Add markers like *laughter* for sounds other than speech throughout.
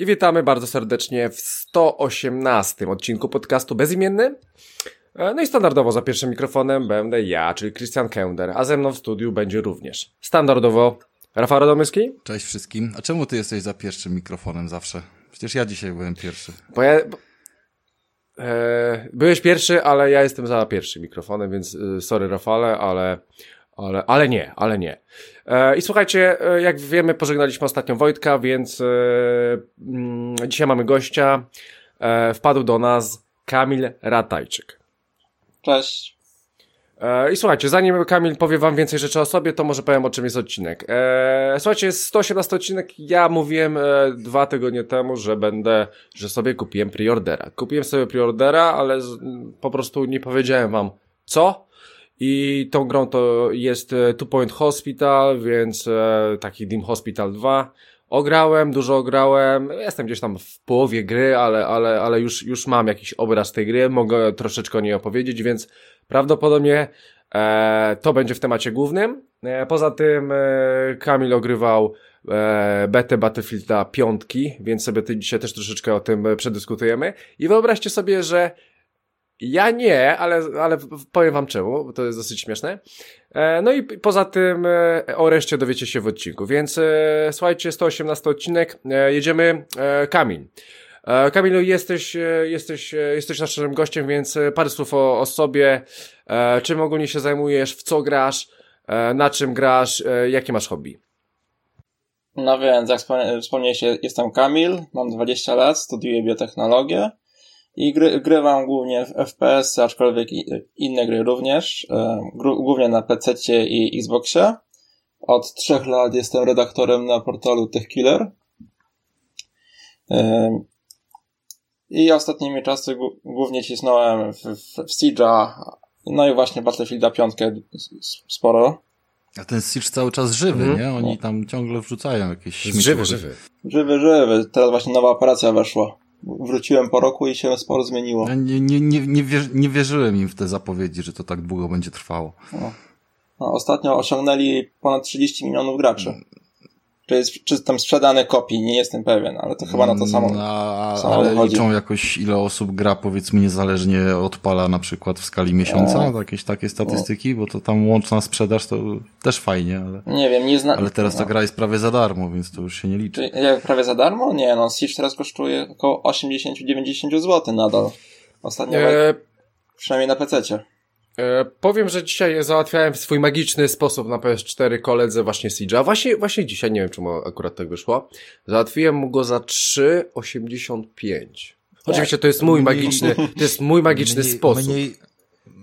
I witamy bardzo serdecznie w 118 odcinku podcastu Bezimienny. E, no i standardowo za pierwszym mikrofonem będę ja, czyli Christian Kender, a ze mną w studiu będzie również standardowo Rafał Radomyski. Cześć wszystkim. A czemu ty jesteś za pierwszym mikrofonem zawsze? Przecież ja dzisiaj byłem pierwszy. Bo ja... E, byłeś pierwszy, ale ja jestem za pierwszym mikrofonem, więc e, sorry Rafale, ale, ale, ale nie, ale nie. E, I słuchajcie, e, jak wiemy, pożegnaliśmy ostatnio Wojtka, więc e, mm, dzisiaj mamy gościa. E, wpadł do nas Kamil Ratajczyk. Cześć. E, I słuchajcie, zanim Kamil powie wam więcej rzeczy o sobie, to może powiem o czym jest odcinek. E, słuchajcie, jest 118 odcinek. Ja mówiłem e, dwa tygodnie temu, że będę, że sobie kupiłem preordera. Kupiłem sobie preordera, ale z, po prostu nie powiedziałem wam co. I tą grą to jest e, Two Point Hospital, więc e, taki Dim Hospital 2. Ograłem, dużo ograłem, jestem gdzieś tam w połowie gry, ale, ale, ale już, już mam jakiś obraz tej gry, mogę troszeczkę o niej opowiedzieć, więc prawdopodobnie e, to będzie w temacie głównym. E, poza tym e, Kamil ogrywał e, betę Battlefielda piątki, więc sobie dzisiaj też troszeczkę o tym przedyskutujemy. I wyobraźcie sobie, że ja nie, ale, ale powiem wam czemu, bo to jest dosyć śmieszne. E, no i poza tym e, o reszcie dowiecie się w odcinku, więc e, słuchajcie, 118 odcinek, jedziemy Kamil. Kamilu, jesteś, jesteś, jesteś naszym gościem, więc parę słów o, o sobie, czym ogólnie się zajmujesz, w co grasz, na czym grasz, jakie masz hobby. No więc, jak wspomniałeś, jestem Kamil, mam 20 lat, studiuję biotechnologię i gry, grywam głównie w FPS, aczkolwiek i, inne gry również, e, gru, głównie na PC i Xboxie. Od trzech lat jestem redaktorem na portalu TechKiller. E, I ostatnimi czasy głó- głównie cisnąłem w, w, w Siege'a, no i właśnie Battlefielda 5 sporo. A ten Siege cały czas żywy, Mhm. nie? Oni tam ciągle wrzucają jakieś Żywy, żywy. Żywy, żywy. Teraz właśnie nowa operacja weszła. Wróciłem po roku i się sporo zmieniło. Ja nie, nie, nie, nie, wierzy, nie wierzyłem im w te zapowiedzi, że to tak długo będzie trwało. No, ostatnio osiągnęli ponad 30 milionów graczy. Czy jest czy tam sprzedane kopii, nie jestem pewien, ale to chyba na to samo. Mm, A, samo ale wychodzi. liczą jakoś ile osób gra, powiedzmy, niezależnie odpala na przykład w skali miesiąca, jakieś takie statystyki, bo to tam łączna sprzedaż to też fajnie, ale, Nie wiem, nie znam. ale teraz ta no. gra jest prawie za darmo, więc to już się nie liczy. Czy jak prawie za darmo? Nie, no Siege teraz kosztuje około 80-90 zł nadal. Ostatnio, E, przynajmniej na PC-cie. E, powiem, że dzisiaj załatwiałem w swój magiczny sposób na PS4 koledze właśnie Siege'a. Właśnie, właśnie dzisiaj, nie wiem czemu akurat tak wyszło. Załatwiłem mu go za 3,85. Oczywiście to jest mój magiczny, to jest mój magiczny mniej, sposób. Mniej,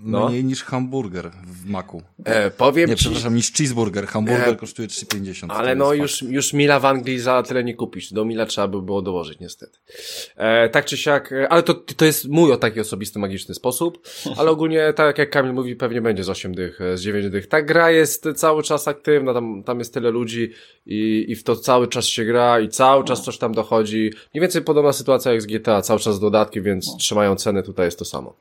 No. mniej niż hamburger w maku. E, powiem Nie, ci, przepraszam, niż cheeseburger. Hamburger E, kosztuje 3,50. ale no już, fakt. już mila w Anglii za tyle nie kupisz. Do mila trzeba by było dołożyć niestety. E, tak czy siak, e, ale to, to jest mój o taki osobisty magiczny sposób, ale ogólnie tak jak Kamil mówi, pewnie będzie z 8 dych, e, z 9 dych. Ta gra jest cały czas aktywna, tam, tam jest tyle ludzi i, i w to cały czas się gra i cały czas coś tam dochodzi. Mniej więcej podobna sytuacja jak z GTA, cały czas dodatki, więc trzymają cenę, tutaj jest to samo.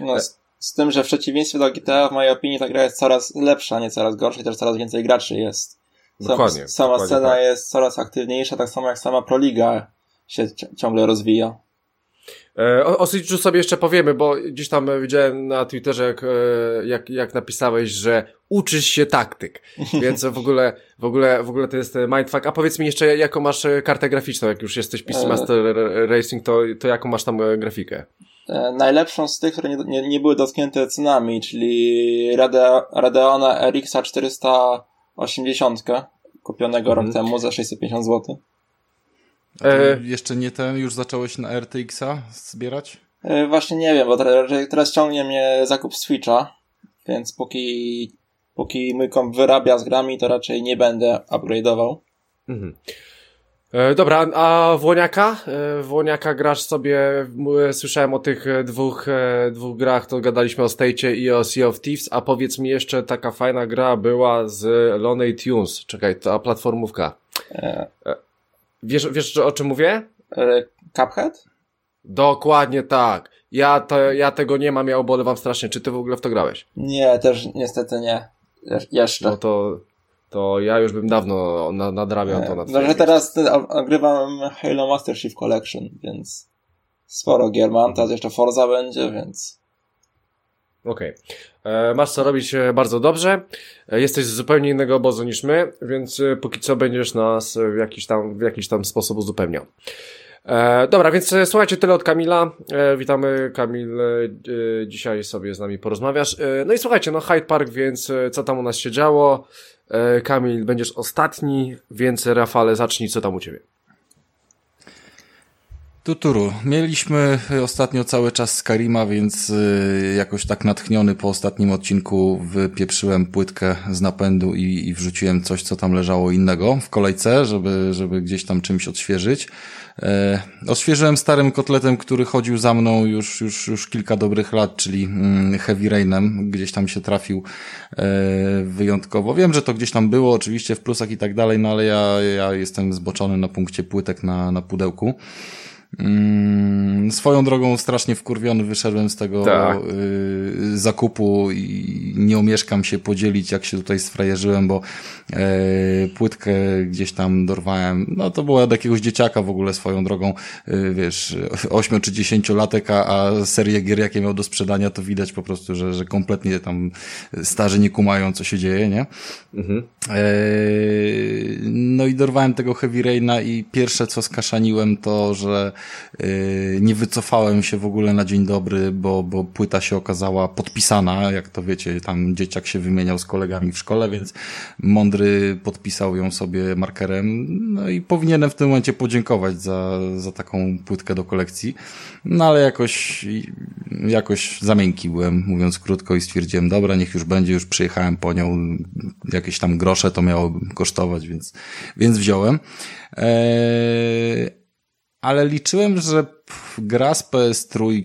No, z, tym, że w przeciwieństwie do GTA, w mojej opinii, ta gra jest coraz lepsza, nie coraz gorsza i też coraz więcej graczy jest. Sam- Dokładnie, Sama dokładnie scena tak. jest coraz aktywniejsza, tak samo jak sama Proliga się ci- ciągle rozwija. E, O, o Siege'u sobie jeszcze powiemy, bo gdzieś tam widziałem na Twitterze, jak, e, jak, jak napisałeś, że uczysz się taktyk. Więc w ogóle, w ogóle, w ogóle to jest mindfuck. A powiedz mi jeszcze, jaką masz kartę graficzną, jak już jesteś PC E. Master Racing, to, to jaką masz tam grafikę? Najlepszą z tych, które nie, nie, nie były dotknięte cenami, czyli Rade, Radeona RX 480 kupionego Mhm. rok temu za 650 zł. E. Jeszcze nie ten, już zacząłeś na RTX-a zbierać? E, Właśnie nie wiem, bo teraz, teraz ciągnie mnie zakup Switcha, więc póki, póki mój komp wyrabia z grami, to raczej nie będę upgrade'ował. Mhm. E, dobra, a Włoniaka? E, Włoniaka grasz sobie, słyszałem o tych e, dwóch, e, dwóch grach, to gadaliśmy o State i o Sea of Thieves, a powiedz mi jeszcze, taka fajna gra była z Lonely Tunes, czekaj, ta platformówka. E, Wiesz, wiesz o czym mówię? e, Cuphead? Dokładnie tak. Ja, to, ja tego nie mam, ja obolewam strasznie. Czy ty w ogóle w to grałeś? Nie, też niestety nie. Je- Jeszcze. No to, to ja już bym dawno na, nadrabiał to na No, że teraz o- ogrywam Halo Master Chief Collection, więc sporo gier mam, teraz jeszcze Forza będzie, więc Okej. E, Masz co robić e, bardzo dobrze. E, Jesteś z zupełnie innego obozu niż my, więc póki co będziesz nas w jakiś tam, w jakiś tam sposób uzupełniał. E, dobra, więc słuchajcie, tyle od Kamila. E, witamy, Kamil. E, dzisiaj sobie z nami porozmawiasz. No i słuchajcie, no Hyde Park, więc co tam u nas się działo? Kamil, będziesz ostatni, więc Rafale, zacznij, co tam u ciebie. Tuturu. Mieliśmy ostatnio cały czas Skarima, więc y, jakoś tak natchniony po ostatnim odcinku wypieprzyłem płytkę z napędu i, i wrzuciłem coś, co tam leżało innego w kolejce, żeby, żeby gdzieś tam czymś odświeżyć. E, odświeżyłem starym kotletem, który chodził za mną już, już, już kilka dobrych lat, czyli mm, Heavy Rainem, gdzieś tam się trafił e, wyjątkowo. Wiem, że to gdzieś tam było, oczywiście w plusach i tak dalej, no ale ja, ja jestem zboczony na punkcie płytek na, na pudełku. Mm, swoją drogą strasznie wkurwiony wyszedłem z tego Tak. y, zakupu i nie omieszkam się podzielić, jak się tutaj sfrajerzyłem, bo e, płytkę gdzieś tam dorwałem. No to było od jakiegoś dzieciaka w ogóle swoją drogą, y, wiesz, 8 czy 10 latek, a, a serię gier, jakie miał do sprzedania, to widać po prostu, że, że kompletnie tam starzy nie kumają, co się dzieje, nie? Mhm. Eee, No i dorwałem tego Heavy Raina i pierwsze co skaszaniłem to, że nie wycofałem się w ogóle na dzień dobry, bo, bo płyta się okazała podpisana, jak to wiecie, tam dzieciak się wymieniał z kolegami w szkole, więc mądry podpisał ją sobie markerem, no i powinienem w tym momencie podziękować za, za taką płytkę do kolekcji, no ale jakoś, jakoś za miękki byłem, mówiąc krótko i stwierdziłem, dobra, niech już będzie, już przyjechałem po nią, jakieś tam grosze to miało kosztować, więc, więc wziąłem. Eee, ale liczyłem, że pff, gra z PS3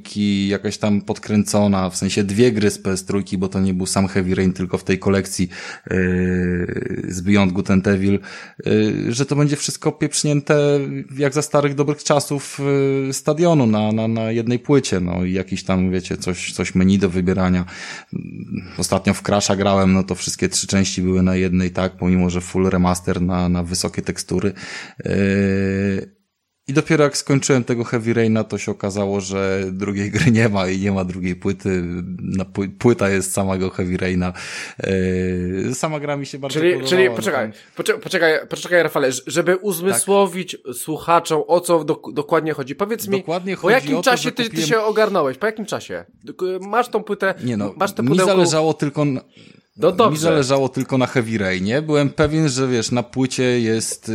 jakaś tam podkręcona, w sensie dwie gry z PS3, bo to nie był sam Heavy Rain, tylko w tej kolekcji yy, z Beyond Good and Evil, yy, że to będzie wszystko pieprznięte jak za starych dobrych czasów yy, stadionu na, na, na jednej płycie, no i jakiś tam, wiecie, coś, coś menu do wybierania. Ostatnio w Crasha grałem, no to wszystkie trzy części były na jednej, tak, pomimo, że full remaster na, na wysokie tekstury. Yy, i dopiero jak skończyłem tego Heavy Raina, to się okazało, że drugiej gry nie ma i nie ma drugiej płyty. Płyta jest samego Heavy Raina. Yy, sama gra mi się bardzo Czyli, podobała. czyli no poczekaj, poczekaj, poczekaj, Rafale, żeby uzmysłowić słuchaczom, o co dok- dokładnie chodzi. Powiedz mi, Dokładnie po chodzi jakim o to, czasie że ty, ty kupiłem- się ogarnąłeś? Po jakim czasie? Masz tą płytę, Nie no, masz mi pudełko... zależało tylko na, No mi dobrze. zależało tylko na Heavy Rainie. Byłem pewien, że wiesz, na płycie jest,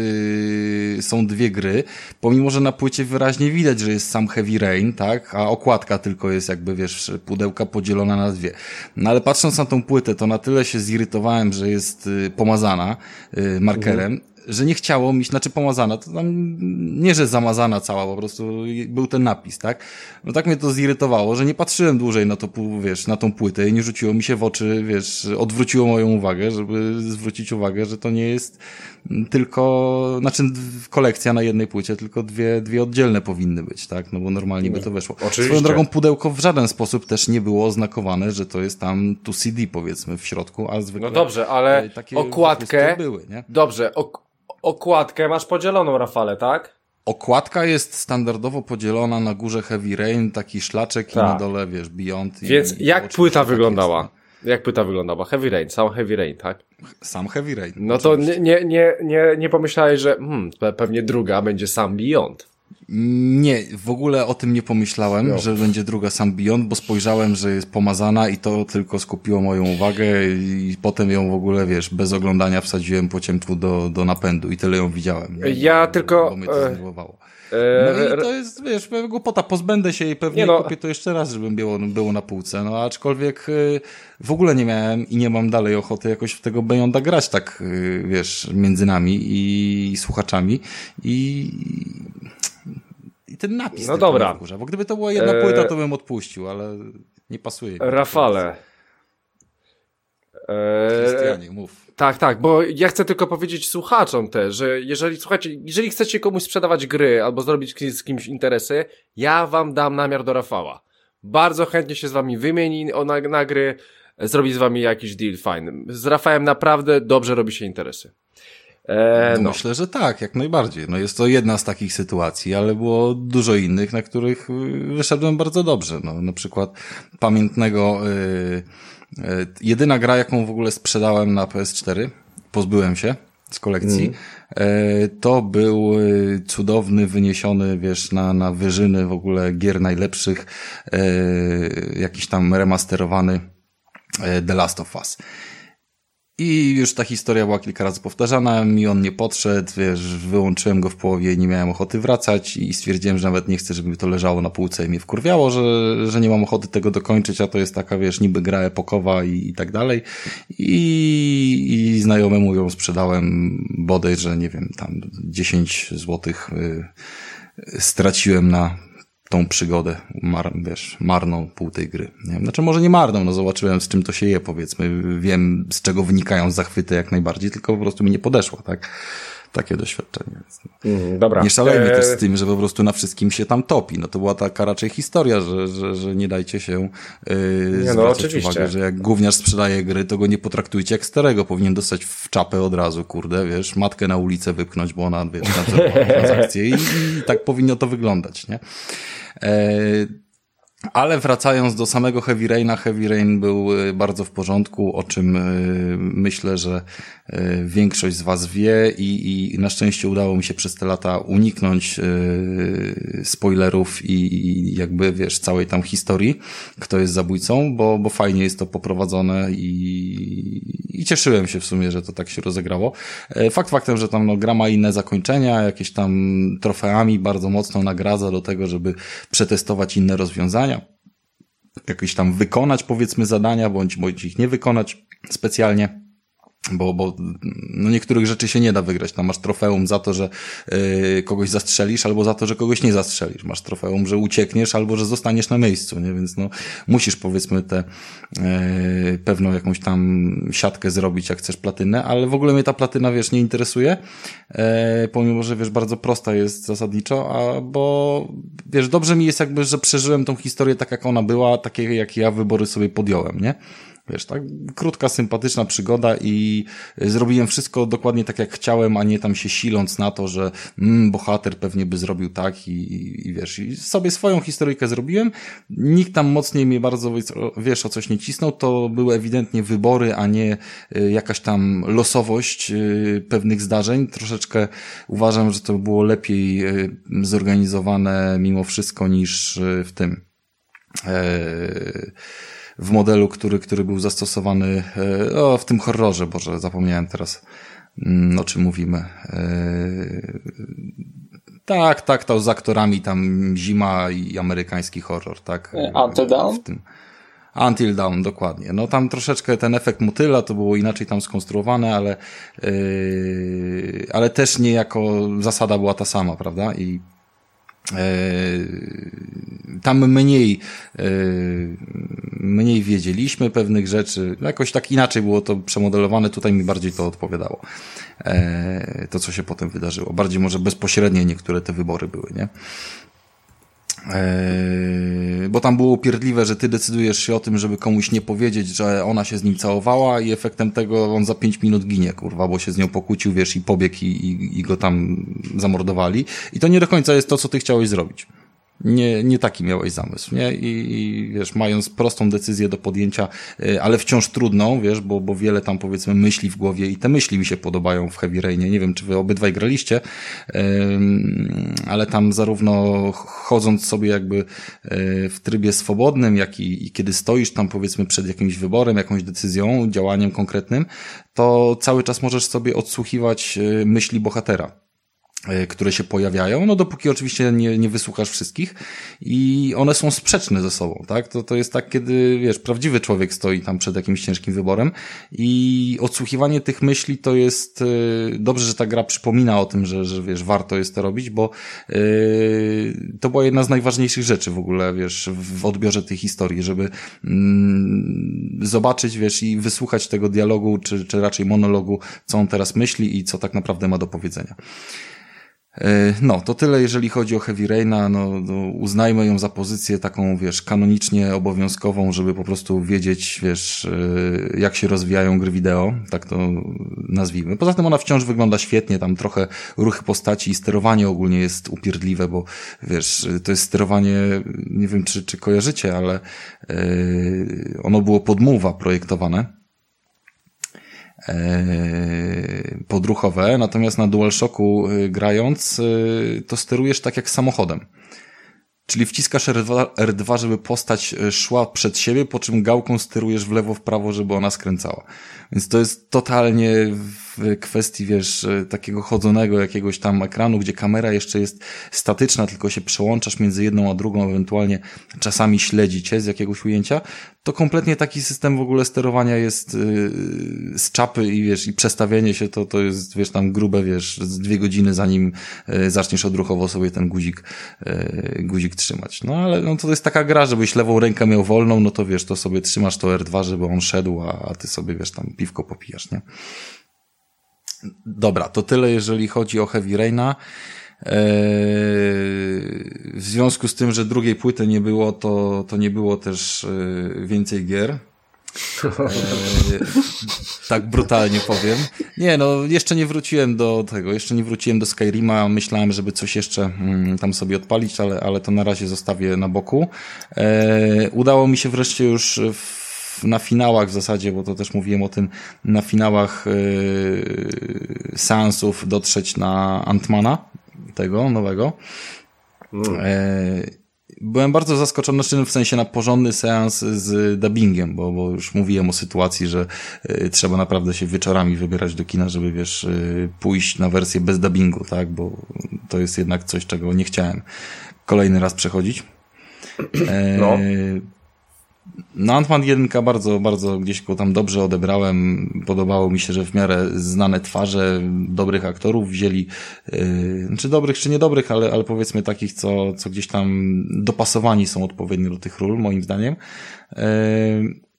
yy, są dwie gry, pomimo, że na płycie wyraźnie widać, że jest sam Heavy Rain, tak, a okładka tylko jest jakby, wiesz, pudełka podzielona na dwie. No ale patrząc na tą płytę, to na tyle się zirytowałem, że jest yy, pomazana yy, markerem, że nie chciało mi, znaczy pomazana, to tam nie, że zamazana cała, po prostu był ten napis, tak? No tak mnie to zirytowało, że nie patrzyłem dłużej na to, wiesz, na tą płytę i nie rzuciło mi się w oczy, wiesz, odwróciło moją uwagę, żeby zwrócić uwagę, że to nie jest tylko, znaczy kolekcja na jednej płycie, tylko dwie, dwie oddzielne powinny być, tak? No bo normalnie by to weszło. Oczywiście. Swoją drogą pudełko w żaden sposób też nie było oznakowane, że to jest tam tu CD powiedzmy w środku, a zwykle No dobrze, ale takie okładkę, były, nie? dobrze, ok okładkę masz podzieloną Rafale, tak? Okładka jest standardowo podzielona na górze Heavy Rain, taki szlaczek i Tak. na dole, wiesz, Beyond. i- Więc i jak oczywiście płyta tak wyglądała? jest, Jak płyta wyglądała? Heavy Rain, sam Heavy Rain, tak? no. Sam Heavy Rain. No to oczywiście. nie, nie, nie, nie, nie pomyślałeś, że hmm, pe- pewnie druga będzie sam Beyond. Nie, w ogóle o tym nie pomyślałem, No. że będzie druga Sam Beyond, bo spojrzałem, że jest pomazana i to tylko skupiło moją uwagę i potem ją w ogóle, wiesz, bez oglądania wsadziłem po ciemku do, do napędu i tyle ją widziałem. Ja Bo- tylko, Bo mnie to e, zdenerwowało. E, No i to jest, wiesz, głupota, pozbędę się i pewnie Nie no. kupię to jeszcze raz, żebym było, było na półce, no aczkolwiek y, w ogóle nie miałem i nie mam dalej ochoty jakoś w tego Beyonda grać tak, wiesz, między nami i słuchaczami i i ten napis No dobra. mnie wkurza, bo gdyby to była jedna E, płyta, to bym odpuścił, ale nie pasuje. mi. Rafale. E, Krystianie, mów. tak, tak, bo ja chcę tylko powiedzieć słuchaczom też, że jeżeli, słuchajcie, jeżeli chcecie komuś sprzedawać gry albo zrobić z kimś interesy, ja wam dam namiar do Rafała. bardzo chętnie się z wami wymieni o na, na gry, zrobi z wami jakiś deal fajny. Z Rafałem naprawdę dobrze robi się interesy. E, no. Myślę, że tak, jak najbardziej. No jest to jedna z takich sytuacji, ale było dużo innych, na których y, wyszedłem bardzo dobrze. No, na przykład pamiętnego, yy, yy, jedyna gra, jaką w ogóle sprzedałem na PS4, pozbyłem się z kolekcji, mm. to był y, cudowny, wyniesiony, wiesz, na, na wyżyny w ogóle gier najlepszych, jakiś tam remasterowany The Last of Us. I już ta historia była kilka razy powtarzana, mi on nie podszedł, wiesz, wyłączyłem go w połowie nie miałem ochoty wracać i stwierdziłem, że nawet nie chcę, żeby to leżało na półce i mnie wkurwiało, że, że nie mam ochoty tego dokończyć, a to jest taka, wiesz, niby gra epokowa i, i tak dalej. I, I znajomemu ją sprzedałem bodaj, że nie wiem, tam 10 złotych y, straciłem na tą przygodę, mar, wiesz, marną pół tej gry. Nie? Znaczy może nie marną, no zobaczyłem z czym to się je, powiedzmy, wiem z czego wynikają zachwyty jak najbardziej, tylko po prostu mi nie podeszło, tak? Takie doświadczenie. Mm, dobra. Nie szalejmy też z tym, że po prostu na wszystkim się tam topi. No to była taka raczej historia, że, że, że nie dajcie się yy, nie, no, oczywiście. uwagę, że jak gówniarz sprzedaje gry, to go nie potraktujcie jak starego. Powinien dostać w czapę od razu, kurde, wiesz, matkę na ulicę wypchnąć, bo ona, wiesz, nadzorowała *laughs* transakcję i, i tak powinno to wyglądać, nie? E, ale wracając do samego Heavy Raina, Heavy Rain był e, bardzo w porządku, o czym e, myślę, że większość z Was wie i, i na szczęście udało mi się przez te lata uniknąć e, spoilerów i, jakby wiesz całej tam historii, kto jest zabójcą, bo, bo fajnie jest to poprowadzone i, i cieszyłem się w sumie, że to tak się rozegrało. E, fakt faktem, że tam no, gra ma inne zakończenia, jakieś tam trofeami bardzo mocno nagradza do tego, żeby przetestować inne rozwiązania jakieś tam wykonać powiedzmy zadania, bądź, bądź ich nie wykonać specjalnie. Bo, bo no niektórych rzeczy się nie da wygrać. Tam masz trofeum za to, że yy, kogoś zastrzelisz, albo za to, że kogoś nie zastrzelisz. Masz trofeum, że uciekniesz, albo że zostaniesz na miejscu, nie? Więc no, musisz powiedzmy tę yy, pewną jakąś tam siatkę zrobić, jak chcesz platynę, ale w ogóle mnie ta platyna, wiesz, nie interesuje, yy, pomimo, że wiesz, bardzo prosta jest zasadniczo, a bo wiesz, dobrze mi jest jakby, że przeżyłem tą historię tak, jak ona była, takie, jak ja wybory sobie podjąłem, nie? Wiesz, tak krótka, sympatyczna przygoda i zrobiłem wszystko dokładnie tak jak chciałem, a nie tam się siląc na to, że mm, bohater pewnie by zrobił tak i, i, i wiesz, i sobie swoją historyjkę zrobiłem. Nikt tam mocniej mnie bardzo, wiesz, o coś nie cisnął. To były ewidentnie wybory, a nie y, jakaś tam losowość y, pewnych zdarzeń. Troszeczkę uważam, że to było lepiej y, zorganizowane mimo wszystko niż w tym. Eee, w modelu, który, który był zastosowany e, o, w tym horrorze, boże, zapomniałem teraz mm, o czym mówimy. E, tak, tak, to z aktorami tam zima i amerykański horror, tak? E, Until Dawn? W tym. Until Dawn, dokładnie. No tam troszeczkę ten efekt motyla to było inaczej tam skonstruowane, ale, ale też nie jako zasada była ta sama, prawda? I tam mniej, e, mniej wiedzieliśmy pewnych rzeczy. Jakoś tak inaczej było to przemodelowane. Tutaj mi bardziej to odpowiadało. E, to, co się potem wydarzyło. Bardziej może bezpośrednie niektóre te wybory były, nie? Eee, bo tam było upierdliwe, że ty decydujesz się o tym, żeby komuś nie powiedzieć, że ona się z nim całowała i efektem tego on za pięć minut ginie, kurwa, bo się z nią pokłócił, wiesz, i pobiegł i, i, i go tam zamordowali. I to nie do końca jest to, co ty chciałeś zrobić nie, nie taki miałeś zamysł, nie? I, I, wiesz, mając prostą decyzję do podjęcia, y, ale wciąż trudną, wiesz, bo, bo wiele tam powiedzmy myśli w głowie i te myśli mi się podobają w Heavy Rainie. Nie wiem, czy wy obydwaj graliście, ale tam zarówno chodząc sobie jakby y, w trybie swobodnym, jak i, i kiedy stoisz tam powiedzmy przed jakimś wyborem, jakąś decyzją, działaniem konkretnym, to cały czas możesz sobie odsłuchiwać y, myśli bohatera. E, które się pojawiają, no dopóki oczywiście nie, nie wysłuchasz wszystkich i one są sprzeczne ze sobą, tak? To, to jest tak, kiedy, wiesz, prawdziwy człowiek stoi tam przed jakimś ciężkim wyborem i odsłuchiwanie tych myśli to jest, yy, dobrze, że ta gra przypomina o tym, że, że wiesz, warto jest to robić, bo yy, to była jedna z najważniejszych rzeczy w ogóle, wiesz, w odbiorze tej historii, żeby yy, zobaczyć, wiesz, i wysłuchać tego dialogu, czy, czy raczej monologu, co on teraz myśli i co tak naprawdę ma do powiedzenia. E, no, to tyle, jeżeli chodzi o Heavy Raina. No, no, uznajmy ją za pozycję taką, wiesz, kanonicznie obowiązkową, żeby po prostu wiedzieć, wiesz, e, jak się rozwijają gry wideo, tak to nazwijmy. Poza tym ona wciąż wygląda świetnie, tam trochę ruchy postaci i sterowanie ogólnie jest upierdliwe, bo wiesz, to jest sterowanie, nie wiem, czy, czy kojarzycie, ale yy, ono było pod Mowa projektowane E, podruchowe, natomiast na DualShocku e, grając e, to sterujesz tak jak samochodem. Czyli wciskasz R2, R2, żeby postać szła przed siebie, po czym gałką sterujesz w lewo, w prawo, żeby ona skręcała. Więc to jest totalnie w kwestii, wiesz, takiego chodzonego jakiegoś tam ekranu, gdzie kamera jeszcze jest statyczna, tylko się przełączasz między jedną a drugą, ewentualnie czasami śledzi cię z jakiegoś ujęcia, to kompletnie taki system w ogóle sterowania jest yy, z czapy i wiesz, i przestawienie się to, to jest, wiesz, tam grube, wiesz, z dwie godziny zanim zaczniesz odruchowo sobie ten guzik, guzik trzymać. No ale no, to jest taka gra, żebyś lewą rękę miał wolną, no to wiesz, to sobie trzymasz to R2, żeby on szedł, a, a ty sobie, wiesz, tam piwko popijasz, nie? Dobra, to tyle, jeżeli chodzi o Heavy Raina. Eee, w związku z tym, że drugiej płyty nie było, to, to nie było też e, więcej gier. Eee, tak brutalnie powiem. Nie, no jeszcze nie wróciłem do tego, jeszcze nie wróciłem do Skyrima. Myślałem, żeby coś jeszcze mm, tam sobie odpalić, ale, ale to na razie zostawię na boku. Eee, udało mi się wreszcie już w na finałach w zasadzie, bo to też mówiłem o tym, na finałach yy, seansów dotrzeć na Antmana, tego nowego. Mm. E, byłem bardzo zaskoczony, znaczy w sensie na porządny seans z dubbingiem, bo, bo już mówiłem o sytuacji, że y, trzeba naprawdę się wieczorami wybierać do kina, żeby wiesz, y, pójść na wersję bez dubbingu, tak, bo to jest jednak coś, czego nie chciałem kolejny raz przechodzić. E, no. No Ant-Man 1 bardzo, bardzo gdzieś go tam dobrze odebrałem. Podobało mi się, że w miarę znane twarze dobrych aktorów wzięli, yy, czy dobrych, czy niedobrych, ale, ale powiedzmy takich, co, co gdzieś tam dopasowani są odpowiednio do tych ról, moim zdaniem. Yy,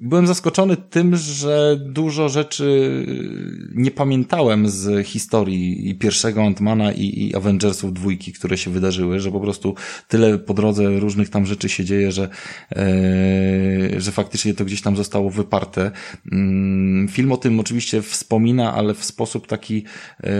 Byłem zaskoczony tym, że dużo rzeczy nie pamiętałem z historii i pierwszego Antmana i, i Avengersów dwójki, które się wydarzyły, że po prostu tyle po drodze różnych tam rzeczy się dzieje, że, e, że faktycznie to gdzieś tam zostało wyparte. Mm, film o tym oczywiście wspomina, ale w sposób taki e,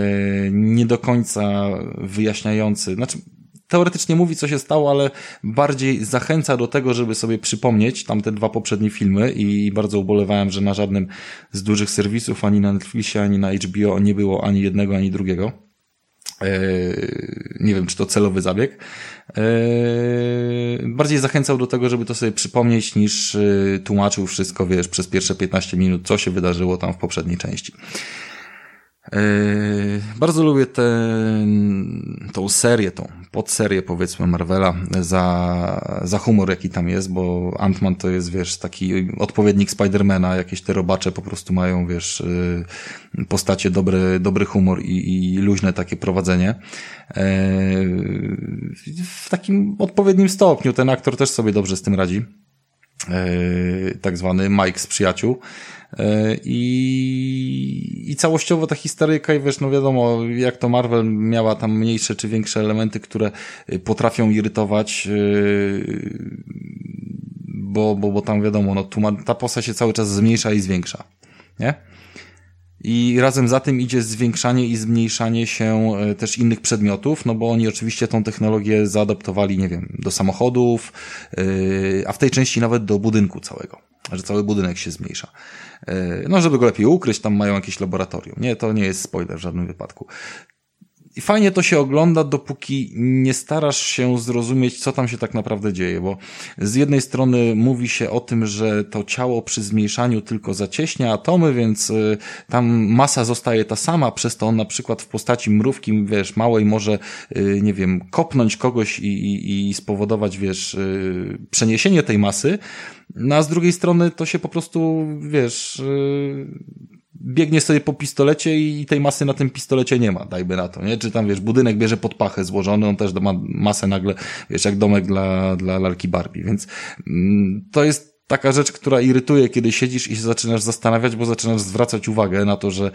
nie do końca wyjaśniający. Znaczy, teoretycznie mówi, co się stało, ale bardziej zachęca do tego, żeby sobie przypomnieć tamte dwa poprzednie filmy i bardzo ubolewałem, że na żadnym z dużych serwisów, ani na Netflixie, ani na HBO nie było ani jednego, ani drugiego. Eee, nie wiem, czy to celowy zabieg. Eee, bardziej zachęcał do tego, żeby to sobie przypomnieć, niż e, tłumaczył wszystko, wiesz, przez pierwsze 15 minut, co się wydarzyło tam w poprzedniej części. Eee, bardzo lubię tę tą serię, tą podserię powiedzmy Marvela za, za humor jaki tam jest, bo Ant-Man to jest wiesz taki odpowiednik Spidermana, jakieś te robacze po prostu mają wiesz y, postacie dobry, dobry humor i, i luźne takie prowadzenie. Eee, w takim odpowiednim stopniu ten aktor też sobie dobrze z tym radzi. Tak zwany Mike z przyjaciół. E, I, I całościowo ta historyjka i wiesz, no wiadomo, jak to Marvel miała tam mniejsze czy większe elementy, które y, potrafią irytować, y, bo, bo, bo tam wiadomo, no tu ma, ta postać się cały czas zmniejsza i zwiększa, nie? I razem za tym idzie zwiększanie i zmniejszanie się e, też innych przedmiotów, no bo oni oczywiście tą technologię zaadoptowali, nie wiem, do samochodów, e, a w tej części nawet do budynku całego, że cały budynek się zmniejsza. E, no, żeby go lepiej ukryć, tam mają jakieś laboratorium. Nie, to nie jest spoiler w żadnym wypadku. I fajnie to się ogląda, dopóki nie starasz się zrozumieć, co tam się tak naprawdę dzieje, bo z jednej strony mówi się o tym, że to ciało przy zmniejszaniu tylko zacieśnia atomy, więc y, tam masa zostaje ta sama, przez to on na przykład w postaci mrówki, wiesz, małej może, y, nie wiem, kopnąć kogoś i, i, i spowodować, wiesz, y, przeniesienie tej masy, no a z drugiej strony to się po prostu, wiesz, biegnie sobie po pistolecie i tej masy na tym pistolecie nie ma, dajby na to, nie? Czy tam, wiesz, budynek bierze pod pachę złożony, on też ma masę nagle, wiesz, jak domek dla, dla lalki Barbie, więc mm, to jest taka rzecz, która irytuje, kiedy siedzisz i się zaczynasz zastanawiać, bo zaczynasz zwracać uwagę na to, że yy,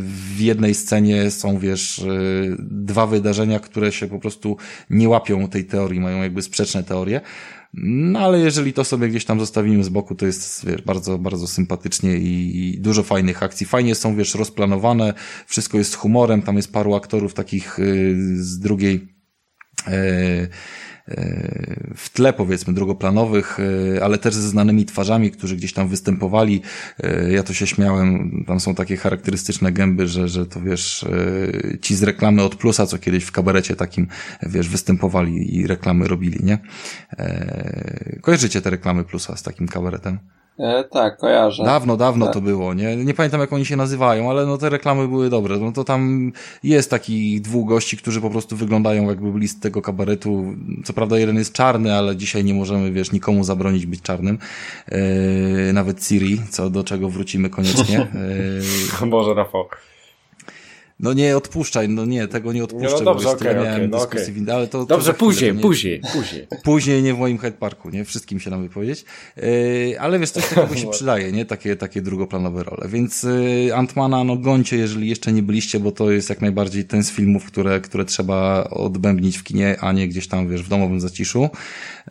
w jednej scenie są, wiesz, yy, dwa wydarzenia, które się po prostu nie łapią tej teorii, mają jakby sprzeczne teorie. No ale jeżeli to sobie gdzieś tam zostawimy z boku, to jest wiesz, bardzo, bardzo sympatycznie i, i dużo fajnych akcji. Fajnie są, wiesz, rozplanowane, wszystko jest z humorem, tam jest paru aktorów takich yy, z drugiej yy, w tle powiedzmy drugoplanowych, e, ale też ze znanymi twarzami, którzy gdzieś tam występowali. E, ja to się śmiałem, tam są takie charakterystyczne gęby, że, że to wiesz, e, ci z reklamy od Plusa, co kiedyś w kabarecie takim, wiesz, występowali i reklamy robili, nie? Kojarzycie te reklamy Plusa z takim kabaretem? E, tak, kojarzę. Dawno, dawno tak. to było, nie? Nie pamiętam jak oni się nazywają, ale no te reklamy były dobre. No to tam jest takich dwóch gości, którzy po prostu wyglądają jakby byli z tego kabaretu. Co prawda jeden jest czarny, ale dzisiaj nie możemy, wiesz, nikomu zabronić być czarnym. E, nawet Siri, co do czego wrócimy koniecznie. *laughs* E, Boże, Rafał. No nie odpuszczaj, no nie, tego nie odpuszczę, no dobrze, bo okay, okay, no okay. Ale to, Dobrze, to później, nie, później, później. *laughs* Później, nie w moim Hyde Parku, nie? Wszystkim się nam wypowiedzieć. Yy, ale wiesz, coś takiego się *laughs* przydaje, nie? Takie, takie drugoplanowe role. Więc yy, Antmana, no gońcie, jeżeli jeszcze nie byliście, bo to jest jak najbardziej ten z filmów, które, które trzeba odbębnić w kinie, a nie gdzieś tam, wiesz, w domowym zaciszu.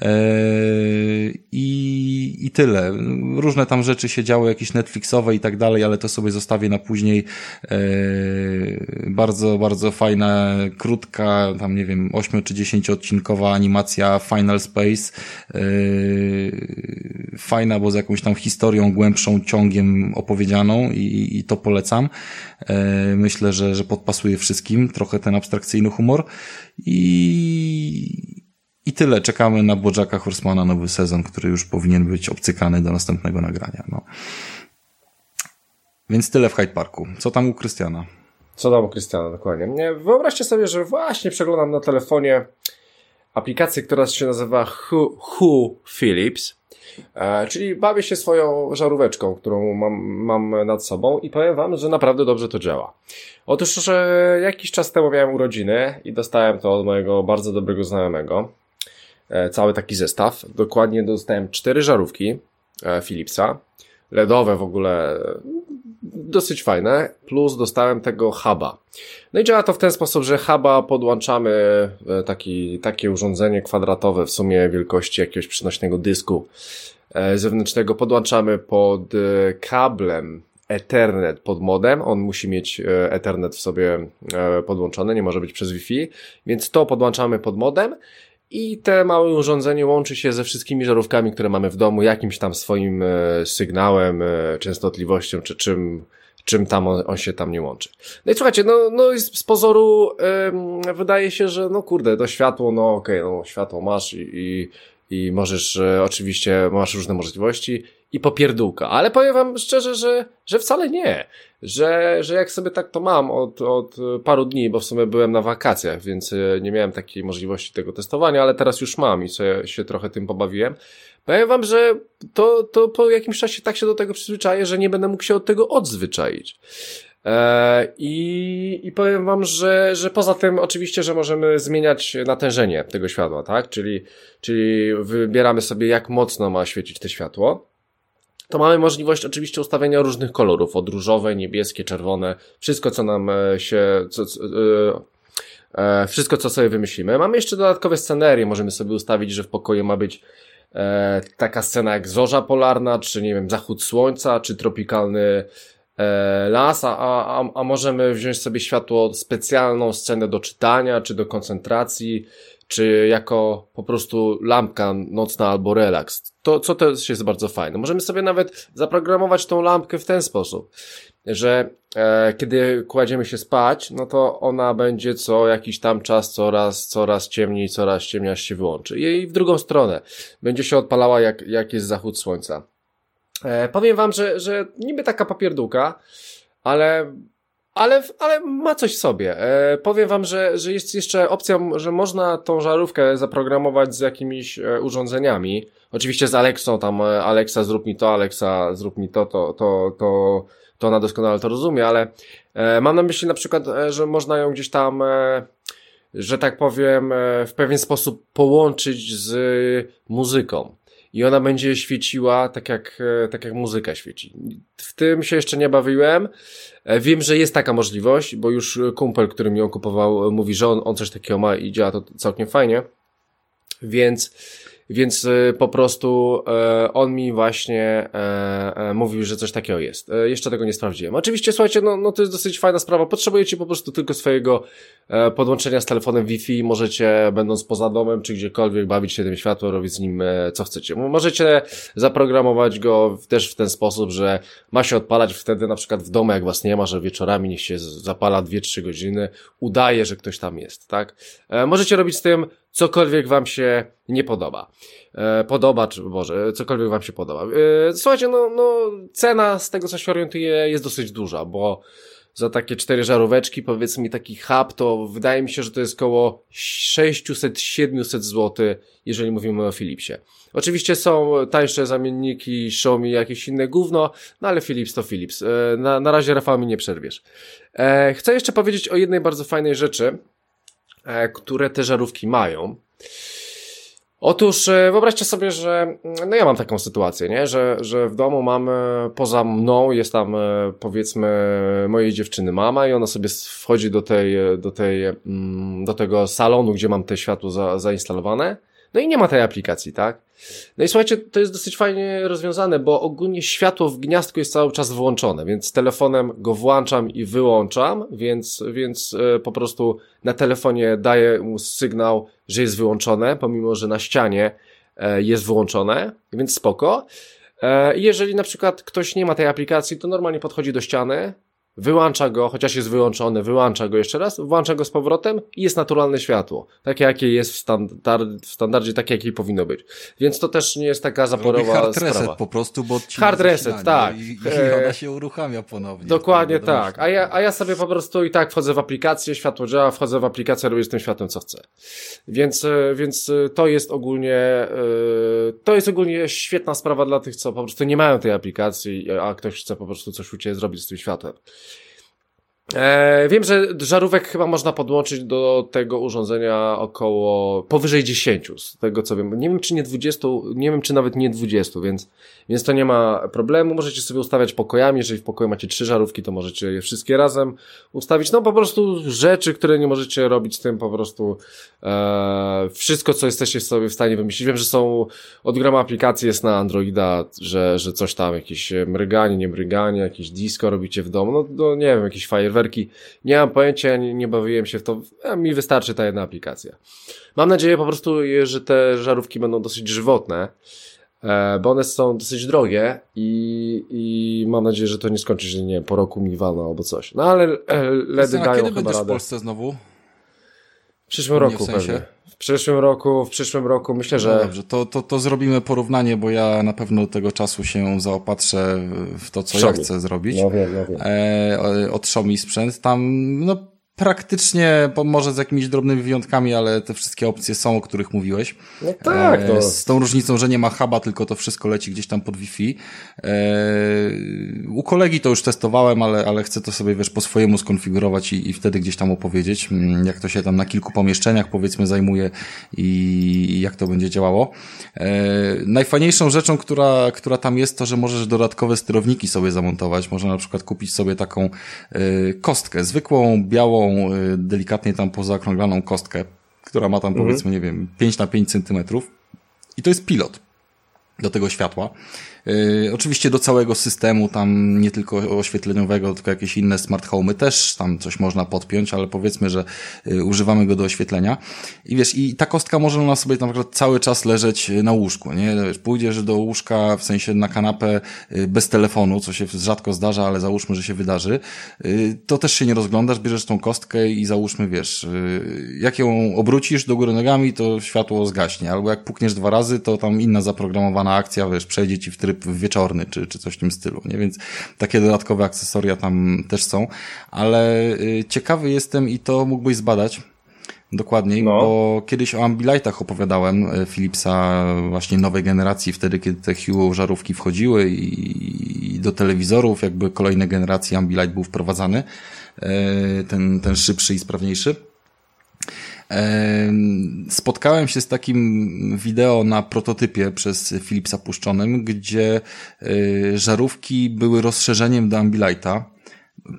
Yy, I, I tyle. Różne tam rzeczy się działy, jakieś Netflixowe i tak dalej, ale to sobie zostawię na później. Yy, bardzo, bardzo fajna, krótka, tam nie wiem, 8 czy 10 odcinkowa animacja Final Space. Yy, fajna, bo z jakąś tam historią głębszą, ciągiem opowiedzianą i, i to polecam. Myślę, że, że podpasuje wszystkim trochę ten abstrakcyjny humor i i tyle. Czekamy na Bojacka Horsemana nowy sezon, który już powinien być obcykany do następnego nagrania. No. Więc tyle w Hyde Parku. Co tam u Krystiana? Co tam u Krystiana, dokładnie. Wyobraźcie sobie, że właśnie przeglądam na telefonie aplikację, która się nazywa Who, Who Philips. E, czyli bawię się swoją żaróweczką, którą mam, mam nad sobą i powiem wam, że naprawdę dobrze to działa. Otóż, że jakiś czas temu miałem urodziny i dostałem to od mojego bardzo dobrego znajomego. E, cały taki zestaw. Dokładnie dostałem cztery żarówki e, Philipsa. LEDowe w ogóle dosyć fajne, plus dostałem tego huba. No i działa to w ten sposób, że huba podłączamy e, taki, takie urządzenie kwadratowe w sumie wielkości jakiegoś przenośnego dysku zewnętrznego podłączamy pod kablem Ethernet pod modem. On musi mieć Ethernet w sobie podłączony, nie może być przez Wi-Fi, więc to podłączamy pod modem i te małe urządzenie łączy się ze wszystkimi żarówkami, które mamy w domu, jakimś tam swoim e, sygnałem, e, częstotliwością, czy czym, czym tam on, on, się tam nie łączy. No i słuchajcie, no, no z pozoru wydaje się, że no kurde, to światło, no okej, okay, no światło masz i, i, i możesz, e, oczywiście masz różne możliwości i popierdółka. Ale powiem wam szczerze, że, że wcale nie. Że, że jak sobie tak to mam od, od paru dni, bo w sumie byłem na wakacjach, więc e, nie miałem takiej możliwości tego testowania, ale teraz już mam i sobie się trochę tym pobawiłem. Powiem wam, że to, to po jakimś czasie tak się do tego przyzwyczaję, że nie będę mógł się od tego odzwyczaić. E, I, I powiem wam, że, że poza tym oczywiście, że możemy zmieniać natężenie tego światła, tak? Czyli, czyli wybieramy sobie jak mocno ma świecić to światło to mamy możliwość oczywiście ustawienia różnych kolorów, od różowe, niebieskie, czerwone, wszystko co nam e, się, co, e, e, wszystko co sobie wymyślimy. Mamy jeszcze dodatkowe scenerie, możemy sobie ustawić, że w pokoju ma być e, taka scena jak zorza polarna, czy nie wiem, zachód słońca, czy tropikalny e, las, a, a, a możemy wziąć sobie światło, specjalną scenę do czytania, czy do koncentracji, czy jako po prostu lampka nocna albo relaks. To, co też jest bardzo fajne. Możemy sobie nawet zaprogramować tą lampkę w ten sposób, że e, kiedy kładziemy się spać, no to ona będzie co jakiś tam czas coraz, coraz ciemniej, coraz ciemniej się wyłączy. I w drugą stronę będzie się odpalała jak, jak jest zachód słońca. E, powiem wam, że, że niby taka papierdółka, ale ale, ale ma coś sobie. E, powiem wam, że, że jest jeszcze opcja, że można tą żarówkę zaprogramować z jakimiś e, urządzeniami. Oczywiście z Alexą, tam e, Alexa zrób mi to, Alexa zrób mi to, to, to, to, to ona doskonale to rozumie, ale e, mam na myśli na przykład, e, że można ją gdzieś tam, e, że tak powiem, w pewien sposób połączyć z muzyką. I ona będzie świeciła tak jak, e, tak jak muzyka świeci. W tym się jeszcze nie bawiłem. E, wiem, że jest taka możliwość, bo już kumpel, który mi ją kupował, mówi, że on, on coś takiego ma i działa to całkiem fajnie. Więc więc e, po prostu e, on mi właśnie e, mówił, że coś takiego jest. Jeszcze tego nie sprawdziłem. Oczywiście, słuchajcie, no, no to jest dosyć fajna sprawa. Potrzebujecie po prostu tylko swojego podłączenia z telefonem Wi-Fi. Możecie, będąc poza domem czy gdziekolwiek, bawić się tym światłem, robić z nim co chcecie. Możecie zaprogramować go też w ten sposób, że ma się odpalać wtedy na przykład w domu, jak was nie ma, że wieczorami niech się zapala 2-3 godziny, udaje, że ktoś tam jest, tak? Możecie robić z tym cokolwiek wam się nie podoba. E, podoba, czy Boże, cokolwiek wam się podoba. E, słuchajcie, no, no, cena z tego, co się orientuję, jest dosyć duża, bo za takie cztery żaróweczki, powiedzmy taki hub, to wydaje mi się, że to jest około 600-700 zł, jeżeli mówimy o Philipsie. Oczywiście są tańsze zamienniki, Xiaomi, jakieś inne gówno, no ale Philips to Philips. E, na, na razie Rafał mi nie przerwiesz. E, chcę jeszcze powiedzieć o jednej bardzo fajnej rzeczy, które te żarówki mają. Otóż e, wyobraźcie sobie, że mm, no ja mam taką sytuację, nie? Że, że w domu mam poza mną jest tam e, powiedzmy mojej dziewczyny mama i ona sobie wchodzi do tej, do tej, mm, do tego salonu, gdzie mam te światło za, zainstalowane. No i nie ma tej aplikacji, tak? No i słuchajcie, to jest dosyć fajnie rozwiązane, bo ogólnie światło w gniazdku jest cały czas włączone, więc telefonem go włączam i wyłączam, więc, więc e, po prostu na telefonie daję mu sygnał, że jest wyłączone, pomimo, że na ścianie e, jest wyłączone, więc spoko. E, jeżeli na przykład ktoś nie ma tej aplikacji, to normalnie podchodzi do ściany, wyłącza go, chociaż jest wyłączony, wyłącza go jeszcze raz, włącza go z powrotem i jest naturalne światło. Takie, jakie jest w, standard, w standardzie, takie, jakie powinno być. Więc to też nie jest taka zaporowa hard sprawa. reset po prostu, bo Hard reset, tak. I, I, ona się uruchamia ponownie. Dokładnie tak. A ja, a ja sobie po prostu i tak wchodzę w aplikację, światło działa, wchodzę w aplikację, robię z tym światłem, co chcę. Więc, e, więc e, to jest ogólnie, e, to jest ogólnie świetna sprawa dla tych, co po prostu nie mają tej aplikacji, a ktoś chce po prostu coś u Ciebie zrobić z tym światłem. E, wiem, że żarówek chyba można podłączyć do tego urządzenia około powyżej 10, z tego co wiem. Nie wiem, czy nie 20, nie wiem, czy nawet nie 20, więc, więc to nie ma problemu. Możecie sobie ustawiać pokojami. Jeżeli w pokoju macie trzy żarówki, to możecie je wszystkie razem ustawić. No po prostu rzeczy, które nie możecie robić z tym po prostu e, wszystko, co jesteście sobie w stanie wymyślić. Wiem, że są od grama aplikacji jest na Androida, że, że coś tam, jakieś mryganie, nie mryganie, jakieś disco robicie w domu. No, no nie wiem, jakieś fajerwerki nie mam pojęcia, nie, nie bawiłem się w to. A mi wystarczy ta jedna aplikacja. Mam nadzieję po prostu, że te żarówki będą dosyć żywotne, e, bo one są dosyć drogie i, i mam nadzieję, że to nie skończy się, nie wiem, po roku mi walno albo coś. No ale e, LEDy dają kiedy chyba będziesz radę. w Polsce znowu? W przyszłym roku w sensie? pewnie. W przyszłym roku, w przyszłym roku myślę, że... No dobrze, to, to, to zrobimy porównanie, bo ja na pewno tego czasu się zaopatrzę w to, co ja chcę zrobić. No wiem, no wiem. E, od Xiaomi sprzęt. Tam, no praktycznie, może z jakimiś drobnymi wyjątkami, ale te wszystkie opcje są, o których mówiłeś. No tak. To... Z tą różnicą, że nie ma huba, tylko to wszystko leci gdzieś tam pod Wi-Fi. E, u kolegi to już testowałem, ale, ale chcę to sobie, wiesz, po swojemu skonfigurować i, i wtedy gdzieś tam opowiedzieć, mm, jak to się tam na kilku pomieszczeniach, powiedzmy, zajmuje i jak to będzie działało. E, najfajniejszą rzeczą, która, która tam jest, to, że możesz dodatkowe sterowniki sobie zamontować. Można na przykład kupić sobie taką e, kostkę, zwykłą, białą, Y, delikatnie tam pozaokrąglaną kostkę, która ma tam mhm. powiedzmy, nie wiem, 5 na 5 centymetrów. I to jest pilot do tego światła. Yy, oczywiście do całego systemu, tam nie tylko oświetleniowego, tylko jakieś inne smart homey też tam coś można podpiąć, ale powiedzmy, że yy, używamy go do oświetlenia. I wiesz, i ta kostka może na sobie na przykład cały czas leżeć na łóżku, nie? Wiesz, pójdziesz do łóżka, w sensie na kanapę yy, bez telefonu, co się rzadko zdarza, ale załóżmy, że się wydarzy, yy, to też się nie rozglądasz, bierzesz tą kostkę i załóżmy, wiesz, yy, jak ją obrócisz do góry nogami, to światło zgaśnie, albo jak pukniesz dwa razy, to tam inna zaprogramowana akcja, wiesz, przejdzie ci w tryb tryb wieczorny, czy, czy coś w tym stylu, nie? Więc takie dodatkowe akcesoria tam też są, ale y, ciekawy jestem i to mógłbyś zbadać, Dokładniej, no. bo kiedyś o Ambilightach opowiadałem y, Philipsa właśnie nowej generacji, wtedy kiedy te Hue żarówki wchodziły i, i do telewizorów jakby kolejne generacje Ambilight był wprowadzany, y, ten, ten szybszy i sprawniejszy. Spotkałem się z takim wideo na prototypie przez Philipsa puszczonym, gdzie y, żarówki były rozszerzeniem do Ambilighta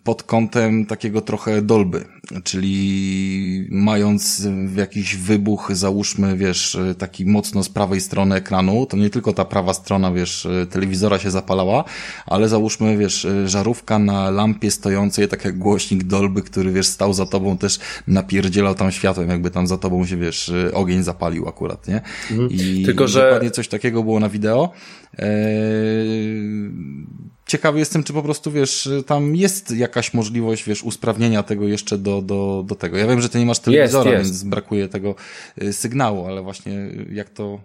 pod kątem takiego trochę dolby, czyli mając jakiś wybuch, załóżmy, wiesz, taki mocno z prawej strony ekranu, to nie tylko ta prawa strona, wiesz, telewizora się zapalała, ale załóżmy, wiesz, żarówka na lampie stojącej, tak jak głośnik dolby, który, wiesz, stał za tobą, też napierdzielał tam światłem, jakby tam za tobą się, wiesz, ogień zapalił akurat, nie? Mhm. I tylko, że... dokładnie coś takiego było na wideo. Eee ciekawy jestem, czy po prostu, wiesz, tam jest jakaś możliwość, wiesz, usprawnienia tego jeszcze do, do, do tego. Ja wiem, że ty nie masz telewizora, jest, jest. więc brakuje tego y, sygnału, ale właśnie jak to,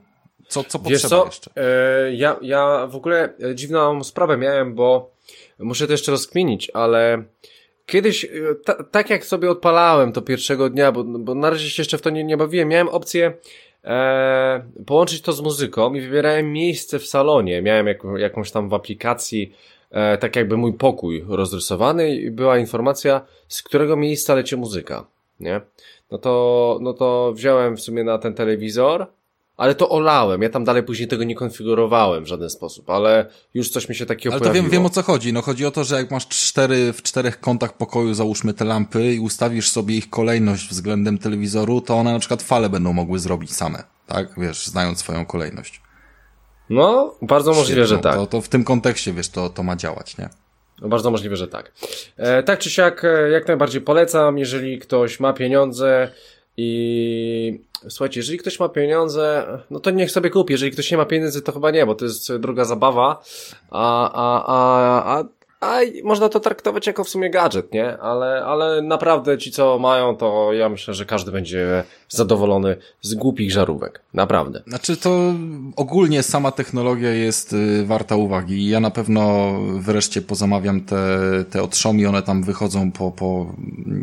co, co wiesz potrzeba co? jeszcze? E, ja, ja w ogóle dziwną sprawę miałem, bo muszę to jeszcze rozkminić, ale kiedyś, tak jak sobie odpalałem to pierwszego dnia, bo, bo na razie się jeszcze w to nie, nie bawiłem, miałem opcję e, połączyć to z muzyką i wybierałem miejsce w salonie. Miałem jak, jakąś tam w aplikacji e, tak jakby mój pokój rozrysowany i była informacja, z którego miejsca leci muzyka, nie? No to, no to wziąłem w sumie na ten telewizor, ale to olałem. Ja tam dalej później tego nie konfigurowałem w żaden sposób, ale już coś mi się takiego ale pojawiło. Ale to wiem, wiem o co chodzi. No chodzi o to, że jak masz cztery, w czterech kątach pokoju załóżmy te lampy i ustawisz sobie ich kolejność względem telewizoru, to one na przykład fale będą mogły zrobić same. Tak? Wiesz, znając swoją kolejność. No, bardzo możliwe, że tak. To, to w tym kontekście, wiesz, to, to ma działać, nie? No, bardzo możliwe, że tak. E, tak czy siak, e, jak najbardziej polecam, jeżeli ktoś ma pieniądze i słuchajcie, jeżeli ktoś ma pieniądze, no to niech sobie kupi. Jeżeli ktoś nie ma pieniędzy, to chyba nie, bo to jest druga zabawa. A, a, a, a a można to traktować jako w sumie gadżet, nie? Ale, ale naprawdę ci, co mają, to ja myślę, że każdy będzie zadowolony z głupich żarówek. Naprawdę. Znaczy to ogólnie sama technologia jest y, warta uwagi. Ja na pewno wreszcie pozamawiam te, te od Xiaomi, one tam wychodzą po, po,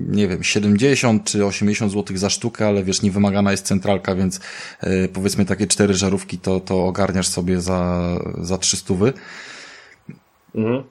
nie wiem, 70 czy 80 zł za sztukę, ale wiesz, nie wymagana jest centralka, więc yy, powiedzmy takie cztery żarówki to, to ogarniasz sobie za, za 300 wy. Mhm.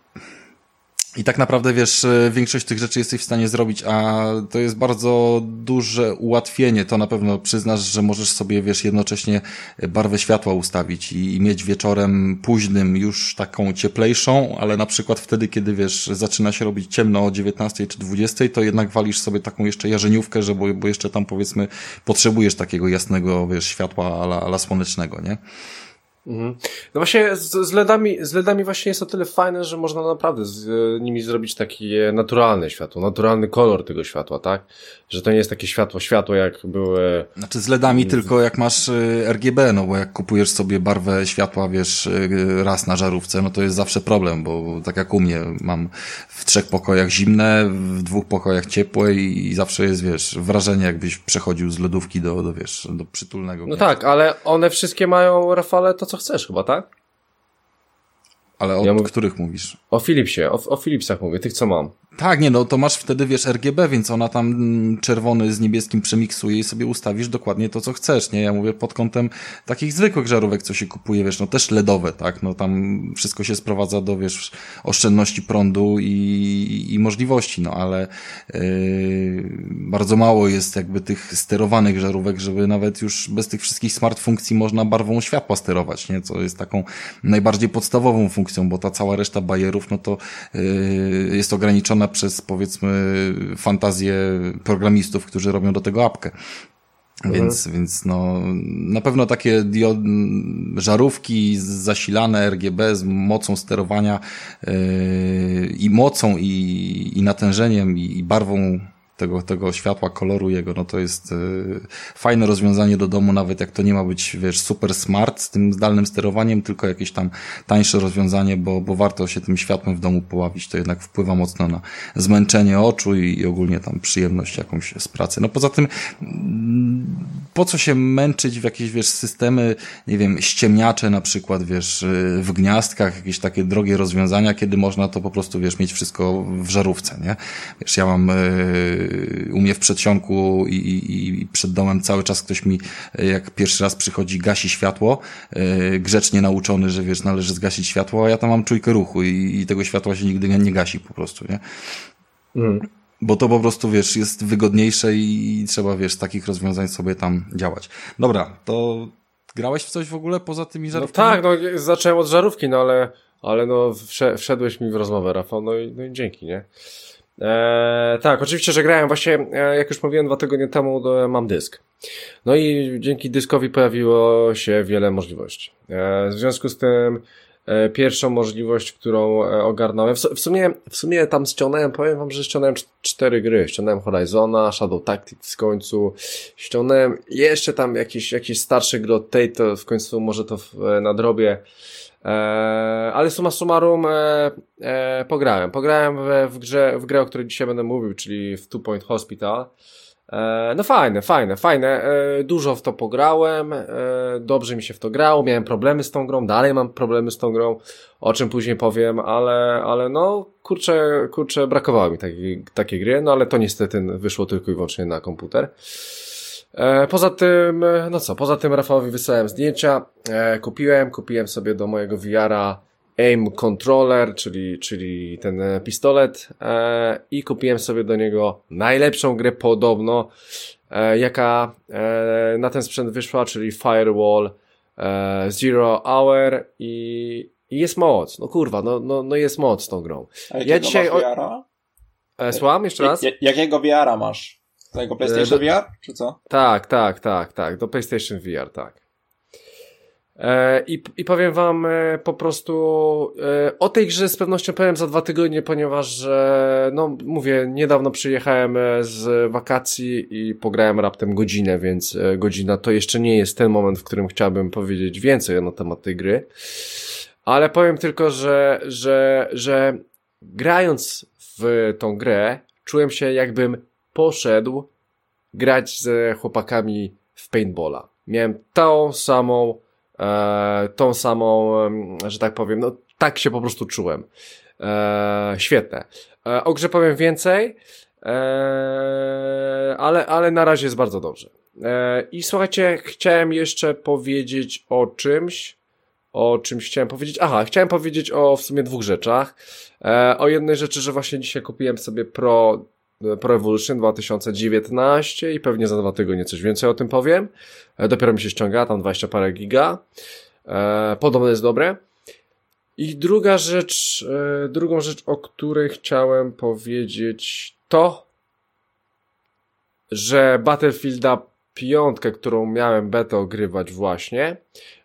I tak naprawdę, wiesz, e, większość tych rzeczy jesteś w stanie zrobić, a to jest bardzo duże ułatwienie. To na pewno przyznasz, że możesz sobie, wiesz, jednocześnie barwę światła ustawić i, i mieć wieczorem późnym już taką cieplejszą, ale na przykład wtedy, kiedy, wiesz, zaczyna się robić ciemno o 19 czy 20, to jednak walisz sobie taką jeszcze jarzeniówkę, że bo, bo jeszcze tam, powiedzmy, potrzebujesz takiego jasnego, wiesz, światła ala, ala słonecznego, nie? Mhm. No właśnie z, z, LEDami, z LEDami właśnie jest o tyle fajne, że można naprawdę z nimi zrobić takie naturalne światło, naturalny kolor tego światła, tak? Że to nie jest takie światło, światło jak były... Znaczy z LEDami tylko jak masz y, RGB, no bo jak kupujesz sobie barwę światła, wiesz, y, raz na żarówce, no to jest zawsze problem, bo tak jak u mnie, mam w trzech pokojach zimne, w dwóch pokojach ciepłe i, zawsze jest, wiesz, wrażenie jakbyś przechodził z lodówki do, do wiesz, do przytulnego. No tak, ale one wszystkie mają, Rafale, to co chcesz chyba, tak? Ale o ja których mówisz? O Philipsie, o, o Philipsach mówię, tych co mam. Tak, nie, no to masz wtedy, wiesz, RGB, więc ona tam mm, czerwony z niebieskim przemiksuje i sobie ustawisz dokładnie to, co chcesz, nie? Ja mówię pod kątem takich zwykłych żarówek, co się kupuje, wiesz, no też LEDowe, tak? No tam wszystko się sprowadza do, wiesz, oszczędności prądu i, i możliwości, no ale yy, bardzo mało jest jakby tych sterowanych żarówek, żeby nawet już bez tych wszystkich smart funkcji można barwą światła sterować, nie? Co jest taką najbardziej podstawową funkcją, bo ta cała reszta bajerów, no to yy, jest ograniczona przez powiedzmy fantazję programistów, którzy robią do tego apkę. Mhm. Więc, więc no, na pewno takie diod, żarówki zasilane RGB z mocą sterowania yy, i mocą i, i natężeniem i, i barwą tego, tego światła, koloru jego, no to jest y, fajne rozwiązanie do domu, nawet jak to nie ma być, wiesz, super smart z tym zdalnym sterowaniem, tylko jakieś tam tańsze rozwiązanie, bo, bo warto się tym światłem w domu poławić, to jednak wpływa mocno na zmęczenie oczu i, i ogólnie tam przyjemność jakąś z pracy. No poza tym, mm, po co się męczyć w jakieś, wiesz, systemy, nie wiem, ściemniacze na przykład, wiesz, w gniazdkach, jakieś takie drogie rozwiązania, kiedy można to po prostu, wiesz, mieć wszystko w żarówce, nie? Wiesz, ja mam y, u mnie w przedsionku i, i, i, przed domem cały czas ktoś mi, jak pierwszy raz przychodzi, gasi światło, e, grzecznie nauczony, że wiesz, należy zgasić światło, a ja tam mam czujkę ruchu i, i tego światła się nigdy nie, nie gasi po prostu, nie? Mm. bo to po prostu, wiesz, jest wygodniejsze i trzeba, wiesz, takich rozwiązań sobie tam działać. Dobra, to grałeś w coś w ogóle poza tymi No żarówkami? tak, no zacząłem od żarówki, no ale, ale no wsze- wszedłeś mi w rozmowę, Rafał, no i, no i dzięki, nie? Eee, tak, oczywiście, że grałem właśnie, e, jak już mówiłem dwa tygodnie temu, to mam dysk. No i dzięki dyskowi pojawiło się wiele możliwości. E, w związku z tym e, pierwszą możliwość, którą e, ogarnąłem, w, w sumie, w sumie tam ściągnąłem, powiem wam, że ściągnąłem cz- cztery gry. Ściągnąłem Horizona, Shadow Tactics w końcu, ściągnąłem jeszcze tam jakieś, jakieś starsze gry od tej, to w końcu może to w, e, nadrobię. E, ale summa summarum e, e, pograłem. Pograłem w, w, grze, w grę, o której dzisiaj będę mówił, czyli w Two Point Hospital. No fajne, fajne, fajne. Dużo w to pograłem, dobrze mi się w to grało, miałem problemy z tą grą, dalej mam problemy z tą grą, o czym później powiem, ale, ale no kurczę, kurczę, brakowało mi takiej, takiej gry, no ale to niestety wyszło tylko i wyłącznie na komputer. E, Poza tym, e, no co, poza tym Rafałowi wysłałem zdjęcia, e, kupiłem, kupiłem sobie do mojego VR-a aim controller, czyli, czyli ten pistolet e, i kupiłem sobie do niego najlepszą grę podobno, e, jaka e, na ten sprzęt wyszła, czyli Firewall Zero Hour i, i jest moc, no kurwa, no, no, no jest moc tą grą. A jakiego dzisiaj masz VR-a? Słucham jeszcze raz? Ja- jakiego VR-a masz? Tego PlayStation E, do- VR, czy co? Tak, tak, tak, tak. Do PlayStation VR, tak. E, i, I powiem wam e, po prostu e, o tej grze z pewnością powiem za dwa tygodnie, ponieważ e, no mówię, niedawno przyjechałem e, z wakacji i pograłem raptem godzinę, więc godzina to jeszcze nie jest ten moment, w którym chciałbym powiedzieć więcej na temat tej gry. Ale powiem tylko, że, że, że grając w tą grę, czułem się jakbym poszedł grać z chłopakami w paintballa. Miałem tą samą, e, tą samą, że tak powiem, no tak się po prostu czułem. E, świetne. E, o grze powiem więcej, e, ale, ale na razie jest bardzo dobrze. E, I słuchajcie, chciałem jeszcze powiedzieć o czymś, o czymś chciałem powiedzieć. Aha, chciałem powiedzieć o w sumie dwóch rzeczach. E, o jednej rzeczy, że właśnie dzisiaj kupiłem sobie Pro Pro Evolution 2019 i pewnie za dwa tygodnie coś więcej o tym powiem. E, Dopiero mi się ściąga, tam 20 parę giga. E, podobno jest dobre. I druga rzecz, e, drugą rzecz, o której chciałem powiedzieć, to, że Battlefielda piątkę, którą miałem betę ogrywać właśnie,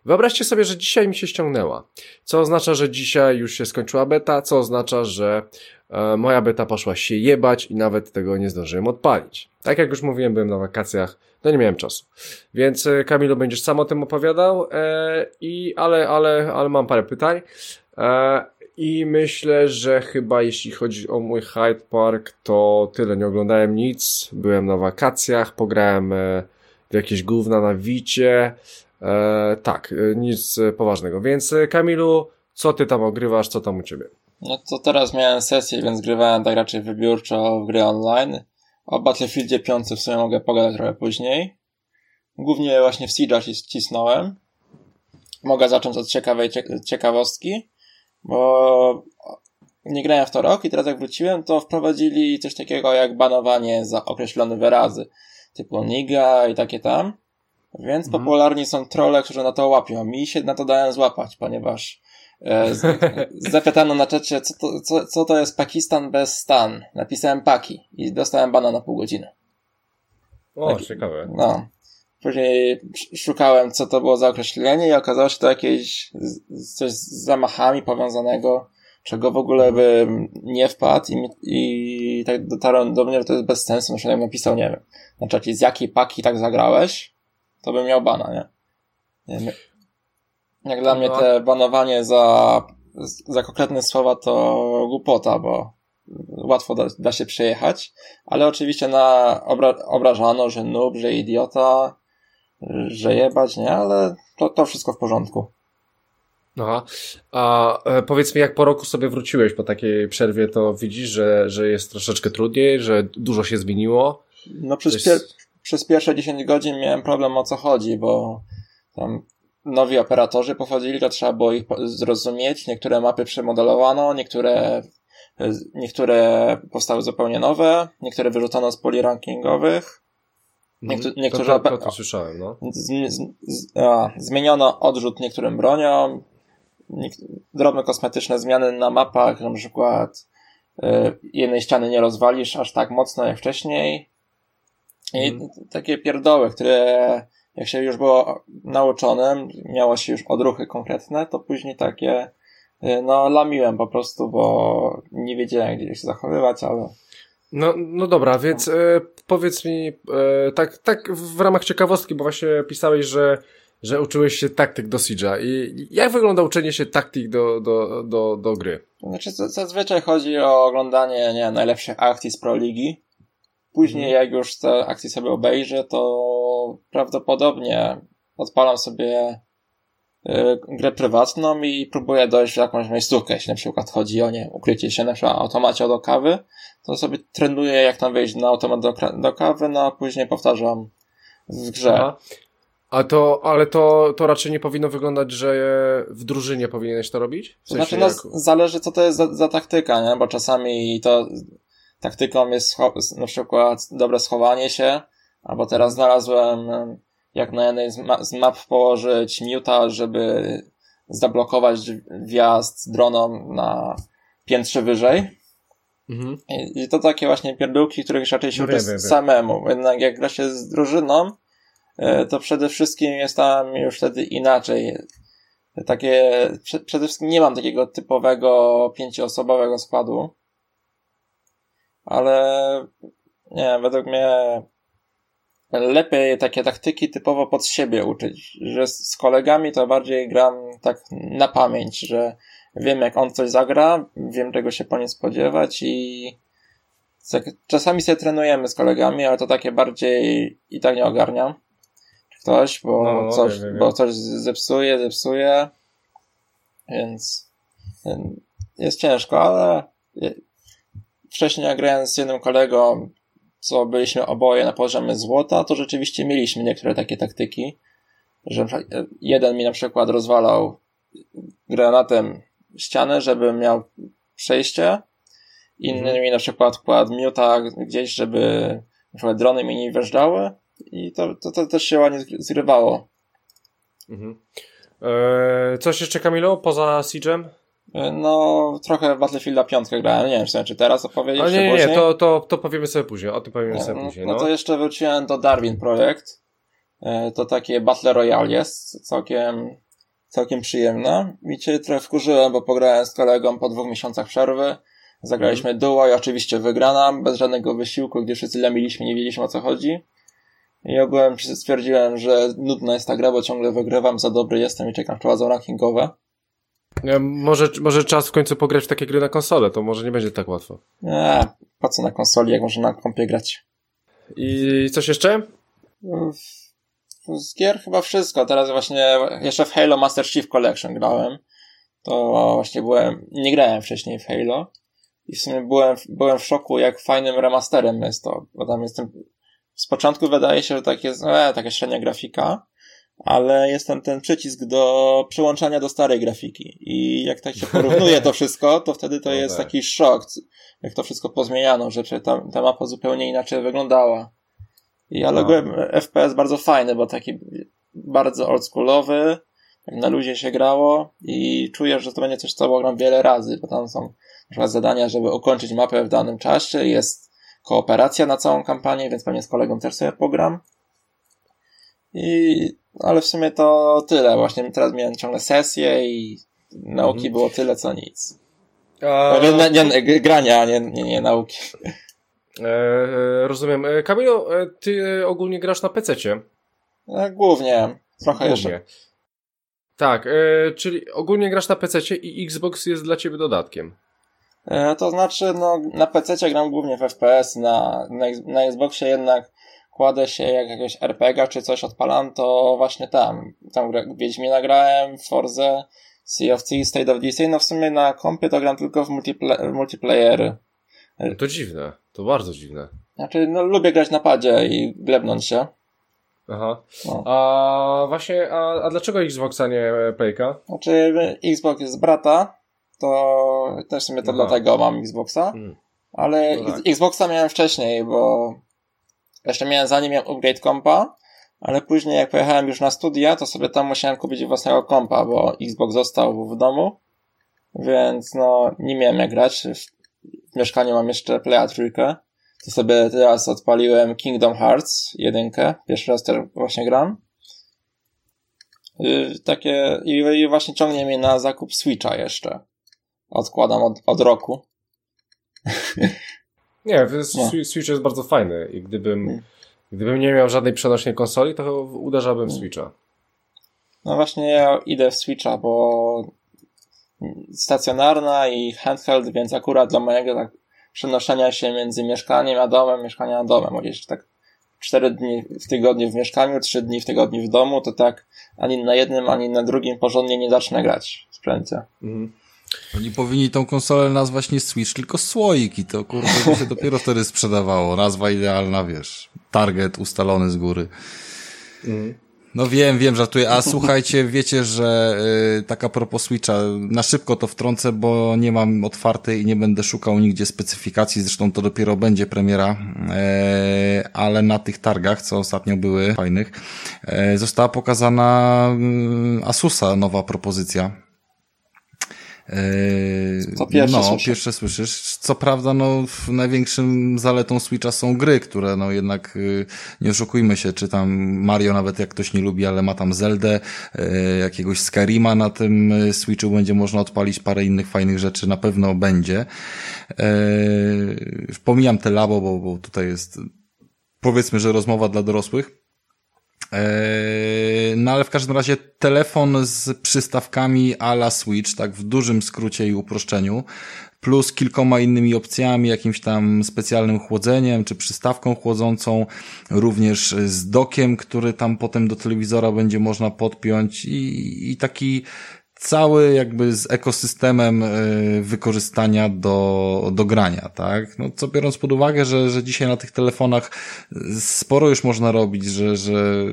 wyobraźcie sobie, że dzisiaj mi się ściągnęła. Co oznacza, że dzisiaj już się skończyła beta, co oznacza, że e, moja beta poszła się jebać i nawet tego nie zdążyłem odpalić. Tak jak już mówiłem, byłem na wakacjach, no nie miałem czasu. Więc e, Kamilu będziesz sam o tym opowiadał, e, i, ale, ale, ale mam parę pytań. E, I myślę, że chyba jeśli chodzi o mój Hyde Park, to tyle. Nie oglądałem nic, byłem na wakacjach, pograłem e, jakieś gówna na Wicie. E, tak, e, nic poważnego. Więc e, Kamilu, co ty tam ogrywasz, co tam u ciebie? No to teraz miałem sesję, więc grywałem tak raczej wybiórczo w gry online. O Battlefieldzie 5 w sumie mogę pogadać trochę później. Głównie właśnie w Siege'a cis- cisnąłem. Mogę zacząć od ciekawej cie- ciekawostki, bo nie grałem w to rok i teraz jak wróciłem, to wprowadzili coś takiego jak banowanie za określone wyrazy, typu niga i takie tam. Więc Mhm. popularni są trolle, którzy na to łapią. Mi się na to dałem złapać, ponieważ e, z, *laughs* zapytano na czacie, co to, co, co to jest Pakistan bez stan. Napisałem Paki i dostałem bana na pół godziny. O, Tak. ciekawe. No. Później sz- szukałem, co to było za określenie i okazało się to jakieś z- coś z zamachami powiązanego, czego w ogóle bym nie wpadł i, i tak dotarłem do mnie, że to jest bez sensu. No, jak napisał, nie wiem, na czacie, z jakiej paki tak zagrałeś, to bym miał bana, nie? nie jak dla mnie No. te banowanie za, za konkretne słowa to głupota, bo łatwo da, da się przejechać, ale oczywiście na obra obrażano, że noob, że idiota, że jebać, nie, ale to, to wszystko w porządku. Aha. A e, powiedz mi, jak po roku sobie wróciłeś po takiej przerwie, to widzisz, że, że jest troszeczkę trudniej, że dużo się zmieniło? No przez, To pier jest- przez pierwsze 10 godzin miałem problem o co chodzi, bo tam nowi operatorzy pochodzili, to trzeba było ich zrozumieć, niektóre mapy przemodelowano, niektóre Niektóre powstały zupełnie nowe, niektóre wyrzucono z puli rankingowych. Niektórzy, niektórzy to, to, to słyszałem, no. Z, z, z, a, zmieniono odrzut niektórym broniom, drobne kosmetyczne zmiany na mapach, na przykład y, jednej ściany nie rozwalisz aż tak mocno jak wcześniej. I mm. takie pierdoły, które jak się już było nauczonym, miało się już odruchy konkretne, to później takie y, no lamiłem po prostu, bo nie wiedziałem gdzie się zachowywać, ale no, no dobra, więc e, powiedz mi e, tak, tak w ramach ciekawostki, bo właśnie pisałeś, że, że uczyłeś się taktyk do Siege'a i jak wygląda uczenie się taktyk do, do, do, do gry? Znaczy zazwyczaj chodzi o oglądanie nie, najlepszych akcji z Pro Ligi. Później mhm. jak już te akcje sobie obejrzę, to prawdopodobnie odpalam sobie y, grę prywatną i próbuję dojść w jakąś miejscówkę. Jeśli na przykład chodzi o nie, ukrycie się na przykład automacie do kawy, to sobie trenuję jak tam wejść na automat do, do kawy, no a później powtarzam w grze. Aha. A to, ale to, to raczej nie powinno wyglądać, że w drużynie powinieneś to robić? W sensie znaczy, no, zależy co to jest za, za taktyka, nie? Bo czasami to taktyką jest na przykład dobre schowanie się, albo teraz znalazłem jak na jednej z, map położyć muta, żeby zablokować wjazd dronom na piętrze wyżej. Mhm. I, I to takie właśnie pierdółki, których raczej się uczy samemu. Jednak jak gra się z drużyną, to przede wszystkim jest tam już wtedy inaczej. Takie, przede wszystkim nie mam takiego typowego pięcioosobowego składu. Ale nie, według mnie lepiej takie taktyki typowo pod siebie uczyć, że z kolegami to bardziej gram tak na pamięć, że wiem jak on coś zagra, wiem czego się po nim spodziewać i tak, czasami sobie trenujemy z kolegami, ale to takie bardziej i tak nie ogarniam ktoś, bo, no, coś, wiem, wiem. bo coś zepsuje, zepsuje, więc jest ciężko, ale wcześniej jak grałem z jednym kolegą, co byliśmy oboje na poziomie złota, to rzeczywiście mieliśmy niektóre takie taktyki, że jeden mi na przykład rozwalał granatem ścianę, żeby miał przejście. Inny mhm. mi na przykład kładł miuta gdzieś, żeby na przykład drony mi nie wjeżdżały i to, to, to też się ładnie zgrywało. Mhm. Eee, coś jeszcze Kamilo poza Siege'em? E, no, trochę Battlefielda 5 grałem, nie wiem, czy teraz opowiedzieć, Ale nie, nie, nie, to, to, to powiemy sobie później, o tym powiemy nie, sobie no, później. No. no to jeszcze wróciłem do Darwin Projekt. E, to takie Battle Royale jest, całkiem całkiem przyjemna. I cię trochę wkurzyłem, bo pograłem z kolegą po dwóch miesiącach przerwy. Zagraliśmy mm. duo i oczywiście wygrana, bez żadnego wysiłku, gdzie wszyscy lemiliśmy, nie wiedzieliśmy o co chodzi. I ogółem stwierdziłem, że nudna jest ta gra, bo ciągle wygrywam, za dobry jestem i czekam, prowadzą rankingowe. Ja, może, może czas w końcu pograć w takie gry na konsolę, to może nie będzie tak łatwo. Nie, po co na konsoli, jak można na kompie grać. I coś jeszcze? z gier chyba wszystko. Teraz właśnie jeszcze w Halo Master Chief Collection grałem. To właśnie byłem, nie grałem wcześniej w Halo. I w sumie byłem, byłem w szoku, jak fajnym remasterem jest to, bo tam jestem, z początku wydaje się, że tak jest, e, taka średnia grafika, ale jest tam ten przycisk do przyłączania do starej grafiki. I jak tak się *laughs* porównuje to wszystko, to wtedy to no jest tak. taki szok, jak to wszystko pozmieniano, że ta, ta mapa zupełnie inaczej wyglądała. I ale no. FPS bardzo fajny, bo taki bardzo oldschoolowy, na luzie się grało i czuję, że to będzie coś, co gram wiele razy, bo tam są na przykład zadania, żeby ukończyć mapę w danym czasie, jest kooperacja na całą kampanię, więc pewnie z kolegą też sobie pogram. I, ale w sumie to tyle. Właśnie teraz miałem ciągle sesje i nauki mhm. było tyle, co nic. A... Nie, nie, nie, grania, nie, nie, nie nauki. E, e, rozumiem. E, Kamilo, e, ty ogólnie grasz na PC-cie? E, głównie. Trochę głównie. jeszcze. Tak, e, czyli ogólnie grasz na PC-cie i Xbox jest dla ciebie dodatkiem. To znaczy, no, na PC gram głównie w FPS, na, na, na Xboxie jednak kładę się jak jakiegoś RPG czy coś odpalam, to właśnie tam. Tam Wiedźmina grałem, Forze, Sea of Thieves, State of Decay, no w sumie na kompie to gram tylko w multiple multiplayery. No to dziwne, to bardzo dziwne. Znaczy, no lubię grać na padzie i glebnąć się. Aha. No. A właśnie, a, a dlaczego Xboxa nie Playka? Znaczy, Xbox jest brata to też w sumie to Aha. dlatego mam Xboxa. Mm. Ale No tak. Xboxa miałem wcześniej, bo jeszcze miałem zanim miałem upgrade kompa, ale później jak pojechałem już na studia, to sobie tam musiałem kupić własnego kompa, bo Xbox został w domu, więc no nie miałem jak grać. W, w mieszkaniu mam jeszcze Playa trójkę, to sobie teraz odpaliłem Kingdom Hearts jedynkę, pierwszy raz teraz właśnie gram. Yy, takie i, i właśnie ciągnie mnie na zakup Switcha jeszcze. Odkładam od, od roku. *laughs* Nie, No. Swi- Switch jest bardzo fajny i gdybym, Mm. gdybym nie miał żadnej przenośnej konsoli, to uderzałbym w Mm. Switcha. No właśnie ja idę w Switcha, bo stacjonarna i handheld, więc akurat dla mojego tak przenoszenia się między mieszkaniem a domem, mieszkaniem a domem, bo gdzieś tak cztery dni w tygodniu w mieszkaniu, trzy dni w tygodniu w domu, to tak ani na jednym, ani na drugim porządnie nie zacznę grać w sprzęcie. Mhm. Oni powinni tą konsolę nazwać nie Switch, tylko Słoik i to kurde by się dopiero wtedy sprzedawało. Nazwa idealna, wiesz. Target ustalony z góry. No wiem, wiem, żartuję. A słuchajcie, wiecie, że y, taka propos Switcha, na szybko to wtrącę, bo nie mam otwartej i nie będę szukał nigdzie specyfikacji, zresztą to dopiero będzie premiera, e, ale na tych targach, co ostatnio były fajnych, e, została pokazana mm, Asusa nowa propozycja. Eee, To pierwsze no, słyszę. pierwsze słyszysz. Co prawda, no, największym zaletą Switcha są gry, które, no, jednak, y, nie oszukujmy się, czy tam Mario, nawet jak ktoś nie lubi, ale ma tam Zeldę, y, jakiegoś Skyrima na tym y, Switchu będzie można odpalić, parę innych fajnych rzeczy na pewno będzie. Pomijam te labo, bo, bo tutaj jest, powiedzmy, że rozmowa dla dorosłych. Eee, No ale w każdym razie telefon z przystawkami a la Switch, tak w dużym skrócie i uproszczeniu, plus kilkoma innymi opcjami, jakimś tam specjalnym chłodzeniem, czy przystawką chłodzącą, również z dokiem, który tam potem do telewizora będzie można podpiąć i, i taki cały jakby z ekosystemem y, wykorzystania do, do grania, tak? No, co biorąc pod uwagę, że, że dzisiaj na tych telefonach y, sporo już można robić, że, że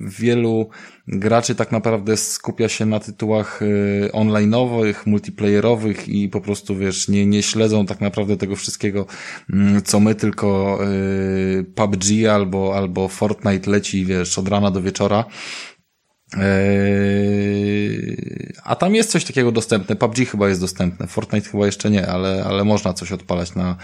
wielu graczy tak naprawdę skupia się na tytułach y, online'owych, multiplayerowych i po prostu, wiesz, nie, nie śledzą tak naprawdę tego wszystkiego, mm, co my, tylko PUBG albo, albo Fortnite leci, wiesz, od rana do wieczora. Eee, a tam jest coś takiego dostępne. PUBG chyba jest dostępne. Fortnite chyba jeszcze nie, ale, ale można coś odpalać na,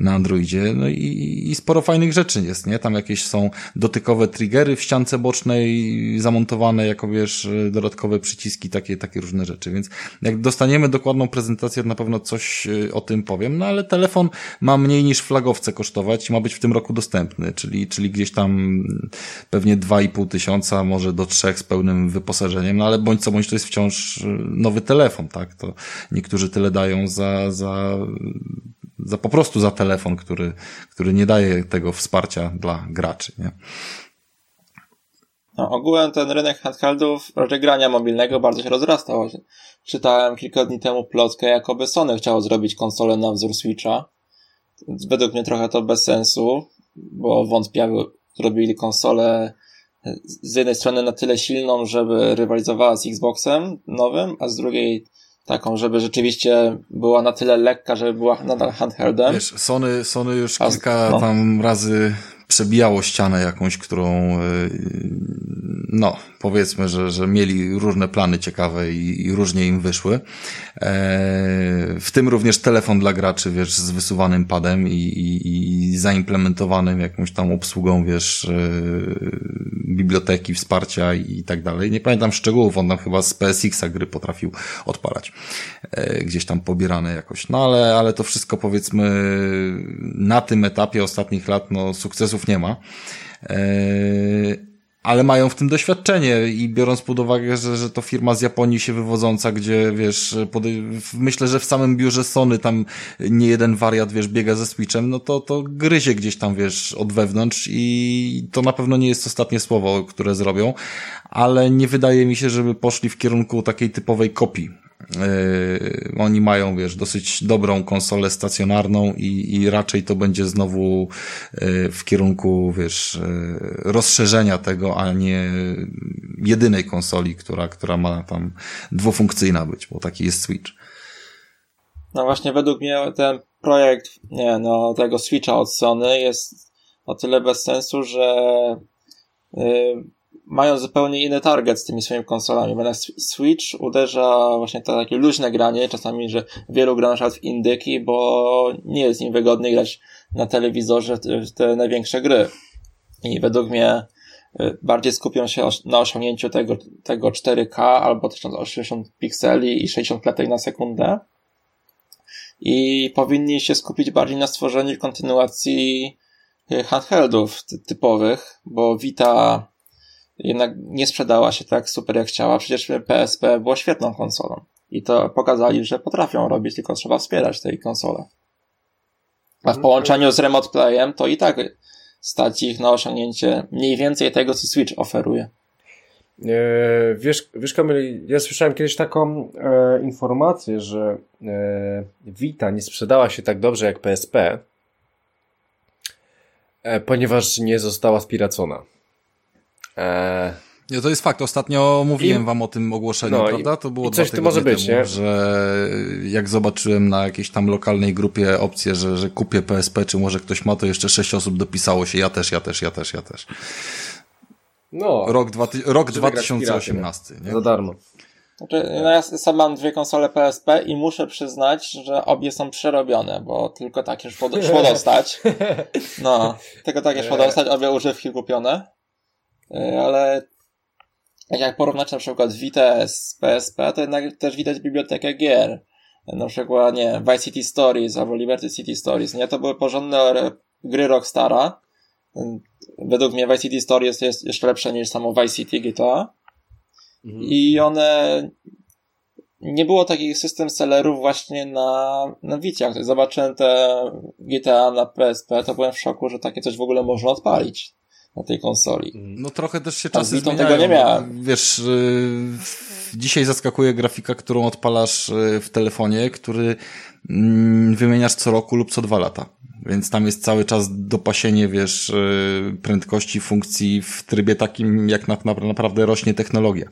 na Androidzie. No i, i sporo fajnych rzeczy jest, nie? Tam jakieś są dotykowe triggery w ściance bocznej zamontowane jako, wiesz, dodatkowe przyciski, takie, takie różne rzeczy. Więc jak dostaniemy dokładną prezentację, na pewno coś y, o tym powiem. No ale telefon ma mniej niż flagowce kosztować i ma być w tym roku dostępny, czyli, czyli gdzieś tam pewnie 2,5 tysiąca, może do 3 z pełnym wyposażeniem, no ale bądź co bądź to jest wciąż y, nowy telefon, tak? To niektórzy tyle dają za, za, za po prostu za telefon, który, który nie daje tego wsparcia dla graczy, nie? No, ogółem ten rynek handheldów, raczej grania mobilnego bardzo się rozrastał. Czytałem kilka dni temu plotkę, jakoby Sony chciało zrobić konsolę na wzór Switcha. Według mnie trochę to bez sensu, bo wątpię, aby zrobili konsolę z jednej strony na tyle silną, żeby rywalizowała z Xboxem nowym, a z drugiej taką, żeby rzeczywiście była na tyle lekka, żeby była nadal handheldem. Wiesz, Sony, Sony już A- kilka no. tam razy przebijało ścianę jakąś, którą y, no, powiedzmy, że, że mieli różne plany ciekawe i, i różnie im wyszły. E, w tym również telefon dla graczy, wiesz, z wysuwanym padem i, i, i zaimplementowanym jakąś tam obsługą, wiesz, e, biblioteki, wsparcia i tak dalej. Nie pamiętam szczegółów, on tam chyba z PSX-a gry potrafił odpalać. E, gdzieś tam pobierane jakoś. No ale, ale to wszystko powiedzmy na tym etapie ostatnich lat, no sukcesów nie ma. E, ale mają w tym doświadczenie i biorąc pod uwagę, że, że to firma z Japonii się wywodząca, gdzie wiesz, podej- myślę, że w samym biurze Sony tam nie jeden wariat, wiesz, biega ze Switchem, no to, to gryzie gdzieś tam, wiesz, od wewnątrz i to na pewno nie jest ostatnie słowo, które zrobią, ale nie wydaje mi się, żeby poszli w kierunku takiej typowej kopii. Yy, oni mają, wiesz, dosyć dobrą konsolę stacjonarną i, i raczej to będzie znowu yy, w kierunku, wiesz, yy, rozszerzenia tego, a nie jedynej konsoli, która, która ma tam dwufunkcyjna być, bo taki jest Switch. No właśnie według mnie ten projekt, nie no, tego Switcha od Sony jest o tyle bez sensu, że yy, mają zupełnie inny target z tymi swoimi konsolami, bo na Switch uderza właśnie to takie luźne granie, czasami, że wielu gra na przykład w indyki, bo nie jest im wygodnie grać na telewizorze w te największe gry. I według mnie y, bardziej skupią się na osiągnięciu tego, tego 4K albo 1080 pikseli i 60 klatek na sekundę. I powinni się skupić bardziej na stworzeniu kontynuacji y, handheldów typowych, bo Vita jednak nie sprzedała się tak super jak chciała. Przecież PSP było świetną konsolą. I to pokazali, że potrafią robić, tylko trzeba wspierać tej konsole. A w połączeniu z Remote Playem to i tak stać ich na osiągnięcie mniej więcej tego, co Switch oferuje. E, wiesz, wiesz Kamil, ja słyszałem kiedyś taką e, informację, że e, Vita nie sprzedała się tak dobrze jak PSP, e, ponieważ nie została spiracona. E... Nie, to jest fakt. Ostatnio mówiłem I... wam o tym ogłoszeniu, no, prawda? To było coś to może być, temu, nie? że jak zobaczyłem na jakiejś tam lokalnej grupie opcję, że, że kupię PSP, czy może ktoś ma, to jeszcze sześć osób dopisało się. Ja też, ja też, ja też, ja też. No. Rok, dwa, rok 2018. Nie? Za darmo. Znaczy, no ja sam mam dwie konsole PSP i muszę przyznać, że obie są przerobione, bo tylko takie szło, szło *laughs* dostać. No, tylko takie szło dostać, obie używki kupione. E, ale jak porównać na przykład Vita z PSP, to jednak też widać bibliotekę gier. Na przykład, nie Vice City Stories albo Liberty City Stories, nie? To były porządne gry Rockstara. Według mnie Vice City Stories jest jeszcze lepsze niż samo Vice City GTA. Mhm. I one nie było takich system sellerów właśnie na, na Viciach. Zobaczyłem te GTA na PSP, to byłem w szoku, że takie coś w ogóle można odpalić na tej konsoli. No trochę też się czasy zmieniają. tego nie miałem. Wiesz, y, dzisiaj zaskakuje grafika, którą odpalasz y, w telefonie, który mm, wymieniasz co roku lub co dwa lata. Więc tam jest cały czas dopasienie, wiesz, y, prędkości funkcji w trybie takim, jak naprawdę rośnie technologia.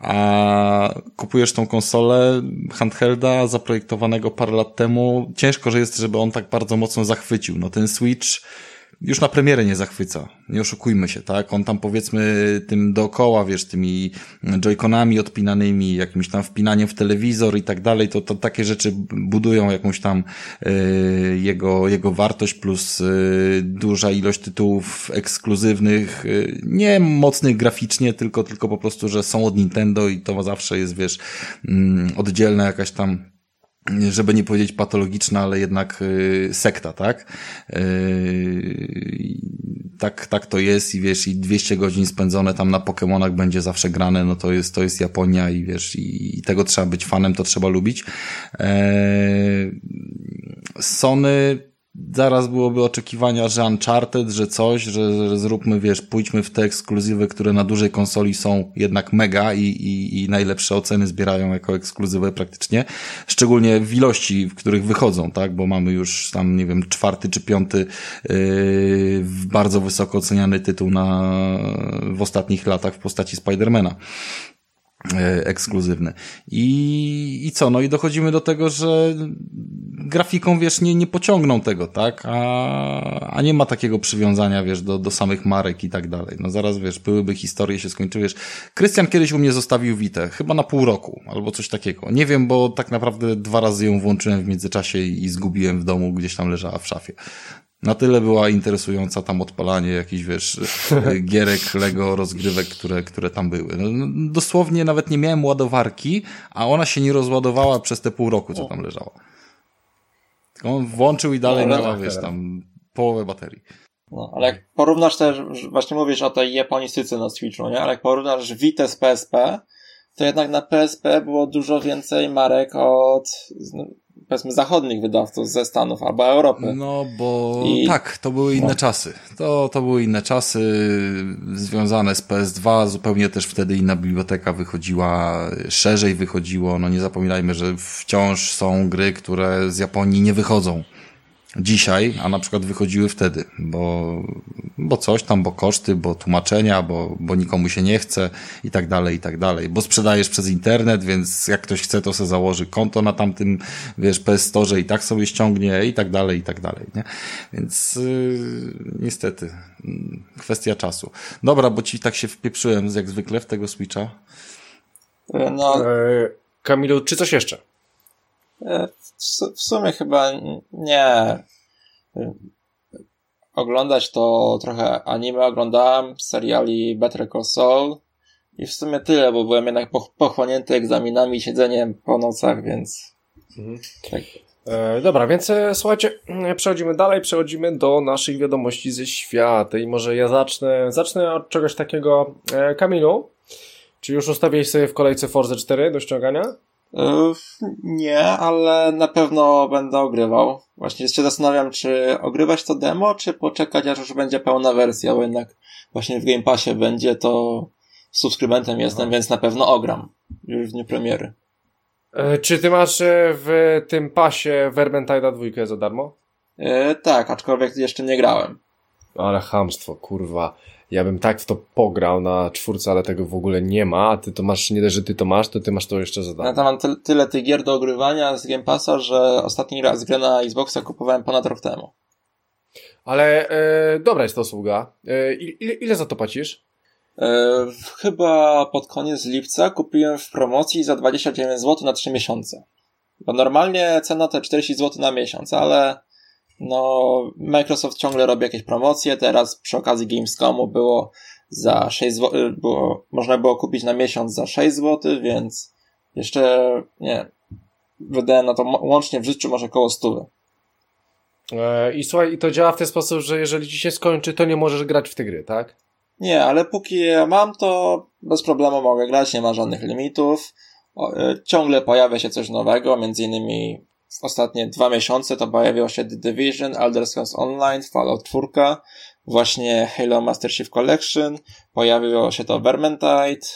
A kupujesz tą konsolę handhelda zaprojektowanego parę lat temu, ciężko, że jest, żeby on tak bardzo mocno zachwycił. No ten Switch, już na premierę nie zachwyca. Nie oszukujmy się, tak? On tam powiedzmy tym dookoła, wiesz, tymi joyconami odpinanymi, jakimś tam wpinaniem w telewizor i tak dalej, to, to takie rzeczy budują jakąś tam y, jego, jego wartość plus y, duża ilość tytułów ekskluzywnych, y, nie mocnych graficznie, tylko, tylko po prostu, że są od Nintendo i to zawsze jest, wiesz, mm, oddzielna jakaś tam żeby nie powiedzieć patologiczna, ale jednak y, sekta, tak? Y, tak, tak to jest i wiesz, i 200 godzin spędzone tam na Pokémonach będzie zawsze grane, no to jest, to jest Japonia i wiesz, i, tego trzeba być fanem, to trzeba lubić. E, Sony zaraz byłoby oczekiwania, że Uncharted, że coś, że, że zróbmy, wiesz, pójdźmy w te ekskluzywy, które na dużej konsoli są jednak mega i, i, i najlepsze oceny zbierają jako ekskluzywy praktycznie, szczególnie w ilości, w których wychodzą, tak, bo mamy już tam, nie wiem, czwarty czy piąty yy, bardzo wysoko oceniany tytuł na, w ostatnich latach w postaci Spidermana. E, ekskluzywny. I, I co? No i dochodzimy do tego, że grafiką, wiesz, nie, nie pociągną tego, tak? A, a nie ma takiego przywiązania, wiesz, do, do samych marek i tak dalej. No zaraz, wiesz, byłyby historie, się skończyły. Krystian kiedyś u mnie zostawił Witę, chyba na pół roku, albo coś takiego. Nie wiem, bo tak naprawdę dwa razy ją włączyłem w międzyczasie i zgubiłem w domu, gdzieś tam leżała w szafie. Na tyle była interesująca tam odpalanie jakichś, wiesz, *laughs* gierek, Lego, rozgrywek, które, które tam były. No, no, dosłownie nawet nie miałem ładowarki, a ona się nie rozładowała przez te pół roku, co tam leżała. Tylko on włączył i dalej no, miała, wiesz, tam połowę baterii. No, ale jak porównasz też, właśnie mówisz o tej japonistyce na Switchu, nie? Ale jak porównasz Vita z PSP, to jednak na PSP było dużo więcej marek od powiedzmy zachodnich wydawców ze Stanów albo Europy. No bo I... tak, to były inne no. czasy. To, to były inne czasy związane z PS2, zupełnie też wtedy inna biblioteka wychodziła, szerzej wychodziło. No nie zapominajmy, że wciąż są gry, które z Japonii nie wychodzą dzisiaj, a na przykład wychodziły wtedy, bo, bo coś tam, bo koszty, bo tłumaczenia, bo, bo nikomu się nie chce i tak dalej, i tak dalej. Bo sprzedajesz przez internet, więc jak ktoś chce, to se założy konto na tamtym, wiesz, PS Store i tak sobie ściągnie i tak dalej, i tak dalej, nie? Więc yy, niestety, yy, kwestia czasu. Dobra, bo ci tak się wpieprzyłem jak zwykle w tego Switcha. No. E, Kamilu, czy coś jeszcze? E, w sumie chyba nie. Oglądać to trochę anime oglądałem, seriali Better Call Saul i w sumie tyle, bo byłem jednak pochłonięty egzaminami i siedzeniem po nocach, więc... Mhm. Tak. E, dobra, więc e, słuchajcie, przechodzimy dalej, przechodzimy do naszych wiadomości ze świata i może ja zacznę, zacznę od czegoś takiego. E, Kamilu, czy już ustawiłeś sobie w kolejce Forza 4 do ściągania? Nie, ale na pewno będę ogrywał. Właśnie się zastanawiam, czy ogrywać to demo, czy poczekać, aż już będzie pełna wersja, bo jednak właśnie w Game Passie będzie to subskrybentem jestem, więc na pewno ogram już w dniu premiery. E, czy ty masz e, w tym pasie Vermintide 2 za darmo? E, tak, aczkolwiek jeszcze nie grałem. Ale hamstwo, kurwa ja bym tak w to pograł na czwórce, ale tego w ogóle nie ma, a ty to masz, nie dość, że ty to masz, to ty masz to jeszcze za darmo. Ja tam mam ty tyle tych gier do ogrywania z Game Passa, że ostatni raz grę na Xboxa kupowałem ponad rok temu. Ale e, dobra jest to usługa. E, ile, ile za to płacisz? E, chyba pod koniec lipca kupiłem w promocji za 29 zł na 3 miesiące. Bo normalnie cena to 40 zł na miesiąc, ale no, Microsoft ciągle robi jakieś promocje. Teraz przy okazji Gamescomu było za 6 zł, y, było, można było kupić na miesiąc za 6 zł, więc jeszcze, nie, wydałem na to łącznie w życiu może około 100. E, I słuchaj, i to działa w ten sposób, że jeżeli ci się skończy, to nie możesz grać w te gry, tak? Nie, ale póki je mam, to bez problemu mogę grać, nie ma żadnych limitów. Y, ciągle pojawia się coś nowego, między innymi w ostatnie dwa miesiące to pojawiło się The Division, Elder Scrolls Online, Fallout 4, właśnie Halo Master Chief Collection, pojawiło się to Vermintide,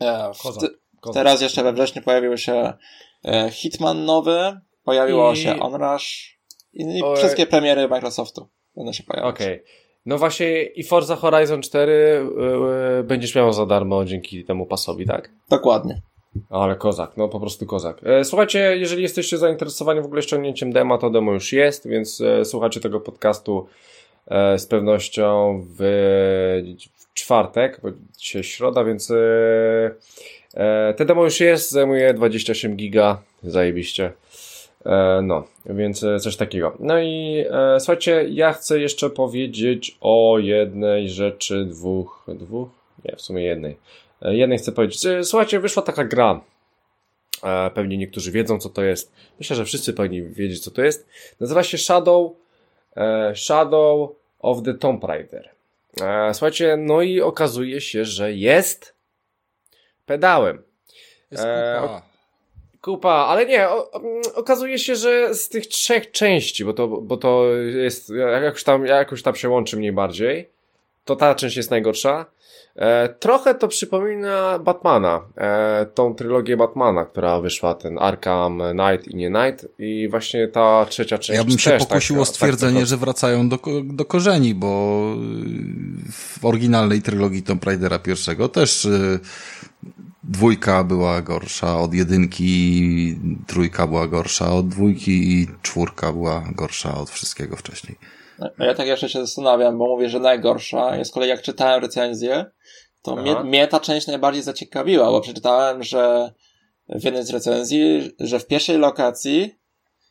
e, Koza. teraz jeszcze we wrześniu pojawił się e, Hitman nowy, pojawiło I... się Onrush i, i wszystkie premiery Microsoftu będą się pojawiać. Okej. Okay. No właśnie i Forza Horizon 4 yy, będziesz miał za darmo dzięki temu pasowi, tak? Dokładnie. Ale kozak, no po prostu kozak. E, słuchajcie, jeżeli jesteście zainteresowani w ogóle ściągnięciem demo, to demo już jest, więc e, słuchacie tego podcastu e, z pewnością w, w czwartek, bo dzisiaj środa, więc te demo już jest, zajmuje 28 giga, zajebiście. No, więc coś takiego. No i słuchajcie, ja chcę jeszcze powiedzieć o jednej rzeczy, dwóch, dwóch? Nie, w sumie jednej. E, jednej chcę powiedzieć, słuchajcie, wyszła taka gra. E, pewnie niektórzy wiedzą, co to jest. Myślę, że wszyscy powinni wiedzieć, co to jest. Nazywa się Shadow, e, Shadow of the Tomb Raider. Słuchajcie, no i okazuje się, że jest pedałem. Jest kupa. Kupa, ale nie, o, okazuje się, że z tych trzech części, bo to, bo to jest, jakoś tam, jakoś tam się łączy mniej bardziej, to ta część jest najgorsza. E, trochę to przypomina Batmana, e, tą trylogię Batmana, która wyszła, ten Arkham Knight i nie Knight i właśnie ta trzecia część Ja bym się pokusił tak, o stwierdzenie, tak, że wracają do, do korzeni, bo w oryginalnej trylogii Tomb Raidera pierwszego też y, dwójka była gorsza od jedynki, trójka była gorsza od dwójki i czwórka była gorsza od wszystkiego wcześniej. Ja tak jeszcze się zastanawiam, bo mówię, że najgorsza. jest kolei jak czytałem recenzję, to mnie, mnie, ta część najbardziej zaciekawiła, bo przeczytałem, że w jednej z recenzji, że w pierwszej lokacji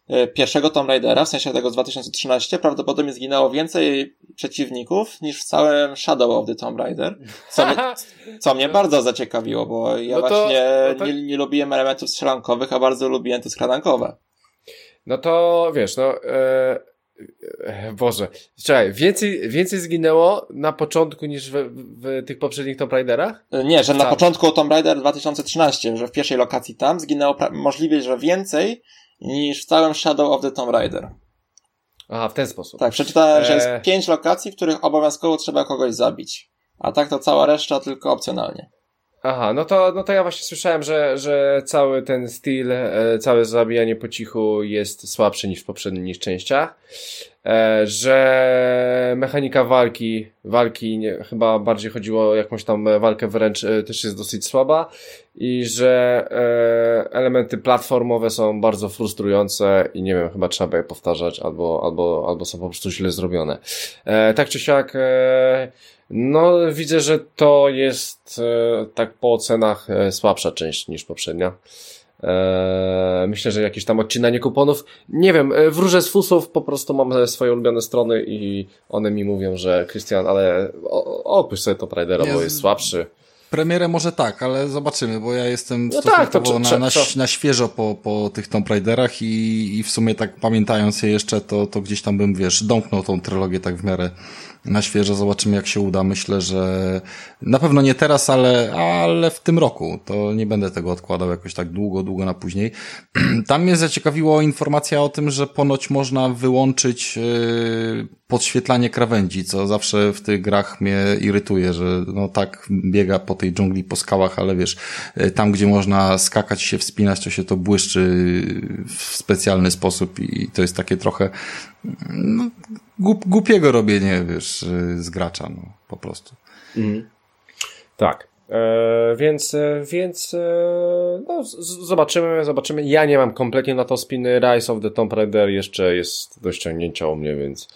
e, pierwszego Tomb Raidera, w sensie tego z 2013, prawdopodobnie zginęło więcej przeciwników niż w całym Shadow of the Tomb Raider. Co mnie, *laughs* co mnie bardzo zaciekawiło, bo ja no to, właśnie no to... nie, nie lubiłem elementów strzelankowych, a bardzo lubiłem te skradankowe. No to wiesz, no. E Boże, czekaj, więcej, więcej zginęło na początku niż w, w tych poprzednich Tomb Raiderach? Nie, że na początku Tomb Raider 2013, że w pierwszej lokacji tam zginęło możliwie, że więcej niż w całym Shadow of the Tomb Raider. Aha, w ten sposób. Tak, przeczytałem, że jest e. pięć lokacji, w których obowiązkowo trzeba kogoś zabić. A tak to cała reszta tylko opcjonalnie. Aha, no to, no to ja właśnie słyszałem, że, że cały ten styl, e, całe zabijanie po cichu jest słabszy niż w poprzednich częściach. E, że mechanika walki, walki nie, chyba bardziej chodziło o jakąś tam walkę wręcz e, też jest dosyć słaba i że e, elementy platformowe są bardzo frustrujące i nie wiem, chyba trzeba je powtarzać albo, albo, albo są po prostu źle zrobione. E, tak czy siak, e, no widzę, że to jest e, tak po ocenach e, słabsza część niż poprzednia. Eee, myślę, że jakieś tam odcinanie kuponów. Nie wiem, e, wróżę z fusów, po prostu mam swoje ulubione strony i one mi mówią, że Krystian, ale opisz sobie to Raidera, bo jest słabszy. Premierę może tak, ale zobaczymy, bo ja jestem no tak, to, to, na, na, na, świeżo po, po tych Tomb Raiderach i, i w sumie tak pamiętając je jeszcze, to, to gdzieś tam bym, wiesz, domknął tą trylogię tak w miarę na świeżo. Zobaczymy, jak się uda. Myślę, że na pewno nie teraz, ale, ale w tym roku. To nie będę tego odkładał jakoś tak długo, długo na później. *clears throat* Tam mnie zaciekawiło informacja o tym, że ponoć można wyłączyć yy, podświetlanie krawędzi, co zawsze w tych grach mnie irytuje, że no tak biega po tej dżungli, po skałach, ale wiesz, yy, tam gdzie można skakać się wspinać, to się to błyszczy w specjalny sposób i to jest takie trochę no, głup, głupiego robienie, wiesz, z gracza, no, po prostu. Mhm. Tak. E, więc, e, więc e, no, z, zobaczymy, zobaczymy. Ja nie mam kompletnie na to spiny. Rise of the Tomb Raider jeszcze jest do ściągnięcia u mnie, więc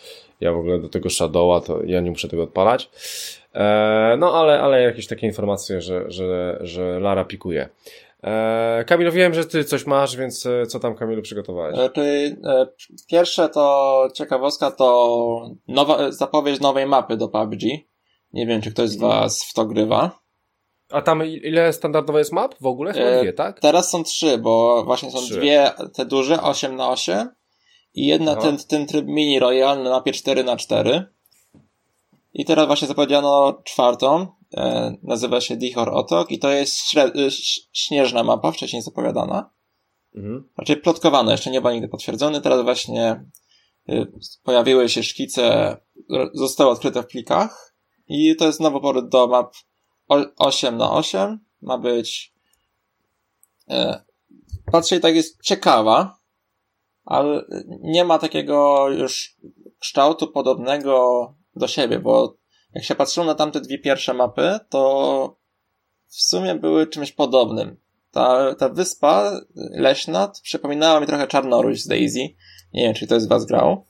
ja w ogóle do tego Shadowa to ja nie muszę tego odpalać. E, no ale, ale jakieś takie informacje, że, że, że Lara pikuje. E, Kamilu, wiem, że ty coś masz, więc e, co tam Kamilu przygotowałeś? Znaczy, pierwsze to ciekawostka to nowa, zapowiedź nowej mapy do PUBG. Nie wiem, czy ktoś z mhm. was w to grywa. A tam ile standardowe jest map w ogóle? Chyba dwie, tak? Teraz są trzy, bo właśnie są trzy. dwie te duże, 8 na 8 i jedna ten, ten tryb mini royal na mapie 4 na 4 I teraz właśnie zapowiedziano czwartą, E, nazywa się Dichor Otok i to jest e, śnieżna mapa, wcześniej zapowiadana. Mhm. Raczej plotkowana, jeszcze nie była nigdy potwierdzony. Teraz właśnie e, pojawiły się szkice, zostały odkryte w plikach i to jest nowy powrót do map 8 na 8 Ma być patrzę i tak jest ciekawa, ale nie ma takiego już kształtu podobnego do siebie, bo jak się patrzyło na tamte dwie pierwsze mapy, to w sumie były czymś podobnym. Ta, ta wyspa leśna przypominała mi trochę Czarnoruś z Daisy. Nie wiem, czy to jest was grał.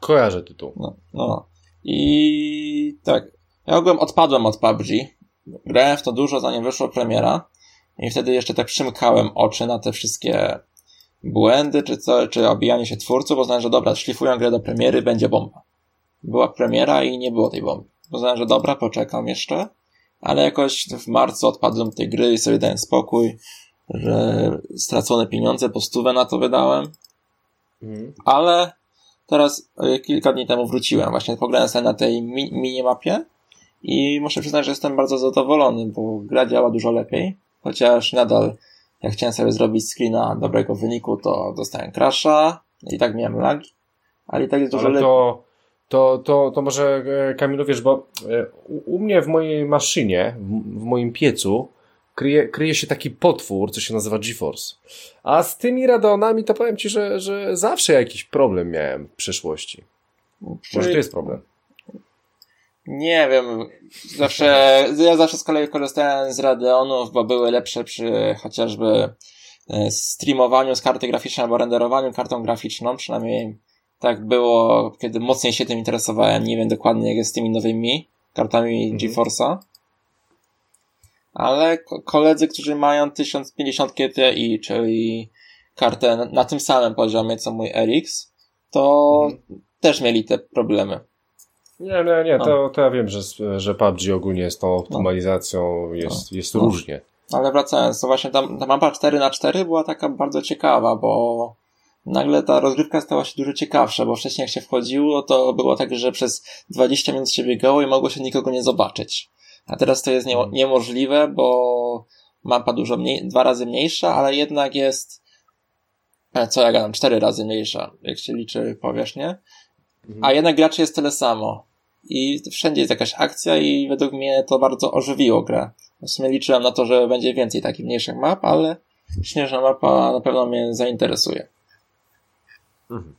Kojarzę tytuł. No, no. I tak. Ja ogółem odpadłem od PUBG. Grałem w to dużo, zanim wyszła premiera. I wtedy jeszcze tak przymkałem oczy na te wszystkie błędy, czy co, czy obijanie się twórców, bo znałem, że dobra, szlifują grę do premiery, będzie bomba była premiera i nie było tej bomby. Poznałem, że dobra, poczekam jeszcze, ale jakoś w marcu odpadłem tej gry i sobie dałem spokój, że stracone pieniądze, po stówę na to wydałem. Mhm. Ale teraz e, kilka dni temu wróciłem, właśnie pograłem sobie na tej mi minimapie i muszę przyznać, że jestem bardzo zadowolony, bo gra działa dużo lepiej, chociaż nadal jak chciałem sobie zrobić screena dobrego wyniku, to dostałem crasha i tak miałem lagi, ale i tak jest dużo lepiej. To to, to, to może e, Kamilu, wiesz, bo e, u mnie w mojej maszynie, w, moim piecu kryje, kryje się taki potwór, co się nazywa GeForce. A z tymi radonami to powiem Ci, że, że zawsze jakiś problem miałem w przeszłości. Może to jest problem. Nie wiem, zawsze, ja zawsze z kolei korzystałem z Radeonów, bo były lepsze przy chociażby e, streamowaniu z karty graficznej albo renderowaniu kartą graficzną, przynajmniej tak było, kiedy mocniej się tym interesowałem. Nie wiem dokładnie, jak jest z tymi nowymi kartami mhm. GeForce'a. Ale koledzy, którzy mają 1050 GTI, czyli kartę na, tym samym poziomie co mój RX, to mhm. też mieli te problemy. Nie, nie, nie, to, no. to ja wiem, że, że PUBG ogólnie z tą optymalizacją jest, no. jest no. różnie. Ale wracając, to właśnie ta, ta mapa 4 na 4 była taka bardzo ciekawa, bo nagle ta rozgrywka stała się dużo ciekawsza, bo wcześniej jak się wchodziło, to było tak, że przez 20 minut się biegało i mogło się nikogo nie zobaczyć. A teraz to jest nie, hmm. niemożliwe, bo mapa dużo mniej, dwa razy mniejsza, ale jednak jest, e, co ja gadam, cztery razy mniejsza, jak się liczy powierzchnię. Mhm. A jednak graczy jest tyle samo. I wszędzie jest jakaś akcja i według mnie to bardzo ożywiło grę. W sumie liczyłem na to, że będzie więcej takich mniejszych map, ale śnieżna mapa na pewno mnie zainteresuje. Mhm.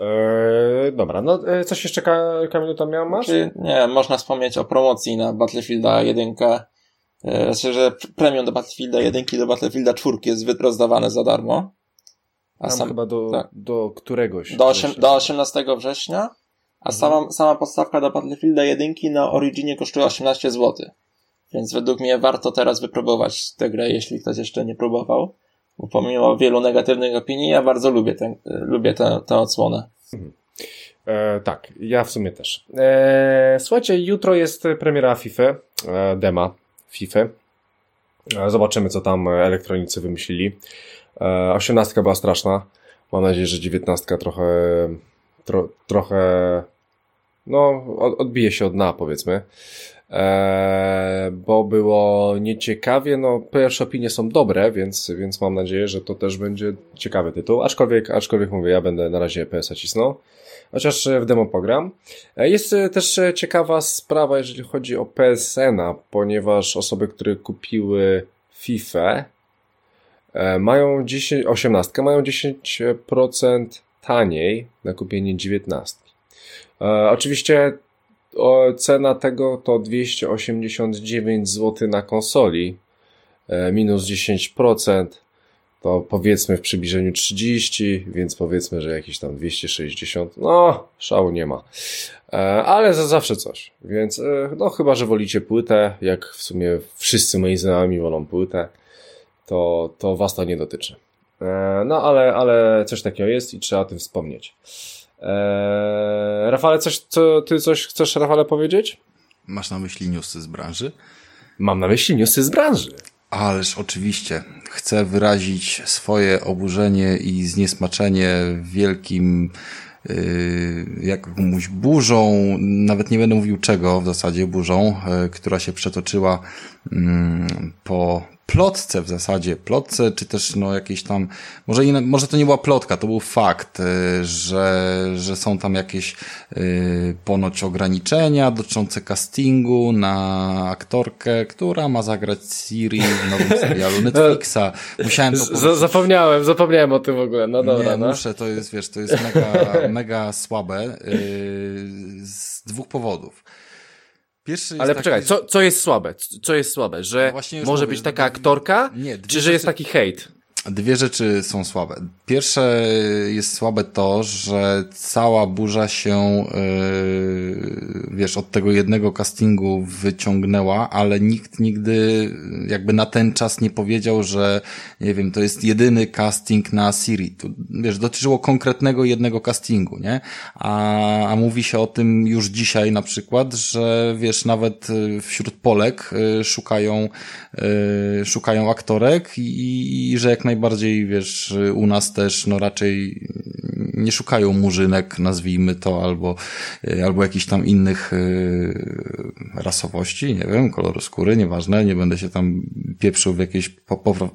Eee, dobra, no e, coś jeszcze Kamilu tam miał, masz? Czy, nie, można wspomnieć o promocji na Battlefielda 1. E, znaczy, że premium do Battlefielda 1 i do Battlefielda 4 jest rozdawane za darmo. A sam, chyba do, tak. do któregoś. Do, do 18 września, a mhm. sama, sama podstawka do Battlefielda 1 na Originie kosztuje 18 zł. Więc według mnie warto teraz wypróbować tę grę, jeśli ktoś jeszcze nie próbował. Bo pomimo wielu negatywnych opinii, ja bardzo lubię, lubię tę, tę odsłonę. Mhm. E, tak, ja w sumie też. E, słuchajcie, jutro jest premiera FIFA, e, dema FIFA. E, zobaczymy, co tam elektronicy wymyślili. E, osiemnastka była straszna. Mam nadzieję, że dziewiętnastka trochę, tro, trochę, no, odbije się od dna, powiedzmy. Eee, bo było nieciekawie, no pierwsze opinie są dobre, więc, więc mam nadzieję, że to też będzie ciekawy tytuł, aczkolwiek, aczkolwiek mówię, ja będę na razie PS-a cisnął, chociaż w demo program. E, jest też ciekawa sprawa, jeżeli chodzi o PSN-a, ponieważ osoby, które kupiły FIFA e, mają 10, 18, mają 10% taniej na kupienie 19. E, oczywiście cena tego to 289 zł na konsoli, e, minus 10%, to powiedzmy w przybliżeniu 30, więc powiedzmy, że jakieś tam 260, no szału nie ma. E, ale za zawsze coś, więc e, no chyba, że wolicie płytę, jak w sumie wszyscy moi znajomi wolą płytę, to, to was to nie dotyczy. No ale, ale coś takiego jest i trzeba o tym wspomnieć. Eee, Rafale, coś, co, ty coś chcesz, Rafale, powiedzieć? Masz na myśli newsy z branży? Mam na myśli newsy z branży. Ależ oczywiście. Chcę wyrazić swoje oburzenie i zniesmaczenie wielkim yy, jakąś burzą, nawet nie będę mówił czego w zasadzie burzą, yy, która się przetoczyła yy, po plotce w zasadzie, plotce, czy też no jakieś tam, może, inne, może to nie była plotka, to był fakt, y, że, że są tam jakieś y, ponoć ograniczenia dotyczące castingu na aktorkę, która ma zagrać Siri w nowym *laughs* serialu Netflixa. Musiałem to Zapomniałem, zapomniałem o tym w ogóle, no dobra. Nie, no. muszę, to jest, wiesz, to jest mega, *laughs* mega słabe y, z dwóch powodów. Pierwszy Ale taki... poczekaj, co, co jest słabe? Co jest słabe? Że no może mówię, być taka aktorka, nie, czy że jest taki hejt? Dwie rzeczy są słabe. Pierwsze jest słabe to, że cała burza się, yy, wiesz, od tego jednego castingu wyciągnęła, ale nikt nigdy jakby na ten czas nie powiedział, że, nie wiem, to jest jedyny casting na Siri. Tu, wiesz, dotyczyło konkretnego jednego castingu, nie? A, a mówi się o tym już dzisiaj na przykład, że, wiesz, nawet wśród Polek yy, szukają, yy, szukają aktorek i, i że jak najbardziej najbardziej, wiesz, u nas też, no raczej nie szukają murzynek, nazwijmy to, albo, albo jakichś tam innych y, rasowości, nie wiem, koloru skóry, nieważne, nie będę się tam pieprzył w jakieś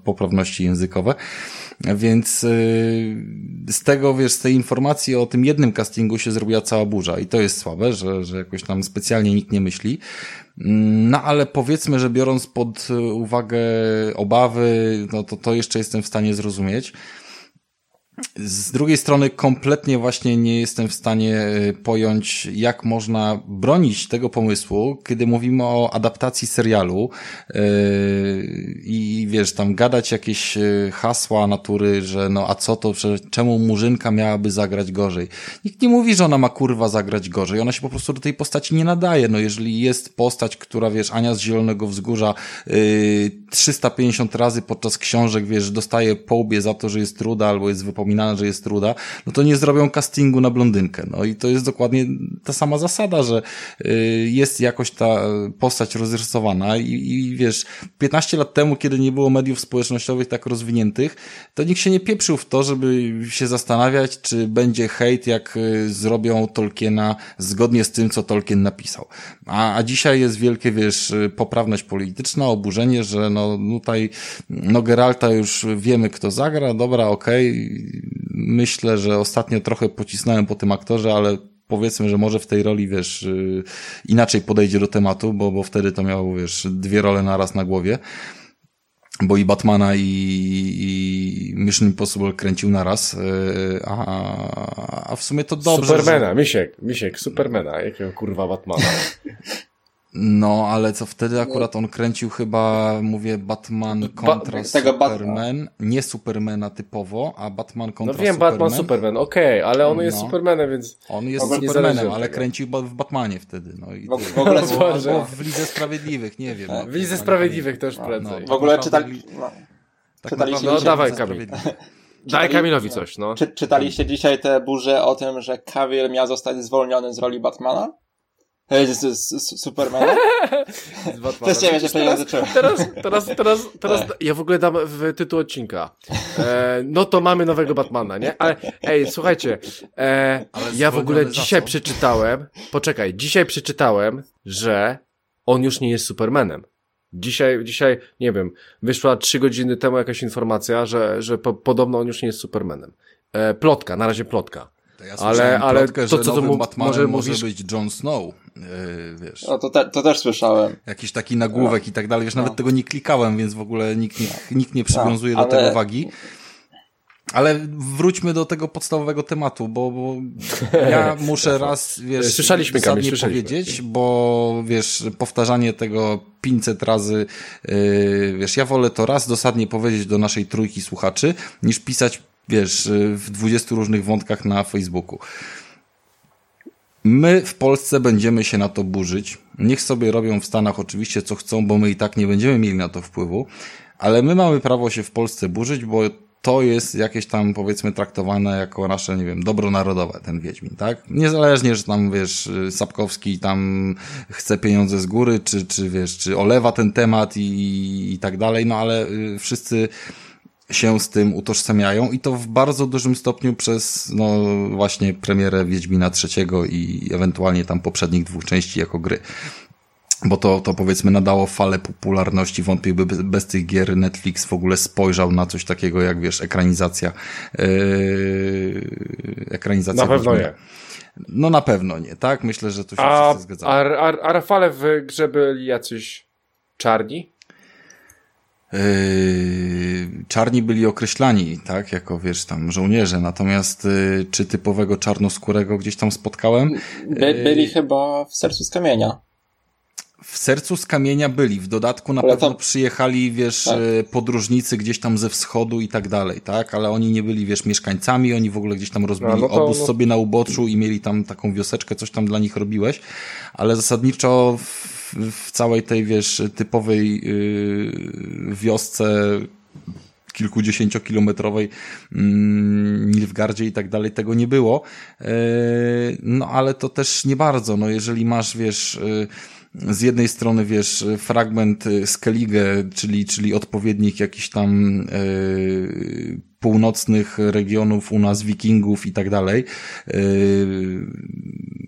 poprawności językowe. Więc y, z tego, wiesz, z tej informacji o tym jednym castingu się zrobiła cała burza i to jest słabe, że, że jakoś tam specjalnie nikt nie myśli. No ale powiedzmy, że biorąc pod uwagę obawy, no to to jeszcze jestem w stanie zrozumieć. Z drugiej strony kompletnie właśnie nie jestem w stanie e, pojąć, jak można bronić tego pomysłu, kiedy mówimy o adaptacji serialu yy, i wiesz, tam gadać jakieś e, hasła natury, że no a co to, że czemu Murzynka miałaby zagrać gorzej. Nikt nie mówi, że ona ma kurwa zagrać gorzej, ona się po prostu do tej postaci nie nadaje. No jeżeli jest postać, która wiesz, Ania z Zielonego Wzgórza yy, 350 razy podczas książek, wiesz, dostaje po łbie za to, że jest truda albo jest wypominana wspominana, że jest ruda, no to nie zrobią castingu na blondynkę. No i to jest dokładnie ta sama zasada, że y, jest jakoś ta postać rozrysowana i, i wiesz, 15 lat temu, kiedy nie było mediów społecznościowych tak rozwiniętych, to nikt się nie pieprzył w to, żeby się zastanawiać, czy będzie hejt, jak y, zrobią Tolkiena zgodnie z tym, co Tolkien napisał. A, a dzisiaj jest wielkie, wiesz, poprawność polityczna, oburzenie, że no tutaj, no Geralta już wiemy, kto zagra, dobra, okej, myślę, że ostatnio trochę pocisnąłem po tym aktorze, ale powiedzmy, że może w tej roli, wiesz, y, inaczej podejdzie do tematu, bo, bo wtedy to miał, wiesz, dwie role naraz na głowie bo i Batmana i, i Mission Impossible kręcił naraz, y, a, a w sumie to dobrze. Supermana, że... Misiek, Misiek, Supermana, jakiego kurwa Batmana. *laughs* No, ale co wtedy akurat on kręcił chyba, mówię, Batman kontra ba Superman. Nie Supermana typowo, a Batman kontra No wiem, Superman. Batman, Superman, okej, okay, ale on no. jest Supermanem, więc... On jest Supermanem, ale kręcił w Batmanie wtedy. No i w, w ogóle albo w Lidze Sprawiedliwych, nie wiem. W Lidze Sprawiedliwych też no, prędzej. No, w ogóle czytali... No. Tak czytaliście no, dawaj Kamil. Daj Kamilowi coś, no. Czy, czytaliście dzisiaj te burze o tym, że Cavill miał zostać zwolniony z roli Batmana? *laughs* z, z, Supermana? Też nie wiem, że nie zacząłem. Teraz, teraz, teraz, teraz ja w ogóle dam w tytuł odcinka. E, no to mamy nowego Batmana, nie? Ale ej, słuchajcie, e, ja w ogóle dzisiaj przeczytałem, poczekaj, dzisiaj przeczytałem, że on już nie jest Supermanem. Dzisiaj, dzisiaj, nie wiem, wyszła trzy godziny temu jakaś informacja, że, że po, podobno on już nie jest Supermanem. E, plotka, na razie plotka. To ja ale, ale plotkę, to, co to mu, może, może być Jon Snow, wiesz. No to, te, to też słyszałem. Jakiś taki nagłówek no. i tak dalej, wiesz, no. nawet tego nie klikałem, więc w ogóle nikt, nikt, nikt nie przywiązuje no, ale... do tego wagi. Ale wróćmy do tego podstawowego tematu, bo, bo ja *laughs* muszę raz, wiesz, słyszeliśmy, Kamil, słyszeliśmy. powiedzieć, bo wiesz, powtarzanie tego 500 razy, yy, wiesz, ja wolę to raz dosadnie powiedzieć do naszej trójki słuchaczy, niż pisać wiesz, w 20 różnych wątkach na Facebooku. My w Polsce będziemy się na to burzyć. Niech sobie robią w Stanach oczywiście co chcą, bo my i tak nie będziemy mieli na to wpływu, ale my mamy prawo się w Polsce burzyć, bo to jest jakieś tam powiedzmy traktowane jako nasze, nie wiem, dobro narodowe, ten Wiedźmin, tak? Niezależnie, że tam, wiesz, Sapkowski tam chce pieniądze z góry, czy, czy wiesz, czy olewa ten temat i, i tak dalej, no ale y, wszyscy się z tym utożsamiają i to w bardzo dużym stopniu przez, no właśnie premierę Wiedźmina trzeciego i ewentualnie tam poprzednich dwóch części jako gry. Bo to, to powiedzmy nadało falę popularności, wątpię by bez tych gier Netflix w ogóle spojrzał na coś takiego jak wiesz, ekranizacja yy, ekranizacja Na pewno Wiedźmina. nie. No na pewno nie, tak? Myślę, że tu się a, wszyscy zgadzamy. A, a, a Rafale w grze byli jacyś czarni? Yy, czarni byli określani, tak, jako wiesz, tam żołnierze, natomiast yy, czy typowego czarnoskórego gdzieś tam spotkałem? By, yy, byli chyba w sercu z kamienia. W sercu z kamienia byli, w dodatku na ale pewno przyjechali, wiesz, tak. podróżnicy gdzieś tam ze wschodu i tak dalej, tak, ale oni nie byli, wiesz, mieszkańcami, oni w ogóle gdzieś tam rozbili no, no to, obóz no... sobie na uboczu i mieli tam taką wioseczkę, coś tam dla nich robiłeś, ale zasadniczo w w całej tej, wiesz, typowej yy, wiosce kilkudziesięciokilometrowej mm, Nilfgardzie i tak dalej, tego nie było. Yy, no ale to też nie bardzo, no jeżeli masz, wiesz, yy, z jednej strony, wiesz, fragment Skellige, czyli, czyli odpowiednik jakiś tam yy, północnych regionów u nas, wikingów i tak dalej, yy,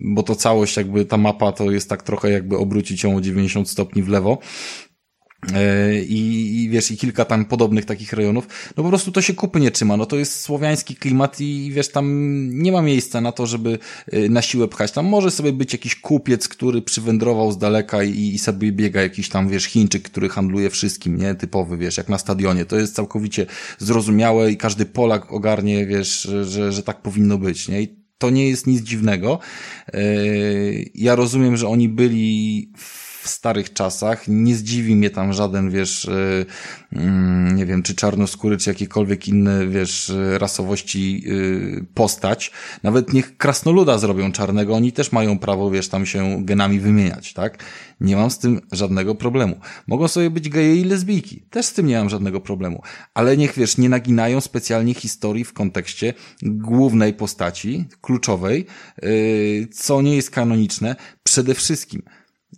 bo to całość jakby ta mapa to jest tak trochę jakby obrócić ją o 90 stopni w lewo. E, I, I wiesz, i kilka tam podobnych takich rejonów, no po prostu to się kupy nie trzyma, no to jest słowiański klimat i wiesz, tam nie ma miejsca na to, żeby e, na siłę pchać. Tam może sobie być jakiś kupiec, który przywędrował z daleka i, i sobie biega jakiś tam, wiesz, Chińczyk, który handluje wszystkim, nie? Typowy, wiesz, jak na stadionie. To jest całkowicie zrozumiałe i każdy Polak ogarnie, wiesz, że, że tak powinno być, nie? I to nie jest nic dziwnego. E, ja rozumiem, że oni byli w w starych czasach. Nie zdziwi mnie tam żaden, wiesz, y, mm, nie wiem, czy czarnoskóry, czy jakiekolwiek inne, wiesz, rasowości y, postać. Nawet niech krasnoluda zrobią czarnego, oni też mają prawo, wiesz, tam się genami wymieniać, tak? Nie mam z tym żadnego problemu. Mogą sobie być geje i lesbijki. Też z tym nie mam żadnego problemu. Ale niech, wiesz, nie naginają specjalnie historii w kontekście głównej postaci, kluczowej, y, co nie jest kanoniczne. Przede wszystkim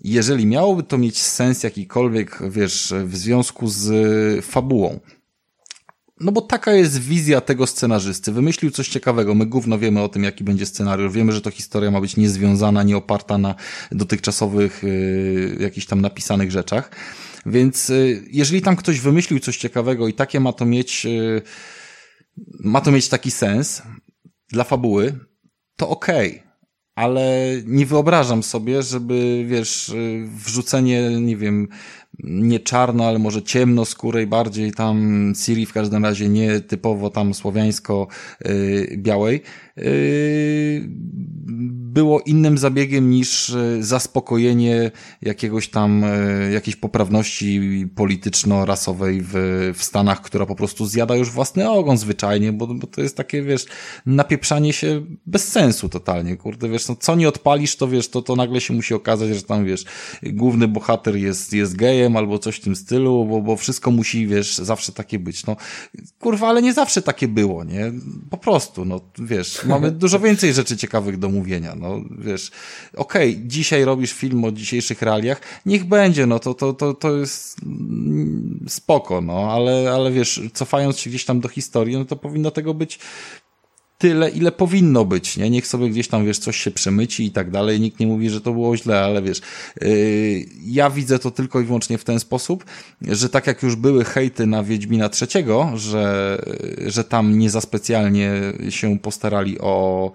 jeżeli miałoby to mieć sens jakikolwiek, wiesz, w związku z fabułą, no bo taka jest wizja tego scenarzysty. Wymyślił coś ciekawego. My gówno wiemy o tym, jaki będzie scenariusz. Wiemy, że to historia ma być niezwiązana, nie oparta na dotychczasowych yy, jakichś tam napisanych rzeczach. Więc yy, jeżeli tam ktoś wymyślił coś ciekawego i takie ma to mieć, yy, ma to mieć taki sens dla fabuły, to okej. Okay ale nie wyobrażam sobie, żeby, wiesz, wrzucenie, nie wiem, nie czarno, ale może ciemno skórej bardziej tam Siri w każdym razie nie typowo tam słowiańsko-białej, yy, było innym zabiegiem niż e, zaspokojenie jakiegoś tam, e, jakiejś poprawności polityczno-rasowej w, w Stanach, która po prostu zjada już własny ogon zwyczajnie, bo, bo to jest takie, wiesz, napieprzanie się bez sensu totalnie, kurde, wiesz, no co nie odpalisz, to wiesz, to, to nagle się musi okazać, że tam, wiesz, główny bohater jest, jest gejem albo coś w tym stylu, bo, bo wszystko musi, wiesz, zawsze takie być, no, kurwa, ale nie zawsze takie było, nie? Po prostu, no, wiesz, mamy *laughs* dużo więcej rzeczy ciekawych do mówienia, no, no wiesz, okej, okay, dzisiaj robisz film o dzisiejszych realiach, niech będzie, no to, to, to, to jest spoko, no, ale, ale wiesz, cofając się gdzieś tam do historii, no to powinno tego być tyle, ile powinno być, nie? Niech sobie gdzieś tam, wiesz, coś się przemyci i tak dalej. Nikt nie mówi, że to było źle, ale wiesz, yy, ja widzę to tylko i wyłącznie w ten sposób, że tak jak już były hejty na Wiedźmina trzeciego, że, że tam nie za specjalnie się postarali o,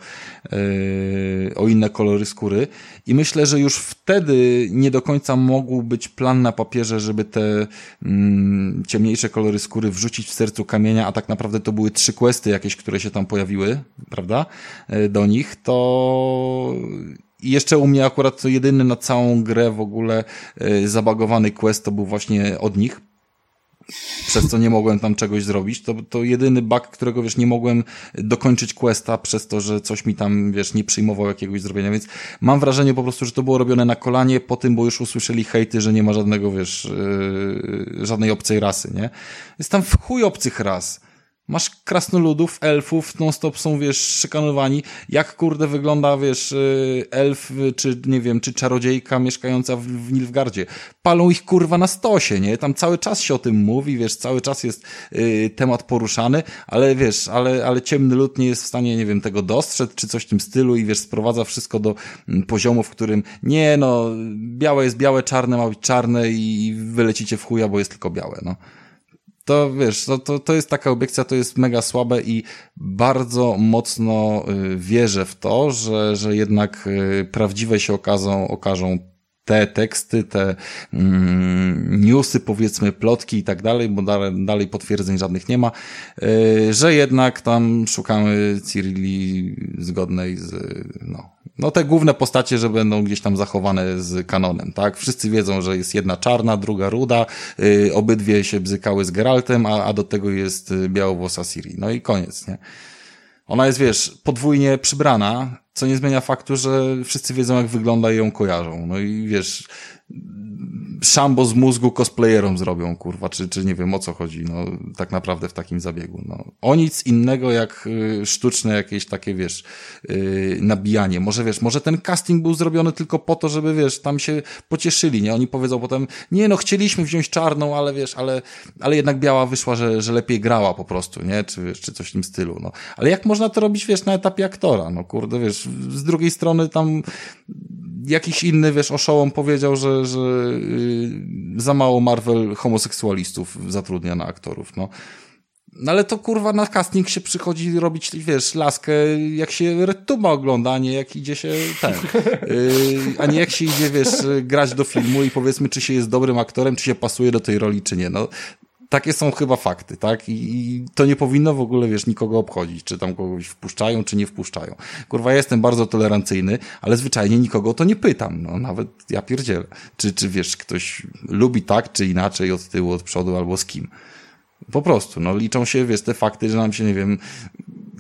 yy, o inne kolory skóry i myślę, że już wtedy nie do końca mógł być plan na papierze, żeby te mm, ciemniejsze kolory skóry wrzucić w sercu kamienia, a tak naprawdę to były trzy questy jakieś, które się tam pojawiły prawda, e, do nich, to i jeszcze u mnie akurat to jedyny na całą grę w ogóle e, zabagowany quest to był właśnie od nich, przez co nie mogłem tam czegoś zrobić. To, to jedyny bug, którego wiesz, nie mogłem dokończyć questa przez to, że coś mi tam, wiesz, nie przyjmował jakiegoś zrobienia, więc mam wrażenie po prostu, że to było robione na kolanie po tym, bo już usłyszeli hejty, że nie ma żadnego, wiesz, yy, żadnej obcej rasy, nie? Jest tam w chuj obcych ras Masz krasnoludów, elfów, non-stop są, wiesz, szykanowani. Jak, kurde, wygląda, wiesz, y, elf, czy, nie wiem, czy czarodziejka mieszkająca w, w Nilfgardzie. Palą ich, kurwa, na stosie, nie? Tam cały czas się o tym mówi, wiesz, cały czas jest y, temat poruszany, ale, wiesz, ale, ale ciemny lud nie jest w stanie, nie wiem, tego dostrzec, czy coś w tym stylu i, wiesz, sprowadza wszystko do mm, poziomu, w którym, nie, no, białe jest białe, czarne ma być czarne i wylecicie w chuja, bo jest tylko białe, no to wiesz, to, to, to jest taka obiekcja, to jest mega słabe i bardzo mocno y, wierzę w to, że, że jednak y, prawdziwe się okazą, okażą te teksty, te mm, newsy, powiedzmy, plotki i tak dalej, bo dalej, dalej potwierdzeń żadnych nie ma, yy, że jednak tam szukamy Cyrilli zgodnej z, no, no te główne postacie, że będą gdzieś tam zachowane z kanonem, tak? Wszyscy wiedzą, że jest jedna czarna, druga ruda, yy, obydwie się bzykały z Geraltem, a, a do tego jest y, białowłosa Ciri. No i koniec, nie? Ona jest, wiesz, podwójnie przybrana, co nie zmienia faktu, że wszyscy wiedzą, jak wygląda i ją kojarzą. No i wiesz, szambo z mózgu cosplayerom zrobią, kurwa, czy, czy nie wiem o co chodzi, no, tak naprawdę w takim zabiegu, no. O nic innego jak y, sztuczne jakieś takie, wiesz, y, nabijanie. Może, wiesz, może ten casting był zrobiony tylko po to, żeby, wiesz, tam się pocieszyli, nie? Oni powiedzą potem, nie, no, chcieliśmy wziąć czarną, ale, wiesz, ale, ale jednak biała wyszła, że, że lepiej grała po prostu, nie? Czy, wiesz, czy coś w tym stylu, no. Ale jak można to robić, wiesz, na etapie aktora, no, kurde, wiesz, z drugiej strony tam jakiś inny, wiesz, oszołom powiedział, że, że yy, za mało Marvel homoseksualistów zatrudnia na aktorów, no. No ale to kurwa na casting się przychodzi robić, wiesz, laskę, jak się RedTube'a ogląda, a nie jak idzie się ten. Yy, a nie jak się idzie, wiesz, grać do filmu i powiedzmy, czy się jest dobrym aktorem, czy się pasuje do tej roli, czy nie. No, takie są chyba fakty, tak? I, I, to nie powinno w ogóle, wiesz, nikogo obchodzić, czy tam kogoś wpuszczają, czy nie wpuszczają. Kurwa, ja jestem bardzo tolerancyjny, ale zwyczajnie nikogo to nie pytam, no nawet ja pierdzielę. Czy, czy wiesz, ktoś lubi tak, czy inaczej, od tyłu, od przodu, albo z kim. Po prostu, no liczą się, wiesz, te fakty, że nam się, nie wiem,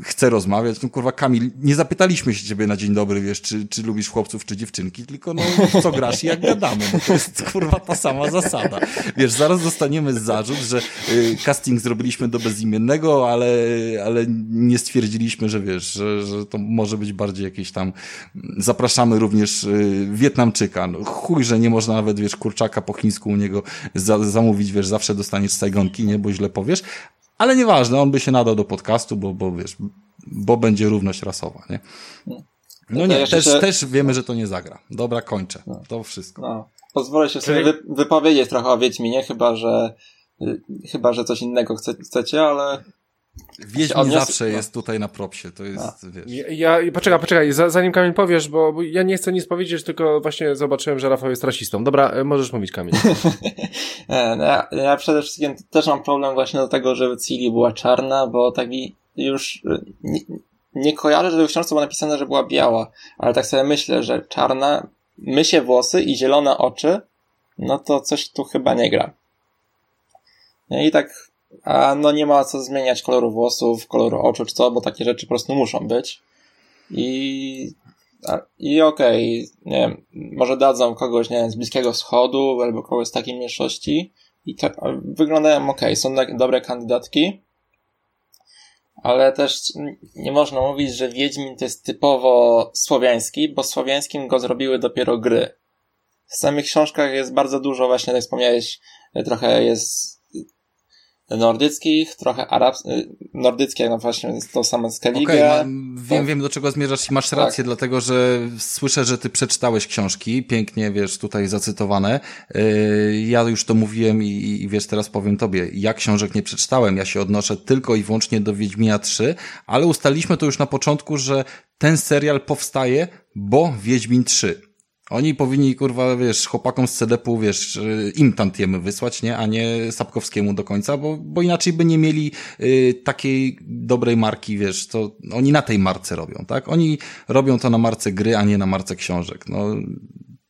chce rozmawiać. No kurwa, Kamil, nie zapytaliśmy się ciebie na dzień dobry, wiesz, czy, czy lubisz chłopców, czy dziewczynki, tylko no, co grasz i jak gadamy. No, to jest kurwa ta sama zasada. Wiesz, zaraz dostaniemy zarzut, że y, casting zrobiliśmy do bezimiennego, ale, ale nie stwierdziliśmy, że wiesz, że, że to może być bardziej jakieś tam, zapraszamy również y, Wietnamczyka. No, chuj, że nie można nawet, wiesz, kurczaka po chińsku u niego za, zamówić, wiesz, zawsze dostaniesz Saigonki, nie, bo źle powiesz, ale nieważne, on by się nadał do podcastu, bo, bo wiesz, bo będzie równość rasowa, nie? No nie, też, się... też wiemy, że to nie zagra. Dobra, kończę. No. To wszystko. No. Pozwolę się sobie wy, wypowiedzieć trochę o Wiedźminie, chyba że chyba, że coś innego chce, chcecie, ale Wiedźmin odnios... zawsze no. jest tutaj na propsie, to jest, A. wiesz... Ja, ja, poczekaj, poczekaj, zanim Kamil powiesz, bo, bo, ja nie chcę nic powiedzieć, tylko właśnie zobaczyłem, że Rafał jest rasistą. Dobra, e, możesz mówić, Kamil. *laughs* E, no ja, ja przede wszystkim też mam problem właśnie do tego, żeby Cili była czarna, bo taki już e, nie, nie kojarzę, że w książce było napisane, że była biała, ale tak sobie myślę, że czarna, mysie włosy i zielone oczy, no to coś tu chyba nie gra. No i tak a no nie ma co zmieniać koloru włosów, koloru oczu czy co, bo takie rzeczy po prostu muszą być. I, i okej, okay, nie wiem, może dadzą kogoś, nie wiem, z Bliskiego Wschodu albo kogoś z takiej mniejszości i to wyglądają ok, są dobre kandydatki, ale też nie można mówić, że Wiedźmin to jest typowo słowiański, bo słowiańskim go zrobiły dopiero gry. W samych książkach jest bardzo dużo, właśnie tak wspomniałeś, trochę jest nordyckich, trochę arabskich, nordyckie, no właśnie, jest to samo Skellige. Okay, wiem, tak? wiem do czego zmierzasz i masz tak. rację, tak. dlatego, że słyszę, że ty przeczytałeś książki, pięknie, wiesz, tutaj zacytowane. Yy, ja już to mówiłem i, i wiesz, teraz powiem tobie, ja książek nie przeczytałem, ja się odnoszę tylko i wyłącznie do Wiedźmina 3, ale ustaliliśmy to już na początku, że ten serial powstaje, bo Wiedźmin 3. Oni powinni, kurwa, wiesz, chłopakom z CDP-u, wiesz, im tantiemy wysłać, nie? A nie Sapkowskiemu do końca, bo, bo inaczej by nie mieli y, takiej dobrej marki, wiesz, to oni na tej marce robią, tak? Oni robią to na marce gry, a nie na marce książek. No,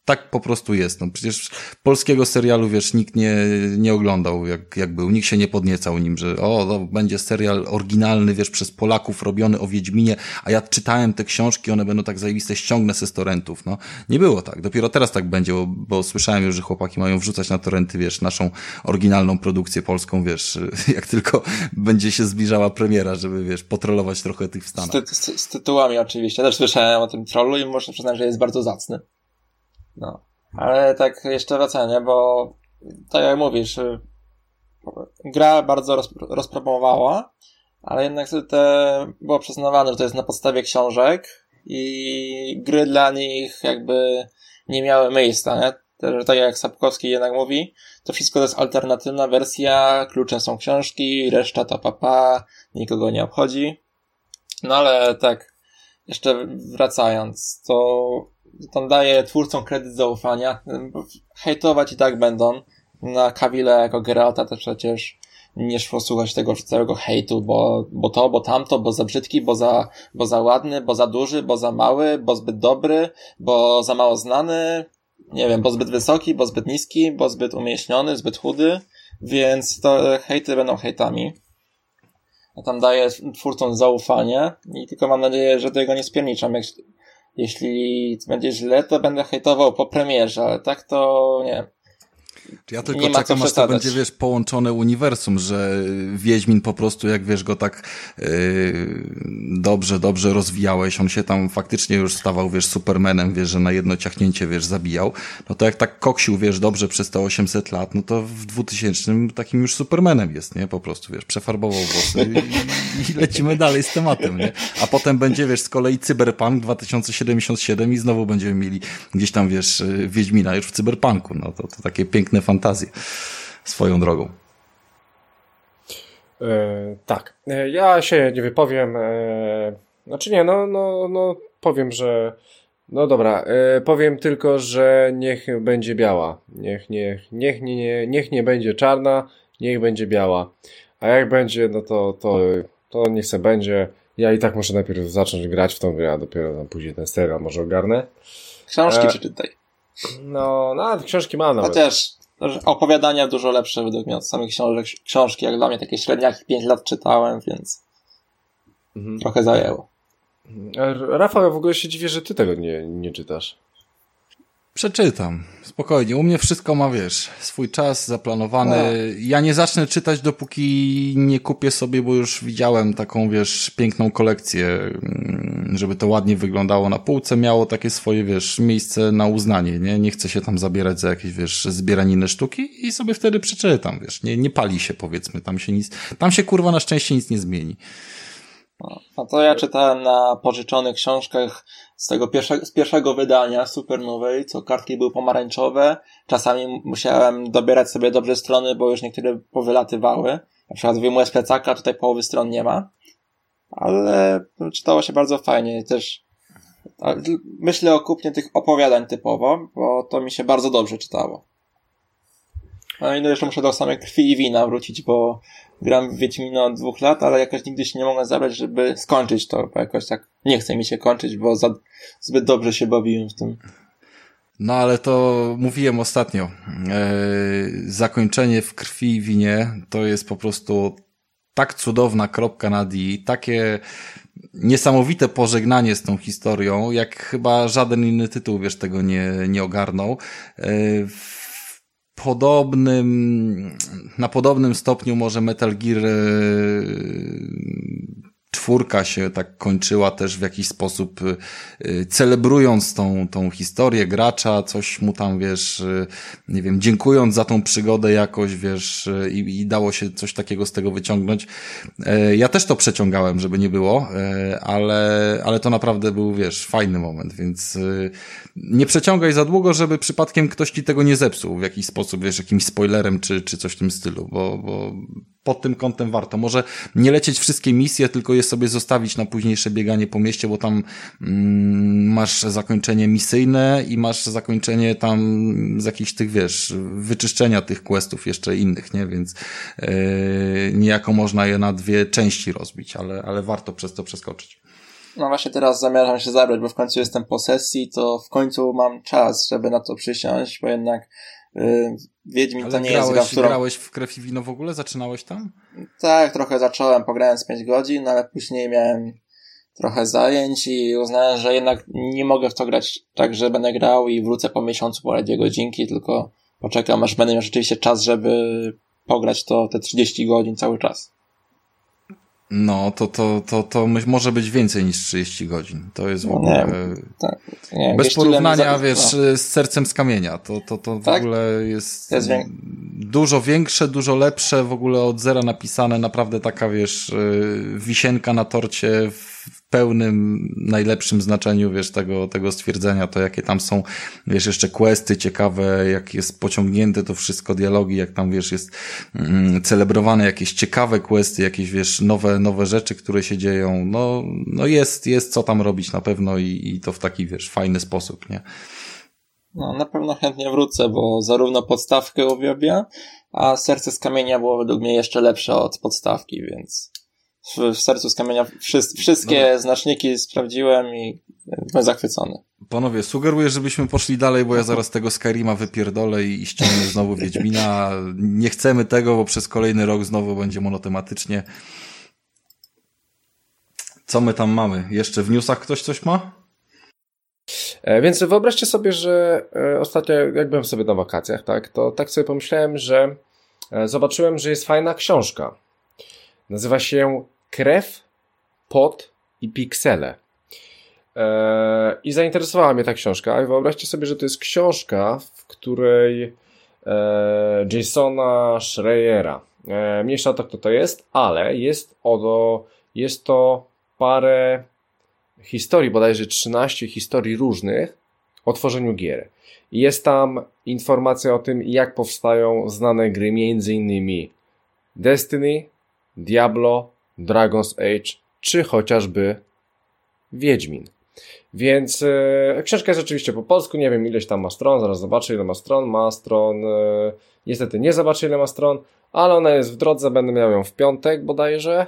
tak po prostu jest. No przecież polskiego serialu, wiesz, nikt nie, nie oglądał, jak, jak był. Nikt się nie podniecał nim, że o, to będzie serial oryginalny, wiesz, przez Polaków robiony o Wiedźminie, a ja czytałem te książki, one będą tak zajebiste, ściągnę se z torrentów. No, nie było tak. Dopiero teraz tak będzie, bo, bo słyszałem już, że chłopaki mają wrzucać na torenty, wiesz, naszą oryginalną produkcję polską, wiesz, *laughs* jak tylko będzie się zbliżała premiera, żeby, wiesz, potrolować trochę tych w Stanach. Z, ty z tytułami oczywiście. Też słyszałem o tym trollu i muszę przyznać, że jest bardzo zacny. No. Ale tak jeszcze wracanie, bo tak jak mówisz, y, gra bardzo roz, rozpromowała, ale jednak te było przyznawane, że to jest na podstawie książek i gry dla nich jakby nie miały miejsca, nie? Tak jak Sapkowski jednak mówi, to wszystko to jest alternatywna wersja, klucze są książki, reszta to papa, nikogo nie obchodzi. No ale tak, jeszcze wracając, to tam daje twórcom kredyt zaufania. Hejtować i tak będą. Na Kawile jako Geralta też przecież nie szło słuchać tego całego hejtu, bo, bo to, bo tamto, bo za brzydki, bo za, bo za ładny, bo za duży, bo za mały, bo zbyt dobry, bo za mało znany, nie wiem, bo zbyt wysoki, bo zbyt niski, bo zbyt umieśniony, zbyt chudy, więc to hejty będą hejtami. A tam daje twórcom zaufanie i tylko mam nadzieję, że tego nie spierniczam. Jak jeśli będzie źle, to będę hejtował po premierze, ale tak to nie. Ja tylko nie czekam, aż to będzie, wiesz, połączone uniwersum, że Wiedźmin po prostu, jak wiesz, go tak yy, dobrze, dobrze rozwijałeś, on się tam faktycznie już stawał, wiesz, Supermanem, wiesz, że na jedno ciachnięcie, wiesz, zabijał, no to jak tak koksił, wiesz, dobrze przez te 800 lat, no to w 2000 takim już Supermanem jest, nie? Po prostu, wiesz, przefarbował włosy i, i lecimy dalej z tematem, nie? A potem będzie, wiesz, z kolei Cyberpunk 2077 i znowu będziemy mieli gdzieś tam, wiesz, Wiedźmina już w Cyberpunku, no to, to takie piękne fantazje swoją drogą. E, tak. E, ja się nie wypowiem. E, znaczy nie, no, no, no powiem, że no dobra, e, powiem tylko, że niech będzie biała. Niech, niech, niech, nie, niech nie będzie czarna, niech będzie biała. A jak będzie, no to, to, to niech se będzie. Ja i tak muszę najpierw zacząć grać w tą grę, a dopiero tam później ten serial może ogarnę. Książki e, przeczytaj. No, nawet książki mam nawet. Chociaż opowiadania dużo lepsze według mnie od samych książek, książki, jak dla mnie takie średniaki 5 lat czytałem, więc mhm. trochę zajęło. Rafał, ja w ogóle się dziwię, że ty tego nie, nie czytasz. Przeczytam. Spokojnie. U mnie wszystko ma, wiesz, swój czas zaplanowany. No. Ja nie zacznę czytać, dopóki nie kupię sobie, bo już widziałem taką, wiesz, piękną kolekcję, mm, żeby to ładnie wyglądało na półce, miało takie swoje, wiesz, miejsce na uznanie, nie? Nie chcę się tam zabierać za jakieś, wiesz, zbieraniny sztuki i sobie wtedy przeczytam, wiesz. Nie, nie pali się, powiedzmy. Tam się nic, tam się kurwa na szczęście nic nie zmieni. No to ja czytałem na pożyczonych książkach z tego pierwszego, z pierwszego wydania supernowej, co kartki były pomarańczowe. Czasami musiałem dobierać sobie dobrze strony, bo już niektóre powylatywały. na przykład wyjmuję z plecaka, tutaj połowy stron nie ma, ale czytało się bardzo fajnie też myślę o kupnie tych opowiadań typowo, bo to mi się bardzo dobrze czytało. No i jeszcze muszę do samej krwi i wina wrócić, bo gram w Wiedźmina od dwóch lat, ale jakoś nigdy się nie mogę zabrać, żeby skończyć to, bo jakoś tak nie chce mi się kończyć, bo za, zbyt dobrze się bawiłem w tym. No ale to mówiłem ostatnio. E, zakończenie w krwi i winie to jest po prostu tak cudowna kropka na D, takie niesamowite pożegnanie z tą historią, jak chyba żaden inny tytuł, wiesz, tego nie, nie ogarnął. E, podobnym, na podobnym stopniu może Metal Gear e, czwórka się tak kończyła też w jakiś sposób y, celebrując tą, tą historię gracza, coś mu tam, wiesz, y, nie wiem, dziękując za tą przygodę jakoś, wiesz, y, i, i dało się coś takiego z tego wyciągnąć. E, ja też to przeciągałem, żeby nie było, e, ale, ale to naprawdę był, wiesz, fajny moment, więc nie przeciągaj za długo, żeby przypadkiem ktoś ci tego nie zepsuł w jakiś sposób, wiesz, jakimś spoilerem czy, czy coś w tym stylu, bo, bo pod tym kątem warto. Może nie lecieć wszystkie misje, tylko je sobie zostawić na późniejsze bieganie po mieście, bo tam mm, masz zakończenie misyjne i masz zakończenie tam z jakichś tych, wiesz, wyczyszczenia tych questów jeszcze innych, nie? Więc yy, niejako można je na dwie części rozbić, ale, ale warto przez to przeskoczyć. No właśnie teraz zamierzam się zabrać, bo w końcu jestem po sesji, to w końcu mam czas, żeby na to przysiąść, bo jednak Wiedźmin Ale to nie grałeś, jest gra, którą... grałeś w Krew i Wino w ogóle? Zaczynałeś tam? Tak, trochę zacząłem, pograłem z 5 godzin, ale później miałem trochę zajęć i uznałem, że jednak nie mogę w to grać tak, że będę grał i wrócę po miesiącu po dwie godzinki, tylko poczekam, aż będę miał rzeczywiście czas, żeby pograć to te 30 godzin cały czas. No, to, to, to, to może być więcej niż 30 godzin. To jest w ogóle... Nie, tak, nie, bez porównania, wiesz, no. z sercem z kamienia. To, to, to w tak? ogóle jest, jest dużo większe, dużo lepsze, w ogóle od zera napisane. Naprawdę taka, wiesz, y, wisienka na torcie w pełnym, najlepszym znaczeniu, wiesz, tego, tego stwierdzenia, to jakie tam są, wiesz, jeszcze questy ciekawe, jak jest pociągnięte to wszystko, dialogi, jak tam, wiesz, jest mm, celebrowane jakieś ciekawe questy, jakieś, wiesz, nowe, nowe rzeczy, które się dzieją, no, no jest, jest co tam robić na pewno i, i to w taki, wiesz, fajny sposób, nie? No, na pewno chętnie wrócę, bo zarówno podstawkę uwielbiam, a serce z kamienia było według mnie jeszcze lepsze od podstawki, więc w, w sercu z kamienia wszystkie no. znaczniki sprawdziłem i byłem zachwycony. Panowie, sugeruję, żebyśmy poszli dalej, bo ja zaraz tego Skyrima wypierdolę i, i ściągnę znowu Wiedźmina. Nie chcemy tego, bo przez kolejny rok znowu będzie monotematycznie. Co my tam mamy? Jeszcze w newsach ktoś coś ma? E, więc wyobraźcie sobie, że e, ostatnio, jak byłem sobie na wakacjach, tak, to tak sobie pomyślałem, że e, zobaczyłem, że jest fajna książka. Nazywa się Krew, Pot i Piksele. Eee, I zainteresowała mnie ta książka. I wyobraźcie sobie, że to jest książka, w której e, Jasona Schreiera. E, mniejsza to, kto to jest, ale jest, o, jest to parę historii, bodajże 13 historii różnych o tworzeniu gier. Jest tam informacja o tym, jak powstają znane gry, między innymi Destiny, Diablo, Dragon's Age, czy chociażby Wiedźmin. Więc e, książka jest oczywiście po polsku, nie wiem ileś tam ma stron, zaraz zobaczę ile ma stron, ma stron, e, niestety nie zobaczę ile ma stron, ale ona jest w drodze, będę miał ją w piątek bodajże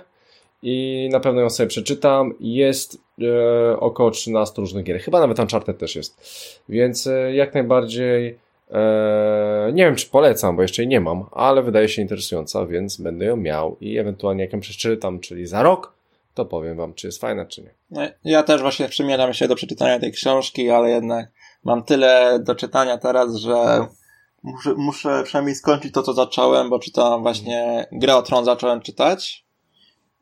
i na pewno ją sobie przeczytam. Jest e, około 13 różnych gier, chyba nawet Uncharted też jest, więc jak najbardziej Eee, nie wiem, czy polecam, bo jeszcze jej nie mam, ale wydaje się interesująca, więc będę ją miał i ewentualnie jak ją przeczytam, czyli za rok, to powiem wam, czy jest fajna, czy nie. No, ja też właśnie przymierzam się do przeczytania tej książki, ale jednak mam tyle do czytania teraz, że muszę, muszę przynajmniej skończyć to, co zacząłem, bo czytałem właśnie Grę o Tron zacząłem czytać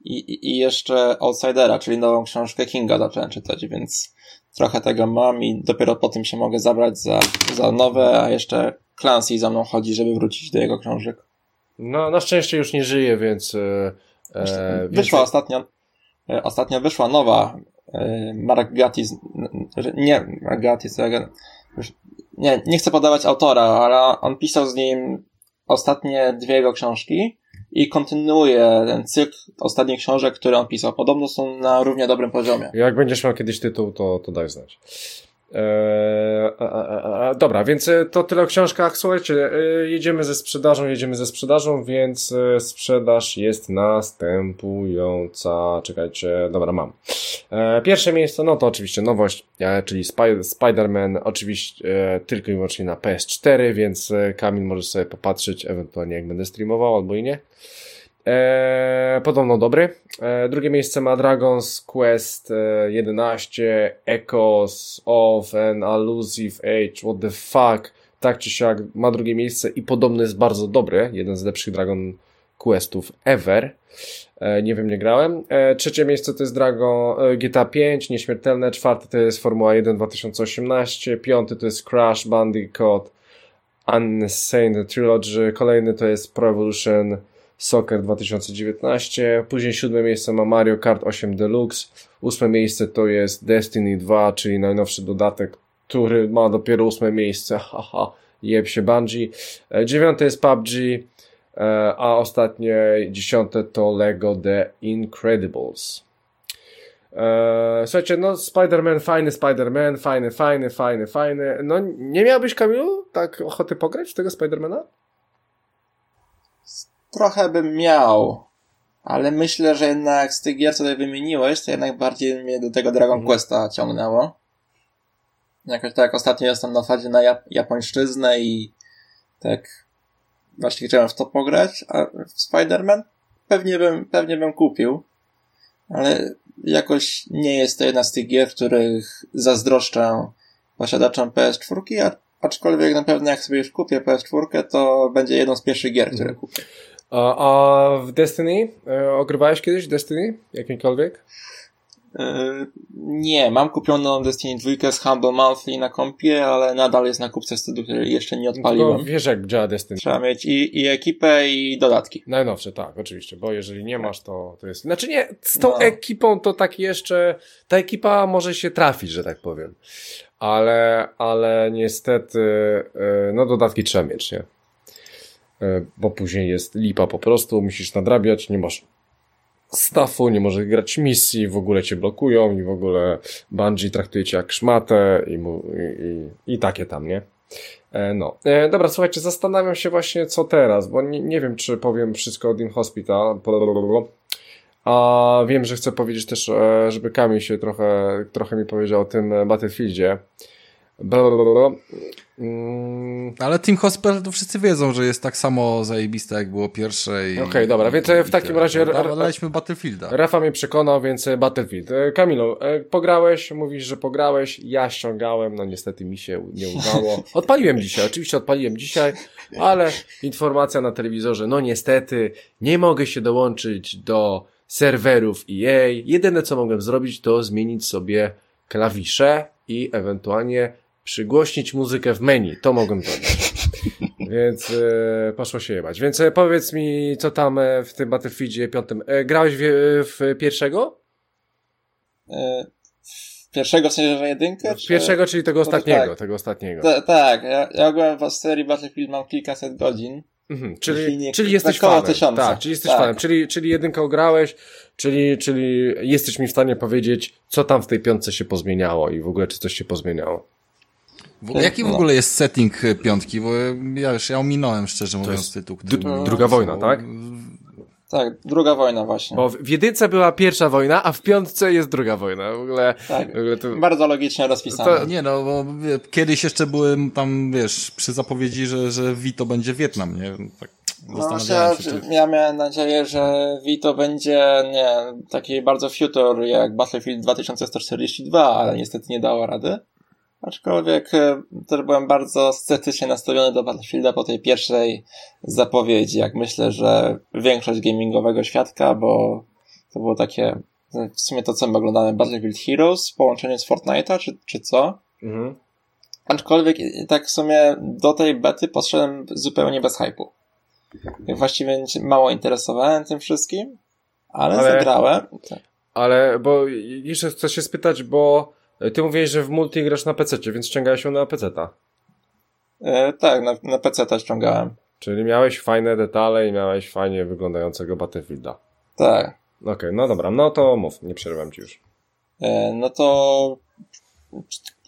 i, i jeszcze Outsidera, czyli nową książkę Kinga zacząłem czytać, więc trochę tego mam i dopiero po tym się mogę zabrać za, za nowe, a jeszcze Clancy za mną chodzi, żeby wrócić do jego książek. No, na szczęście już nie żyje, więc... E, e wyszła więc... ostatnio, e, ostatnio wyszła nowa e, Mark Gatiss, nie Mark Gatiss, nie, nie chcę podawać autora, ale on pisał z nim ostatnie dwie jego książki i kontynuuje ten cykl ostatnich książek, które on pisał. Podobno są na równie dobrym poziomie. Jak będziesz miał kiedyś tytuł, to, to daj znać. Eee, a, a, dobra, więc e, to tyle o książkach. Słuchajcie, e, jedziemy ze sprzedażą, jedziemy ze sprzedażą, więc e, sprzedaż jest następująca. Czekajcie, dobra, mam. E, pierwsze miejsce, no to oczywiście nowość, czyli Spider-Man, oczywiście tylko i wyłącznie na PS4, więc Kamil może sobie popatrzeć, ewentualnie jak będę streamował, albo i nie. Eee, podobno dobry. Eee, drugie miejsce ma Dragon's Quest e, 11 Echoes of an Elusive Age. What the fuck? Tak czy siak ma drugie miejsce i podobno jest bardzo dobry. Jeden z lepszych Dragon Questów ever. E, nie wiem, nie grałem. E, trzecie miejsce to jest Dragon GTA 5, Nieśmiertelne. Czwarte to jest Formuła 1 2018. Piąty to jest Crash Bandicoot Unsane Trilogy. Kolejny to jest Pro Evolution Soccer 2019. Później siódme miejsce ma Mario Kart 8 Deluxe. Ósme miejsce to jest Destiny 2, czyli najnowszy dodatek, który ma dopiero ósme miejsce. *laughs* Haha, jeb się Bungie. E, Dziewiąte jest PUBG, e, a ostatnie dziesiąte to Lego The Incredibles. Eee, słuchajcie, no Spider-Man, fajny Spider-Man, fajny, fajny, fajny, fajny. No nie miałbyś, Kamilu, tak ochoty pograć w tego Spider-Mana? Trochę bym miał, ale myślę, że jednak z tych gier, co tutaj wymieniłeś, to jednak bardziej mnie do tego Dragon Mhm. Questa ciągnęło. Jakoś tak ostatnio jestem na fazie na Jap- japońszczyznę i tak właśnie chciałem w to pograć, a w Spider-Man pewnie bym, pewnie bym kupił, ale jakoś nie jest to jedna z tych gier, których zazdroszczę posiadaczom PS4, a, aczkolwiek na pewno jak sobie już kupię PS4, to będzie jedną z pierwszych gier, które kupię. A, w Destiny? E, ogrywałeś kiedyś Destiny? Jakimkolwiek? Yy, Nie, mam kupioną Destiny 2 z Humble Monthly na kompie, ale nadal jest na kupce wstydu, który jeszcze nie Tylko odpaliłem. wiesz jak działa Destiny. Trzeba mieć i, i ekipę, i dodatki. Najnowsze, tak, oczywiście, bo jeżeli nie masz, to, to jest... Znaczy nie, z tą No. ekipą to tak jeszcze... Ta ekipa może się trafić, że tak powiem. Ale, ale niestety, e, no dodatki trzeba mieć, nie? E, Bo później jest lipa po prostu, musisz nadrabiać, nie masz staffu, nie możesz grać misji, w ogóle cię blokują i w ogóle Bungie traktuje cię jak szmatę i, i, i, i takie tam, nie? E, No, e, dobra, słuchajcie, zastanawiam się właśnie co teraz, bo nie, nie wiem, czy powiem wszystko o Dim Hospital, blablabla. a wiem, że chcę powiedzieć też, e, żeby Kamil się trochę, trochę mi powiedział o tym Battlefieldzie. Blablabla. Mm, Ale Team Hospital to wszyscy wiedzą, że jest tak samo zajebiste, jak było pierwsze. Okej, dobra, więc, i- w takim razie- Daliśmy Battlefielda. Rafa mnie przekonał, więc e, Battlefield. E, Kamilu, e, pograłeś, mówisz, że pograłeś, ja ściągałem, no niestety mi się nie udało. *laughs* Odpaliłem dzisiaj, oczywiście odpaliłem dzisiaj, ale informacja na telewizorze, no niestety nie mogę się dołączyć do serwerów EA. Jedyne co mogłem zrobić to zmienić sobie klawisze i ewentualnie przygłośnić muzykę w menu. To mogłem zrobić. *laughs* Więc e, poszło się jebać. Więc e, powiedz mi, co tam e, w tym Battlefieldzie piątym. E, grałeś w, w pierwszego? Yy, Pierwszego w sensie, że jedynkę? W pierwszego, czyli tego ostatniego, tak. tego ostatniego. Ta, tak, ja, ja byłem w serii Battlefield mam kilkaset godzin. Mhm, czyli, nie- czyli jesteś fanem. tysiąca. Tak, czyli jesteś Tak. fanem. Czyli, czyli jedynkę grałeś, czyli, czyli jesteś mi w stanie powiedzieć, co tam w tej piątce się pozmieniało i w ogóle czy coś się pozmieniało. W, jaki w No. ogóle jest setting e, piątki? Bo ja już ja ominąłem, szczerze mówiąc, jest tytuł. który- druga wojna, tak? Tak, druga wojna właśnie. Bo w, jedynce była pierwsza wojna, a w piątce jest druga wojna. W ogóle, Tak. w ogóle to... Bardzo logicznie rozpisane. To- Nie no, bo wie, kiedyś jeszcze byłem tam, wiesz, przy zapowiedzi, że, że Vito będzie Wietnam, nie? Tak No, ja, się, czy... ja miałem nadzieję, że Vito będzie, nie, taki bardzo future jak Battlefield 2142, ale niestety nie dało rady. Aczkolwiek e, też byłem bardzo sceptycznie nastawiony do Battlefielda po tej pierwszej zapowiedzi, jak myślę, że większość gamingowego świadka, bo to było takie, w sumie to co my oglądamy, Battlefield Heroes w połączeniu z Fortnite'a, czy, czy co? Mhm. Aczkolwiek i tak w sumie do tej bety poszedłem zupełnie bez hype'u. Ja Właściwie mało interesowałem tym wszystkim, ale, Ale- zagrałem. Ale, bo jeszcze chcę się spytać, bo ty mówiłeś, że w multi grasz na PC, więc ściągałeś ją na PC-ta. E, tak, na, na PC ściągałem. Czyli miałeś fajne detale i miałeś fajnie wyglądającego Battlefielda. Tak. Okej, okay, no dobra, no to mów, nie przerywam ci już. E, no to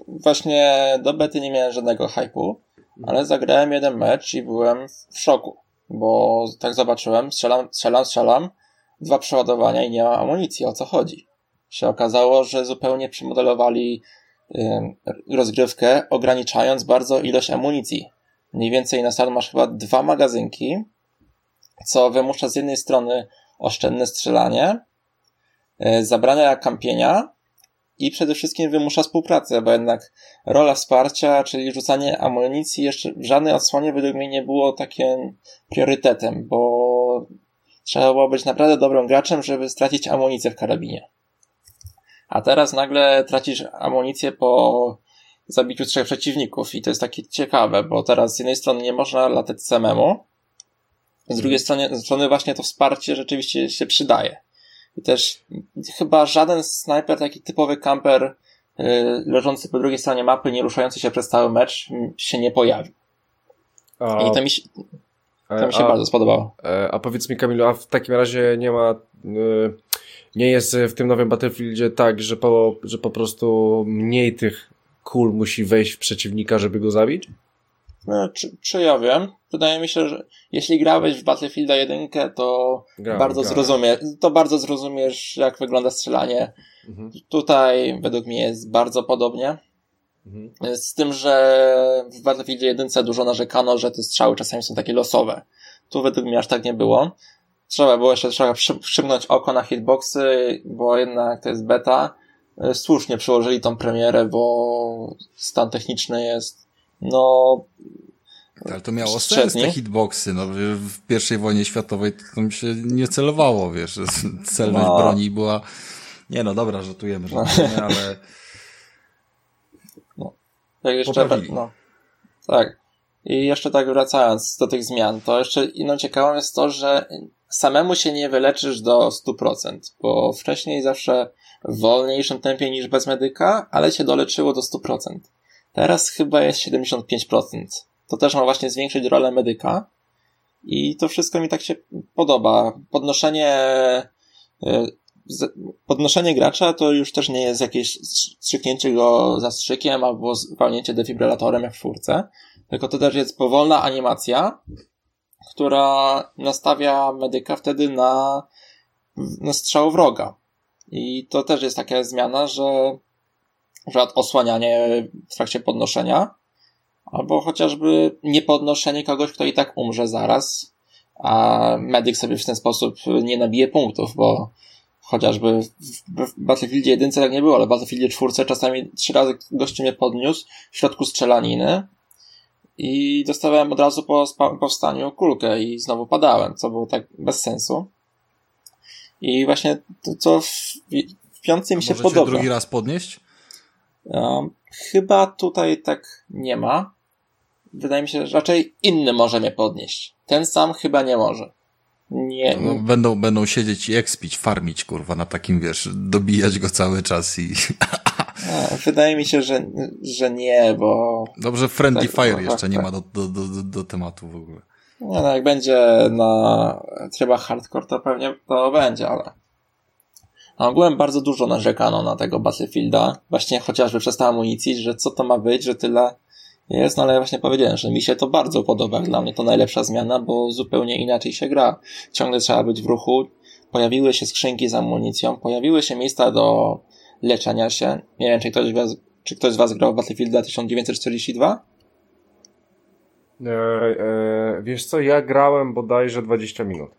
właśnie do bety nie miałem żadnego hypu, ale zagrałem jeden mecz i byłem w szoku, bo tak zobaczyłem, strzelam, strzelam, strzelam, dwa przeładowania i nie ma amunicji, o co chodzi? Się okazało, że zupełnie przemodelowali rozgrywkę, ograniczając bardzo ilość amunicji. Mniej więcej na start masz chyba dwa magazynki, co wymusza z jednej strony oszczędne strzelanie, e, zabrania kampienia i przede wszystkim wymusza współpracę, bo jednak rola wsparcia, czyli rzucanie amunicji jeszcze w żadnej odsłonie według mnie nie było takim priorytetem, bo trzeba było być naprawdę dobrym graczem, żeby stracić amunicję w karabinie. A teraz nagle tracisz amunicję po zabiciu trzech przeciwników i to jest takie ciekawe, bo teraz z jednej strony nie można latać samemu, z drugiej strony, strony właśnie to wsparcie rzeczywiście się przydaje. I też chyba żaden snajper, taki typowy kamper yy, leżący po drugiej stronie mapy, nie ruszający się przez cały mecz, się nie pojawił. I to mi się, to mi się a, bardzo spodobało. E, a powiedz mi, Kamilu, a w takim razie nie ma. Yy, nie jest w tym nowym Battlefieldzie tak, że po, że po prostu mniej tych kul musi wejść w przeciwnika, żeby go zabić? No, czy, czy ja wiem? Wydaje mi się, że jeśli grałeś w Battlefielda 1, to bardzo grałem. zrozumiesz, to bardzo zrozumiesz, jak wygląda strzelanie. Mhm. Tutaj według mnie jest bardzo podobnie. Mhm. Z tym, że w Battlefieldzie 1 dużo narzekano, że te strzały czasami są takie losowe. Tu według mnie aż tak nie było. Trzeba było jeszcze trochę przymknąć oko na hitboxy, bo jednak to jest beta. Słusznie przyłożyli tą premierę, bo stan techniczny jest no ale to miało sens te hitboxy, no w pierwszej wojnie światowej to tam się nie celowało, wiesz, *laughs* celność no. broni była, nie no dobra, żartujemy, żartujemy, no. ale *laughs* no. Tak jeszcze, no. tak. I jeszcze tak wracając do tych zmian, to jeszcze inną ciekawą jest to, że samemu się nie wyleczysz do 100%, bo wcześniej zawsze w wolniejszym tempie niż bez medyka, ale się doleczyło do 100%. Teraz chyba jest 75%. To też ma właśnie zwiększyć rolę medyka. I to wszystko mi tak się podoba. Podnoszenie, e, podnoszenie gracza to już też nie jest jakieś strzyknięcie go zastrzykiem albo zwalnięcie defibrylatorem jak w czwórce. Tylko to też jest powolna animacja, która nastawia medyka wtedy na, na strzał wroga. I to też jest taka zmiana, że przykład osłanianie w trakcie podnoszenia, albo chociażby niepodnoszenie kogoś, kto i tak umrze zaraz, a medyk sobie w ten sposób nie nabije punktów, bo chociażby w Battlefieldzie 1 tak nie było, ale w Battlefieldzie 4 czasami trzy razy gościu mnie podniósł w środku strzelaniny i dostawałem od razu po powstaniu kulkę i znowu padałem, co było tak bez sensu. I właśnie to, co w, w piątce mi się podoba. drugi raz podnieść? Um, chyba tutaj tak nie ma. Wydaje mi się, że raczej inny może mnie podnieść. Ten sam chyba nie może. Nie. No, będą, będą siedzieć i ekspić, farmić, kurwa, na takim, wiesz, dobijać go cały czas i... *laughs* A, wydaje mi się, że, że nie, bo... Dobrze, Friendly tak, Fire jeszcze tak, nie ma do, do, do, do tematu w ogóle. Nie, no jak będzie na trybach hardcore, to pewnie to będzie, ale... A ogółem bardzo dużo narzekano na tego Battlefielda, właśnie chociażby przez tę amunicję, że co to ma być, że tyle jest, no ale ja właśnie powiedziałem, że mi się to bardzo podoba. Dla mnie to najlepsza zmiana, bo zupełnie inaczej się gra. Ciągle trzeba być w ruchu. Pojawiły się skrzynki z amunicją, pojawiły się miejsca do leczenia się. Nie wiem, czy ktoś, czy ktoś z Was grał w Battlefielda 1942? E, e, wiesz co, ja grałem bodajże 20 minut.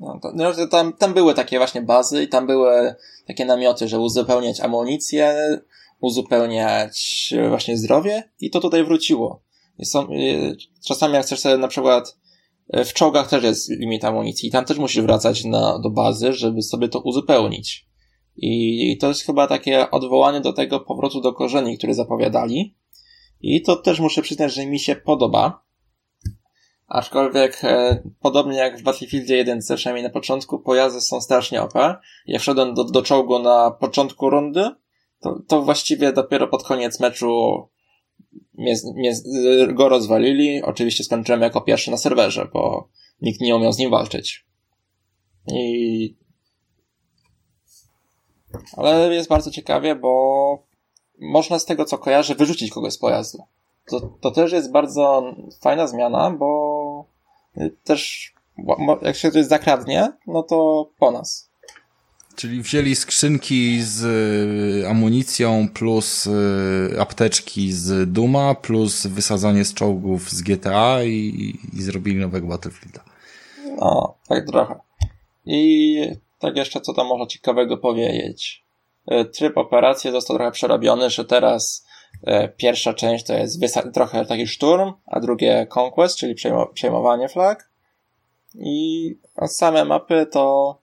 No, to, no, tam, tam były takie właśnie bazy i tam były takie namioty, że uzupełniać amunicję, uzupełniać właśnie zdrowie i to tutaj wróciło. Są, y, czasami jak chcesz sobie na przykład y, w czołgach też jest limit amunicji i tam też musisz wracać na, do bazy, żeby sobie to uzupełnić. I, to jest chyba takie odwołanie do tego powrotu do korzeni, które zapowiadali. I to też muszę przyznać, że mi się podoba. Aczkolwiek, e, podobnie jak w Battlefieldzie 1, przynajmniej na początku, pojazdy są strasznie OP. Jak wszedłem do, do czołgu na początku rundy, to, to właściwie dopiero pod koniec meczu mnie, mnie, go rozwalili. Oczywiście skończyłem jako pierwszy na serwerze, bo nikt nie umiał z nim walczyć. I... Ale jest bardzo ciekawie, bo można z tego, co kojarzę, wyrzucić kogoś z pojazdu. To, to też jest bardzo fajna zmiana, bo też jak się ktoś zakradnie, no to po nas. Czyli wzięli skrzynki z y, amunicją plus y, apteczki z Duma plus wysadzanie z czołgów z GTA i, i zrobili nowego Battlefielda. No, tak trochę. I tak jeszcze co tam można ciekawego powiedzieć. E, tryb operacji został trochę przerobiony, że teraz e, pierwsza część to jest trochę taki szturm, a drugie conquest, czyli przejmowanie flag. I same mapy to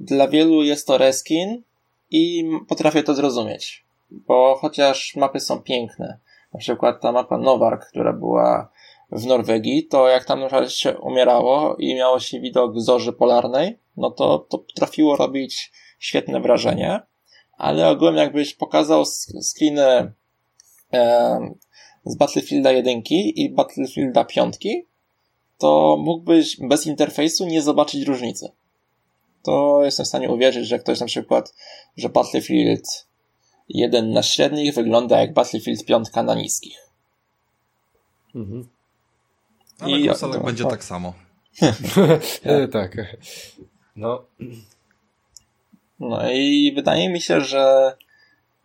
dla wielu jest to reskin i potrafię to zrozumieć. Bo chociaż mapy są piękne, na przykład ta mapa Nowark, która była w Norwegii, to jak tam na się umierało i miało się widok zorzy polarnej, no to, to potrafiło robić świetne wrażenie. Ale ogólnie jakbyś pokazał screeny e, z Battlefielda 1 i Battlefielda 5, to mógłbyś bez interfejsu nie zobaczyć różnicy. To jestem w stanie uwierzyć, że ktoś na przykład, że Battlefield 1 na średnich wygląda jak Battlefield 5 na niskich. Mhm. I na konsolach będzie *laughs* tak, tak samo. tak. tak. No. No i wydaje mi się, że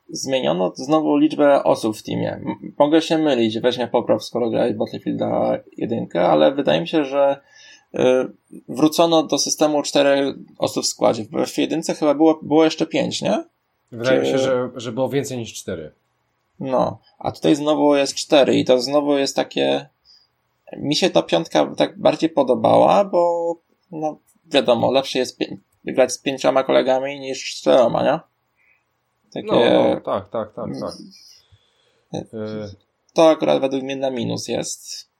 zmieniono znowu liczbę osób w teamie. Mogę się mylić, weź mnie popraw, skoro grałeś Battlefielda 1, ale wydaje mi się, że y, wrócono do systemu czterech osób w składzie. W 1 chyba było, było jeszcze pięć, nie? Wydaje Czy... mi się, że, że było więcej niż cztery. No, a tutaj znowu jest cztery i to znowu jest takie... Mi się ta piątka tak bardziej podobała, bo no wiadomo, lepsze jest grać z pięcioma kolegami niż z czteroma, nie? Takie... No, no, tak, tak, tak, tak. To akurat według mnie na minus jest.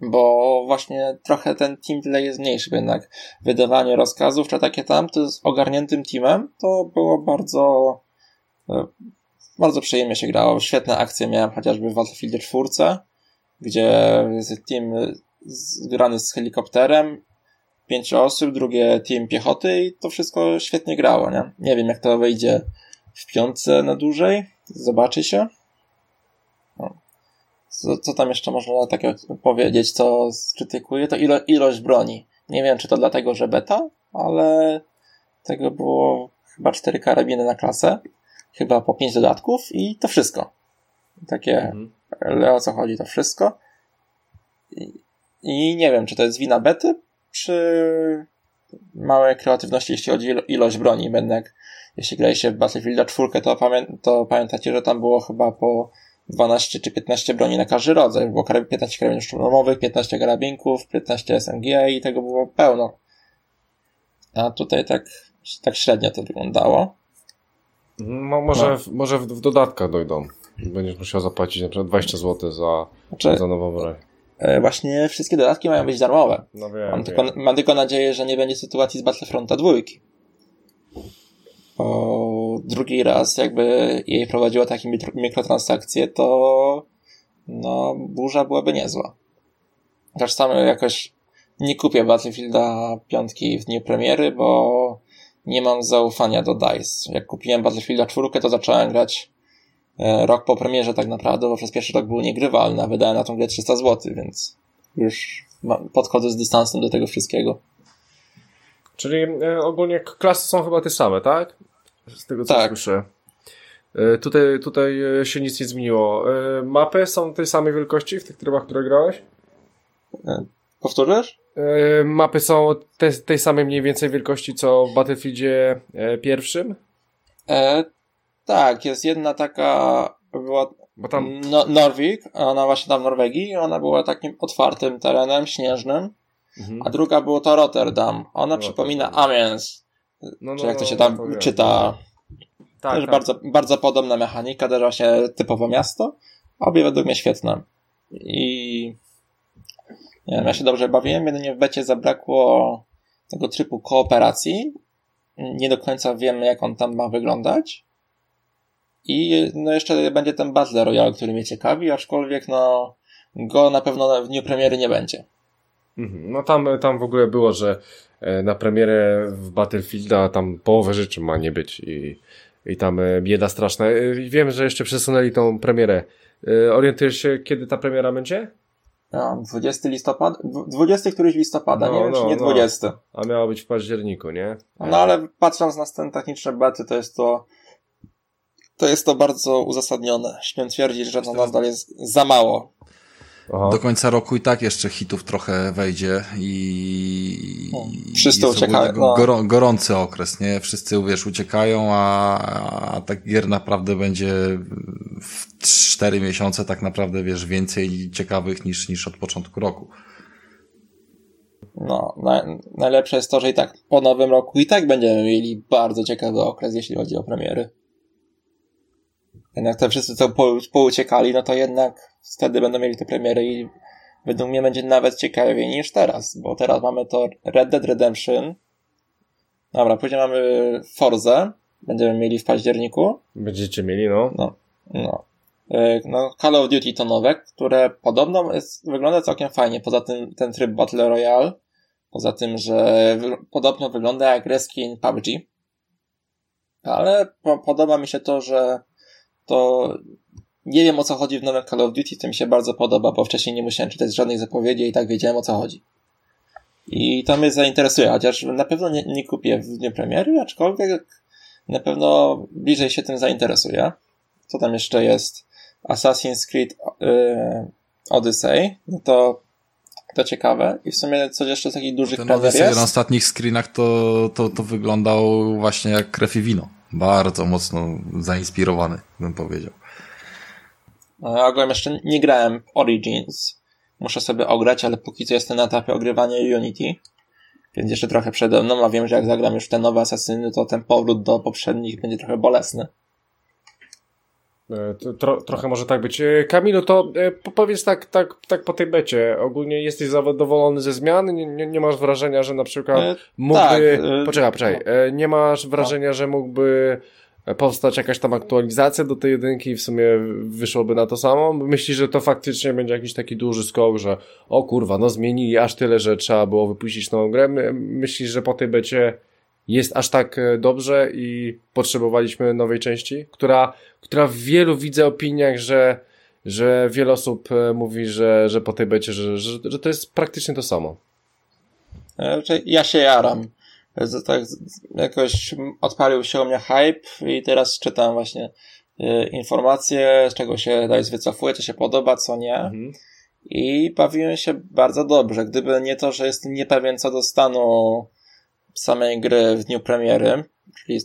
Bo właśnie trochę ten team delay jest mniejszy, jednak wydawanie rozkazów czy takie tam, to z ogarniętym teamem to było bardzo e, bardzo przyjemnie się grało. Świetne akcje miałem chociażby w Battlefield 4, gdzie jest team zgrany z helikopterem, pięć osób, drugie team piechoty i to wszystko świetnie grało, nie? Nie wiem jak to wyjdzie w piątce na dłużej. Zobaczy się. No. Co, co tam jeszcze można takiego powiedzieć, co skrytykuje? To ilo, ilość broni. Nie wiem, czy to dlatego, że beta, ale tego było chyba cztery karabiny na klasę, chyba po pięć dodatków i to wszystko. Takie, mhm. o co chodzi, to wszystko. I, I nie wiem, czy to jest wina bety, czy małej kreatywności, jeśli chodzi o ilość broni. Jednak jeśli graliście w Battlefield 4, to, pamię to pamiętacie, że tam było chyba po 12 czy 15 broni na każdy rodzaj. Było 15 karabinów szturmowych, 15 karabinków, 15 SMG i tego było pełno. A tutaj tak, tak średnio to wyglądało. No, może, no. W, może w, w dodatkach dojdą. Będziesz musiał zapłacić na przykład 20 zł za, znaczy, za nową broń. E, właśnie wszystkie dodatki mają być darmowe. No wiem, mam, tylko, mam tylko nadzieję, że nie będzie sytuacji z Battlefronta dwójki. Bo drugi raz jakby jej prowadziła takie mikrotransakcje, to no, burza byłaby niezła. Chociaż sam jakoś nie kupię Battlefielda piątki w dniu premiery, bo nie mam zaufania do DICE. Jak kupiłem Battlefielda czwórkę, to zacząłem grać rok po premierze tak naprawdę, bo przez pierwszy rok był niegrywalny, a wydałem na tą grę 300 zł, więc już podchodzę z dystansem do tego wszystkiego. Czyli e, ogólnie klasy są chyba te same, tak? Z tego co tak. słyszę. E, tutaj, tutaj się nic nie zmieniło. Mapy są tej samej wielkości w tych trybach, które grałeś? Powtórzysz? Mapy są te, tej samej mniej więcej wielkości co w Battlefieldzie pierwszym? E, tak, jest jedna taka, była Bo tam... no, Norwik, ona właśnie tam w Norwegii, ona była takim otwartym terenem, śnieżnym, mhm. a druga było to Rotterdam. Ona Rotterdam. przypomina Amiens, no, czy jak to no, się tam no, czyta. Tak, też tak. Bardzo, bardzo podobna mechanika, też właśnie typowo miasto. Obie według mnie świetne. I nie wiem, ja się dobrze bawiłem, jedynie w becie zabrakło tego trybu kooperacji. Nie do końca wiemy, jak on tam ma wyglądać. I no jeszcze będzie ten Battle Royale, który mnie ciekawi, aczkolwiek no go na pewno w dniu premiery nie będzie. Mhm. No tam, tam w ogóle było, że e, na premierę w Battlefielda tam połowę rzeczy ma nie być i, i tam e, bieda straszna. E, wiem, że jeszcze przesunęli tą premierę. Orientujesz się, kiedy ta premiera będzie? No, 20 listopada, 20 któryś listopada, no, nie wiem no, czy nie 20. No. A miało być w październiku, nie? No ale patrząc na ten techniczne bety, to jest to to jest to bardzo uzasadnione. Śmiem twierdzić, że to nadal jest za mało. Aha. Do końca roku i tak jeszcze hitów trochę wejdzie i o, wszyscy uciekają. No. Gor gorący okres, nie? Wszyscy, wiesz, uciekają, a, a tak gier naprawdę będzie w cztery miesiące tak naprawdę, wiesz, więcej ciekawych niż, niż od początku roku. No, na, najlepsze jest to, że i tak po nowym roku i tak będziemy mieli bardzo ciekawy okres, jeśli chodzi o premiery. Jednak te wszyscy co po, pouciekali, no to jednak wtedy będą mieli te premiery i według mnie będzie nawet ciekawiej niż teraz, bo teraz mamy to Red Dead Redemption. Dobra, później mamy Forza, będziemy mieli w październiku. Będziecie mieli, no. No, no. E, no, Call of Duty to nowe, które podobno jest, wygląda całkiem fajnie, poza tym ten tryb Battle Royale, poza tym, że podobno wygląda jak reskin PUBG. Ale po, podoba mi się to, że to nie wiem o co chodzi w nowym Call of Duty, to mi się bardzo podoba, bo wcześniej nie musiałem czytać żadnych zapowiedzi i tak wiedziałem o co chodzi. I to mnie zainteresuje, chociaż na pewno nie, nie kupię w dniu premiery, aczkolwiek na pewno bliżej się tym zainteresuję. Co tam jeszcze jest? Assassin's Creed yy, Odyssey, no to to ciekawe. I w sumie coś jeszcze z takich dużych Ten Odyssey jest. na ostatnich screenach to, to, to wyglądał właśnie jak krew i wino. Bardzo mocno zainspirowany, bym powiedział. Ja ogółem jeszcze nie grałem Origins. Muszę sobie ograć, ale póki co jestem na etapie ogrywania Unity. Więc jeszcze trochę przede mną, a wiem, że jak zagram już te nowe asasyny, to ten powrót do poprzednich będzie trochę bolesny. E, tro, trochę może tak być. E, Kamilu, to e, powiedz tak, tak, tak po tej becie. Ogólnie jesteś zadowolony ze zmian? Nie, nie, nie masz wrażenia, że na przykład e, mógłby... Tak, poczekaj, poczekaj. Nie masz wrażenia, no. że mógłby powstać jakaś tam aktualizacja do tej jedynki i w sumie wyszłoby na to samo? Myślisz, że to faktycznie będzie jakiś taki duży skok, że o kurwa, no zmienili aż tyle, że trzeba było wypuścić nową grę? Myślisz, że po tej becie jest aż tak e, dobrze i potrzebowaliśmy nowej części, która, która w wielu widzę opiniach, że, że wiele osób e, mówi, że, że po tej becie, że, że, że to jest praktycznie to samo. E, ja się jaram. Tak, jakoś odpalił się u mnie hype i teraz czytam właśnie informacje, z czego się dalej wycofuje, co się podoba, co nie. Mhm. I bawiłem się bardzo dobrze. Gdyby nie to, że jestem niepewien co do stanu samej gry w dniu premiery, czyli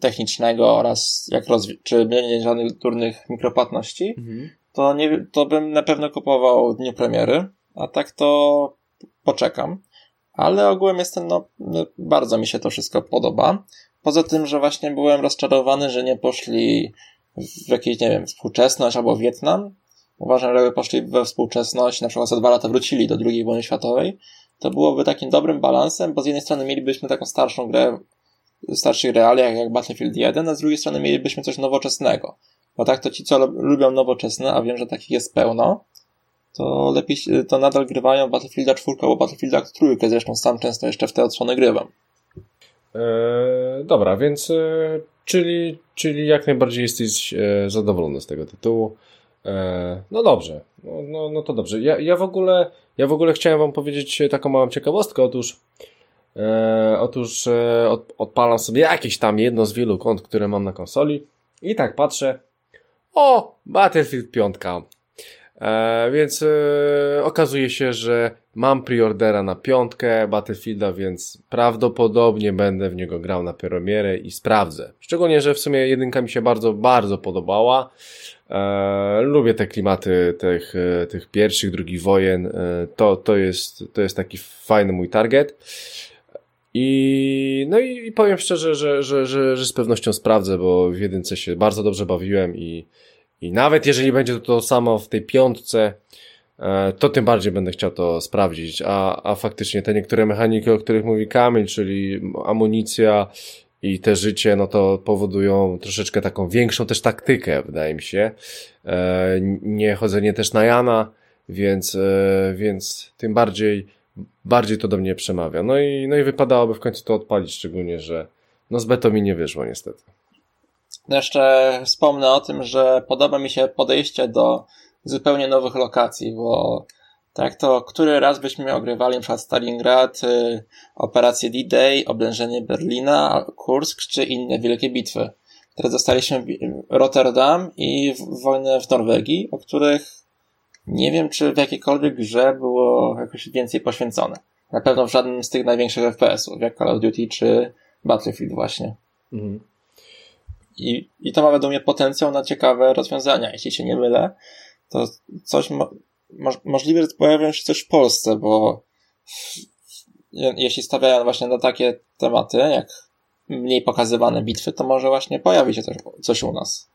technicznego oraz jak rozwi- czy nie żadnych durnych mikropłatności, mhm. to, nie, to bym na pewno kupował w dniu premiery, a tak to poczekam. Ale ogółem jestem, no, no, bardzo mi się to wszystko podoba. Poza tym, że właśnie byłem rozczarowany, że nie poszli w jakieś, nie wiem, współczesność albo Wietnam. Uważam, że jakby poszli we współczesność, na przykład za dwa lata wrócili do II wojny światowej, to byłoby takim dobrym balansem, bo z jednej strony mielibyśmy taką starszą grę w starszych realiach jak Battlefield 1, a z drugiej strony mielibyśmy coś nowoczesnego. Bo tak to ci, co lubią nowoczesne, a wiem, że takich jest pełno, to lepiej, to nadal grywają Battlefielda 4 albo Battlefielda 3, zresztą sam często jeszcze w te odsłony grywam. Eee, dobra, więc e, czyli, czyli jak najbardziej jesteś e, zadowolony z tego tytułu. E, no dobrze, no, no, no to dobrze. Ja, ja, w ogóle, ja w ogóle chciałem wam powiedzieć taką małą ciekawostkę. Otóż, e, otóż e, od, odpalam sobie jakieś tam jedno z wielu kont, które mam na konsoli i tak patrzę. O, Battlefield 5. E, więc e, okazuje się, że mam preordera na piątkę Battlefielda, więc prawdopodobnie będę w niego grał na premierę i sprawdzę. Szczególnie, że w sumie jedynka mi się bardzo, bardzo podobała. E, lubię te klimaty tych, e, tych pierwszych, drugich wojen. E, to, to, jest, to jest taki fajny mój target. I, no i, i powiem szczerze, że, że, że, że z pewnością sprawdzę, bo w jedynce się bardzo dobrze bawiłem i, i nawet jeżeli będzie to, to samo w tej piątce, to tym bardziej będę chciał to sprawdzić. A, a faktycznie te niektóre mechaniki, o których mówi Kamil, czyli amunicja i te życie, no to powodują troszeczkę taką większą też taktykę, wydaje mi się. E, nie chodzenie też na Jana, więc, e, więc tym bardziej, bardziej to do mnie przemawia. No i, no i wypadałoby w końcu to odpalić, szczególnie, że no z Beto mi nie wyszło niestety. Jeszcze wspomnę o tym, że podoba mi się podejście do zupełnie nowych lokacji, bo tak to który raz byśmy ogrywali np. Stalingrad, y, operację D-Day, oblężenie Berlina, Kursk czy inne wielkie bitwy. Teraz dostaliśmy Rotterdam i wojnę w Norwegii, o których nie wiem, czy w jakiejkolwiek grze było jakoś więcej poświęcone. Na pewno w żadnym z tych największych FPS-ów, jak Call of Duty czy Battlefield właśnie. Mhm. I, I to ma według mnie potencjał na ciekawe rozwiązania. Jeśli się nie mylę, to coś mo możliwe, że pojawią się coś w Polsce, bo jeśli stawiają właśnie na takie tematy, jak mniej pokazywane bitwy, to może właśnie pojawi się też coś u nas.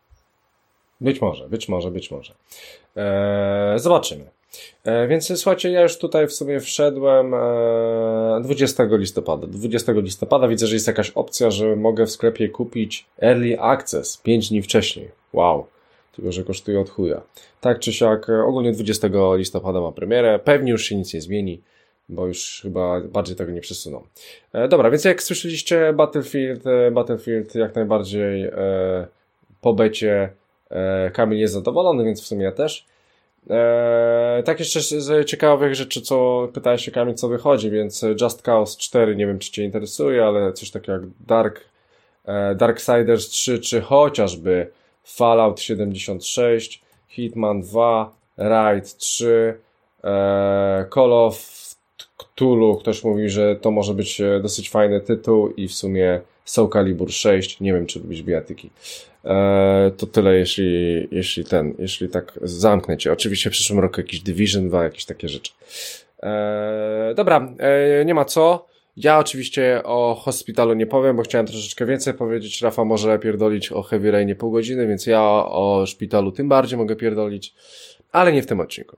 Być może, być może, być może. Eee, zobaczymy. E, więc słuchajcie, ja już tutaj w sobie wszedłem e, 20 listopada. 20 listopada widzę, że jest jakaś opcja, że mogę w sklepie kupić Early Access 5 dni wcześniej. Wow. Tylko, że kosztuje od chuja. Tak czy siak, e, ogólnie 20 listopada ma premierę. Pewnie już się nic nie zmieni, bo już chyba bardziej tego nie przesuną. E, dobra, więc jak słyszeliście, Battlefield, e, Battlefield jak najbardziej e, po becie e, Kamil jest zadowolony, więc w sumie ja też. Eee, tak jeszcze z ciekawych rzeczy, co pytałeś się Kamil, co wychodzi, więc Just Cause 4, nie wiem czy Cię interesuje, ale coś takiego jak Dark, e, Darksiders 3, czy chociażby Fallout 76, Hitman 2, Raid 3, e, Call of Cthulhu, ktoś mówi, że to może być e, dosyć fajny tytuł i w sumie Soul Calibur 6, nie wiem czy lubisz bijatyki. E, to tyle, jeśli, jeśli ten, jeśli tak zamknę cię. Oczywiście w przyszłym roku jakiś Division 2, jakieś takie rzeczy. E, dobra, e, nie ma co. Ja oczywiście o Hospitalu nie powiem, bo chciałem troszeczkę więcej powiedzieć. Rafa może pierdolić o Heavy Rainie pół godziny, więc ja o szpitalu tym bardziej mogę pierdolić, ale nie w tym odcinku.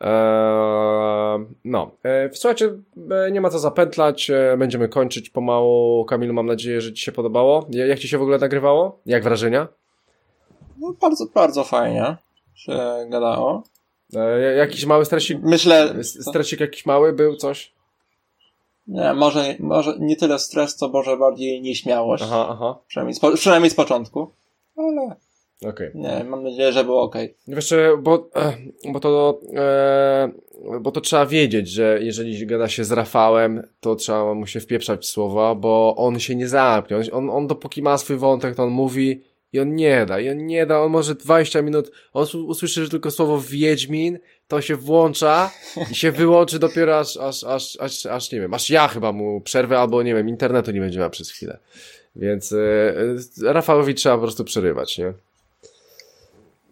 Eee, no, eee, słuchajcie, e, nie ma co zapętlać, e, będziemy kończyć pomału. Kamilu, mam nadzieję, że Ci się podobało. Jak Ci się w ogóle nagrywało? Jak wrażenia? No, bardzo, bardzo fajnie się gadało. Eee, jakiś mały stresik? Myślę... Stresik jakiś mały był, coś? Nie, może, może nie tyle stres, co może bardziej nieśmiałość. Aha, aha. Przynajmniej z, przynajmniej z początku. Ale Okay. Nie, mam nadzieję, że było ok. Wiesz, bo, bo to e, bo to trzeba wiedzieć, że jeżeli gada się z Rafałem, to trzeba mu się wpieprzać w słowa, bo on się nie zamknie. On, on dopóki ma swój wątek, to on mówi i on nie da, i on nie da, on może 20 minut, on usłyszy że tylko słowo Wiedźmin, to się włącza i się wyłączy dopiero aż, aż, aż, aż, aż nie wiem, aż ja chyba mu przerwę, albo nie wiem, internetu nie będzie miał przez chwilę. Więc e, Rafałowi trzeba po prostu przerywać, nie?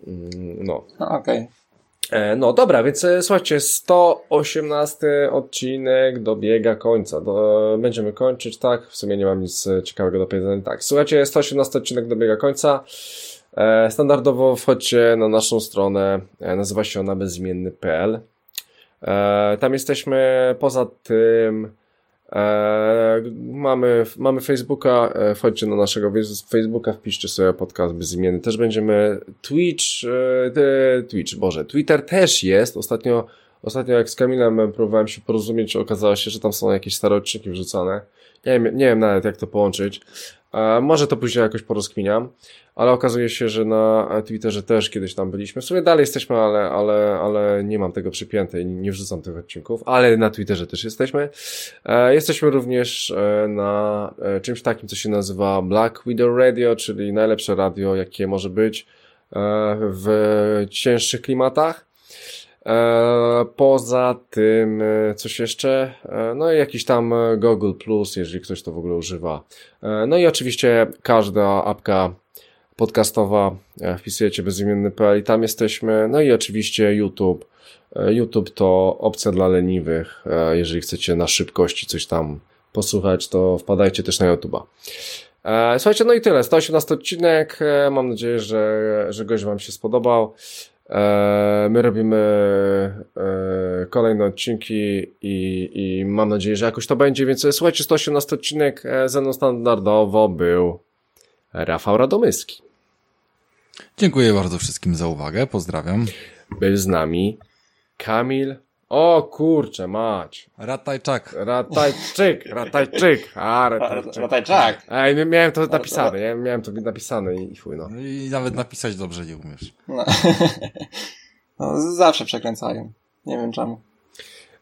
Mm, no. Okej. Okay. E, no dobra, więc e, słuchajcie, 118 odcinek dobiega końca. Do, będziemy kończyć, tak? W sumie nie mam nic e, ciekawego do powiedzenia. Tak, słuchajcie, 118 odcinek dobiega końca. Standardowo wchodźcie na naszą stronę, nazywa się ona bezimienny.pl. Tam jesteśmy, poza tym E, mamy, mamy Facebooka, e, wchodźcie na naszego Facebooka, wpiszcie sobie podcast bezimienny. Też będziemy Twitch, e, Twitch, Boże, Twitter też jest. Ostatnio, ostatnio jak z Kamilem próbowałem się porozumieć, okazało się, że tam są jakieś stare odcinki wrzucane. Nie wiem, nie wiem nawet jak to połączyć. Może to później jakoś porozkminiam, ale okazuje się, że na Twitterze też kiedyś tam byliśmy. W sumie dalej jesteśmy, ale, ale, ale nie mam tego przypięte i nie wrzucam tych odcinków, ale na Twitterze też jesteśmy. E, jesteśmy również e, na e, czymś takim, co się nazywa Black Widow Radio, czyli najlepsze radio, jakie może być w cięższych klimatach. E, poza tym, e, coś jeszcze, e, no i jakiś tam Google Plus, jeżeli ktoś to w ogóle używa. No i oczywiście każda apka podcastowa, wpisujecie bezimienny.pl i tam jesteśmy. No i oczywiście YouTube. YouTube to opcja dla leniwych. Jeżeli chcecie na szybkości coś tam posłuchać, to wpadajcie też na YouTube'a. Słuchajcie, no i tyle. 118 odcinek. Mam nadzieję, że, że gość Wam się spodobał. E, my robimy e, kolejne odcinki i, i mam nadzieję, że jakoś to będzie, więc e, słuchajcie, 118 odcinek ze mną standardowo był Rafał Radomyski. Dziękuję bardzo wszystkim za uwagę, pozdrawiam. Był z nami Kamil. O kurczę, mać. Ratajczak. Ratajczyk, ratajczyk. A, ratajczyk. Ratajczak. Ej, miałem to napisane, ja miałem to napisane i chuj no. I nawet napisać dobrze nie umiesz. No. *laughs* no, zawsze przekręcają. Nie wiem czemu.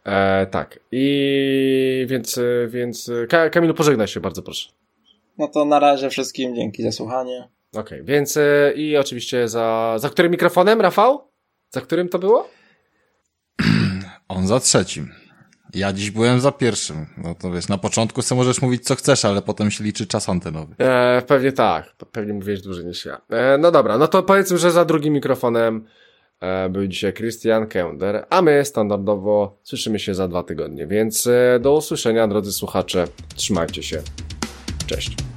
E, tak. I więc, e, więc e, Ka Kamilu pożegnaj się bardzo proszę. No to na razie wszystkim dzięki za słuchanie. Okej, okay, więc e, i oczywiście za, za którym mikrofonem, Rafał? Za którym to było? On za trzecim. Ja dziś byłem za pierwszym. No to wiesz, na początku sobie możesz mówić co chcesz, ale potem się liczy czas antenowy. E, pewnie tak. Pewnie mówiłeś dłużej niż ja. E, no dobra, no to powiedzmy, że za drugim mikrofonem e, był dzisiaj Christian Kender, a my standardowo słyszymy się za dwa tygodnie. Więc e, do usłyszenia, drodzy słuchacze. Trzymajcie się. Cześć.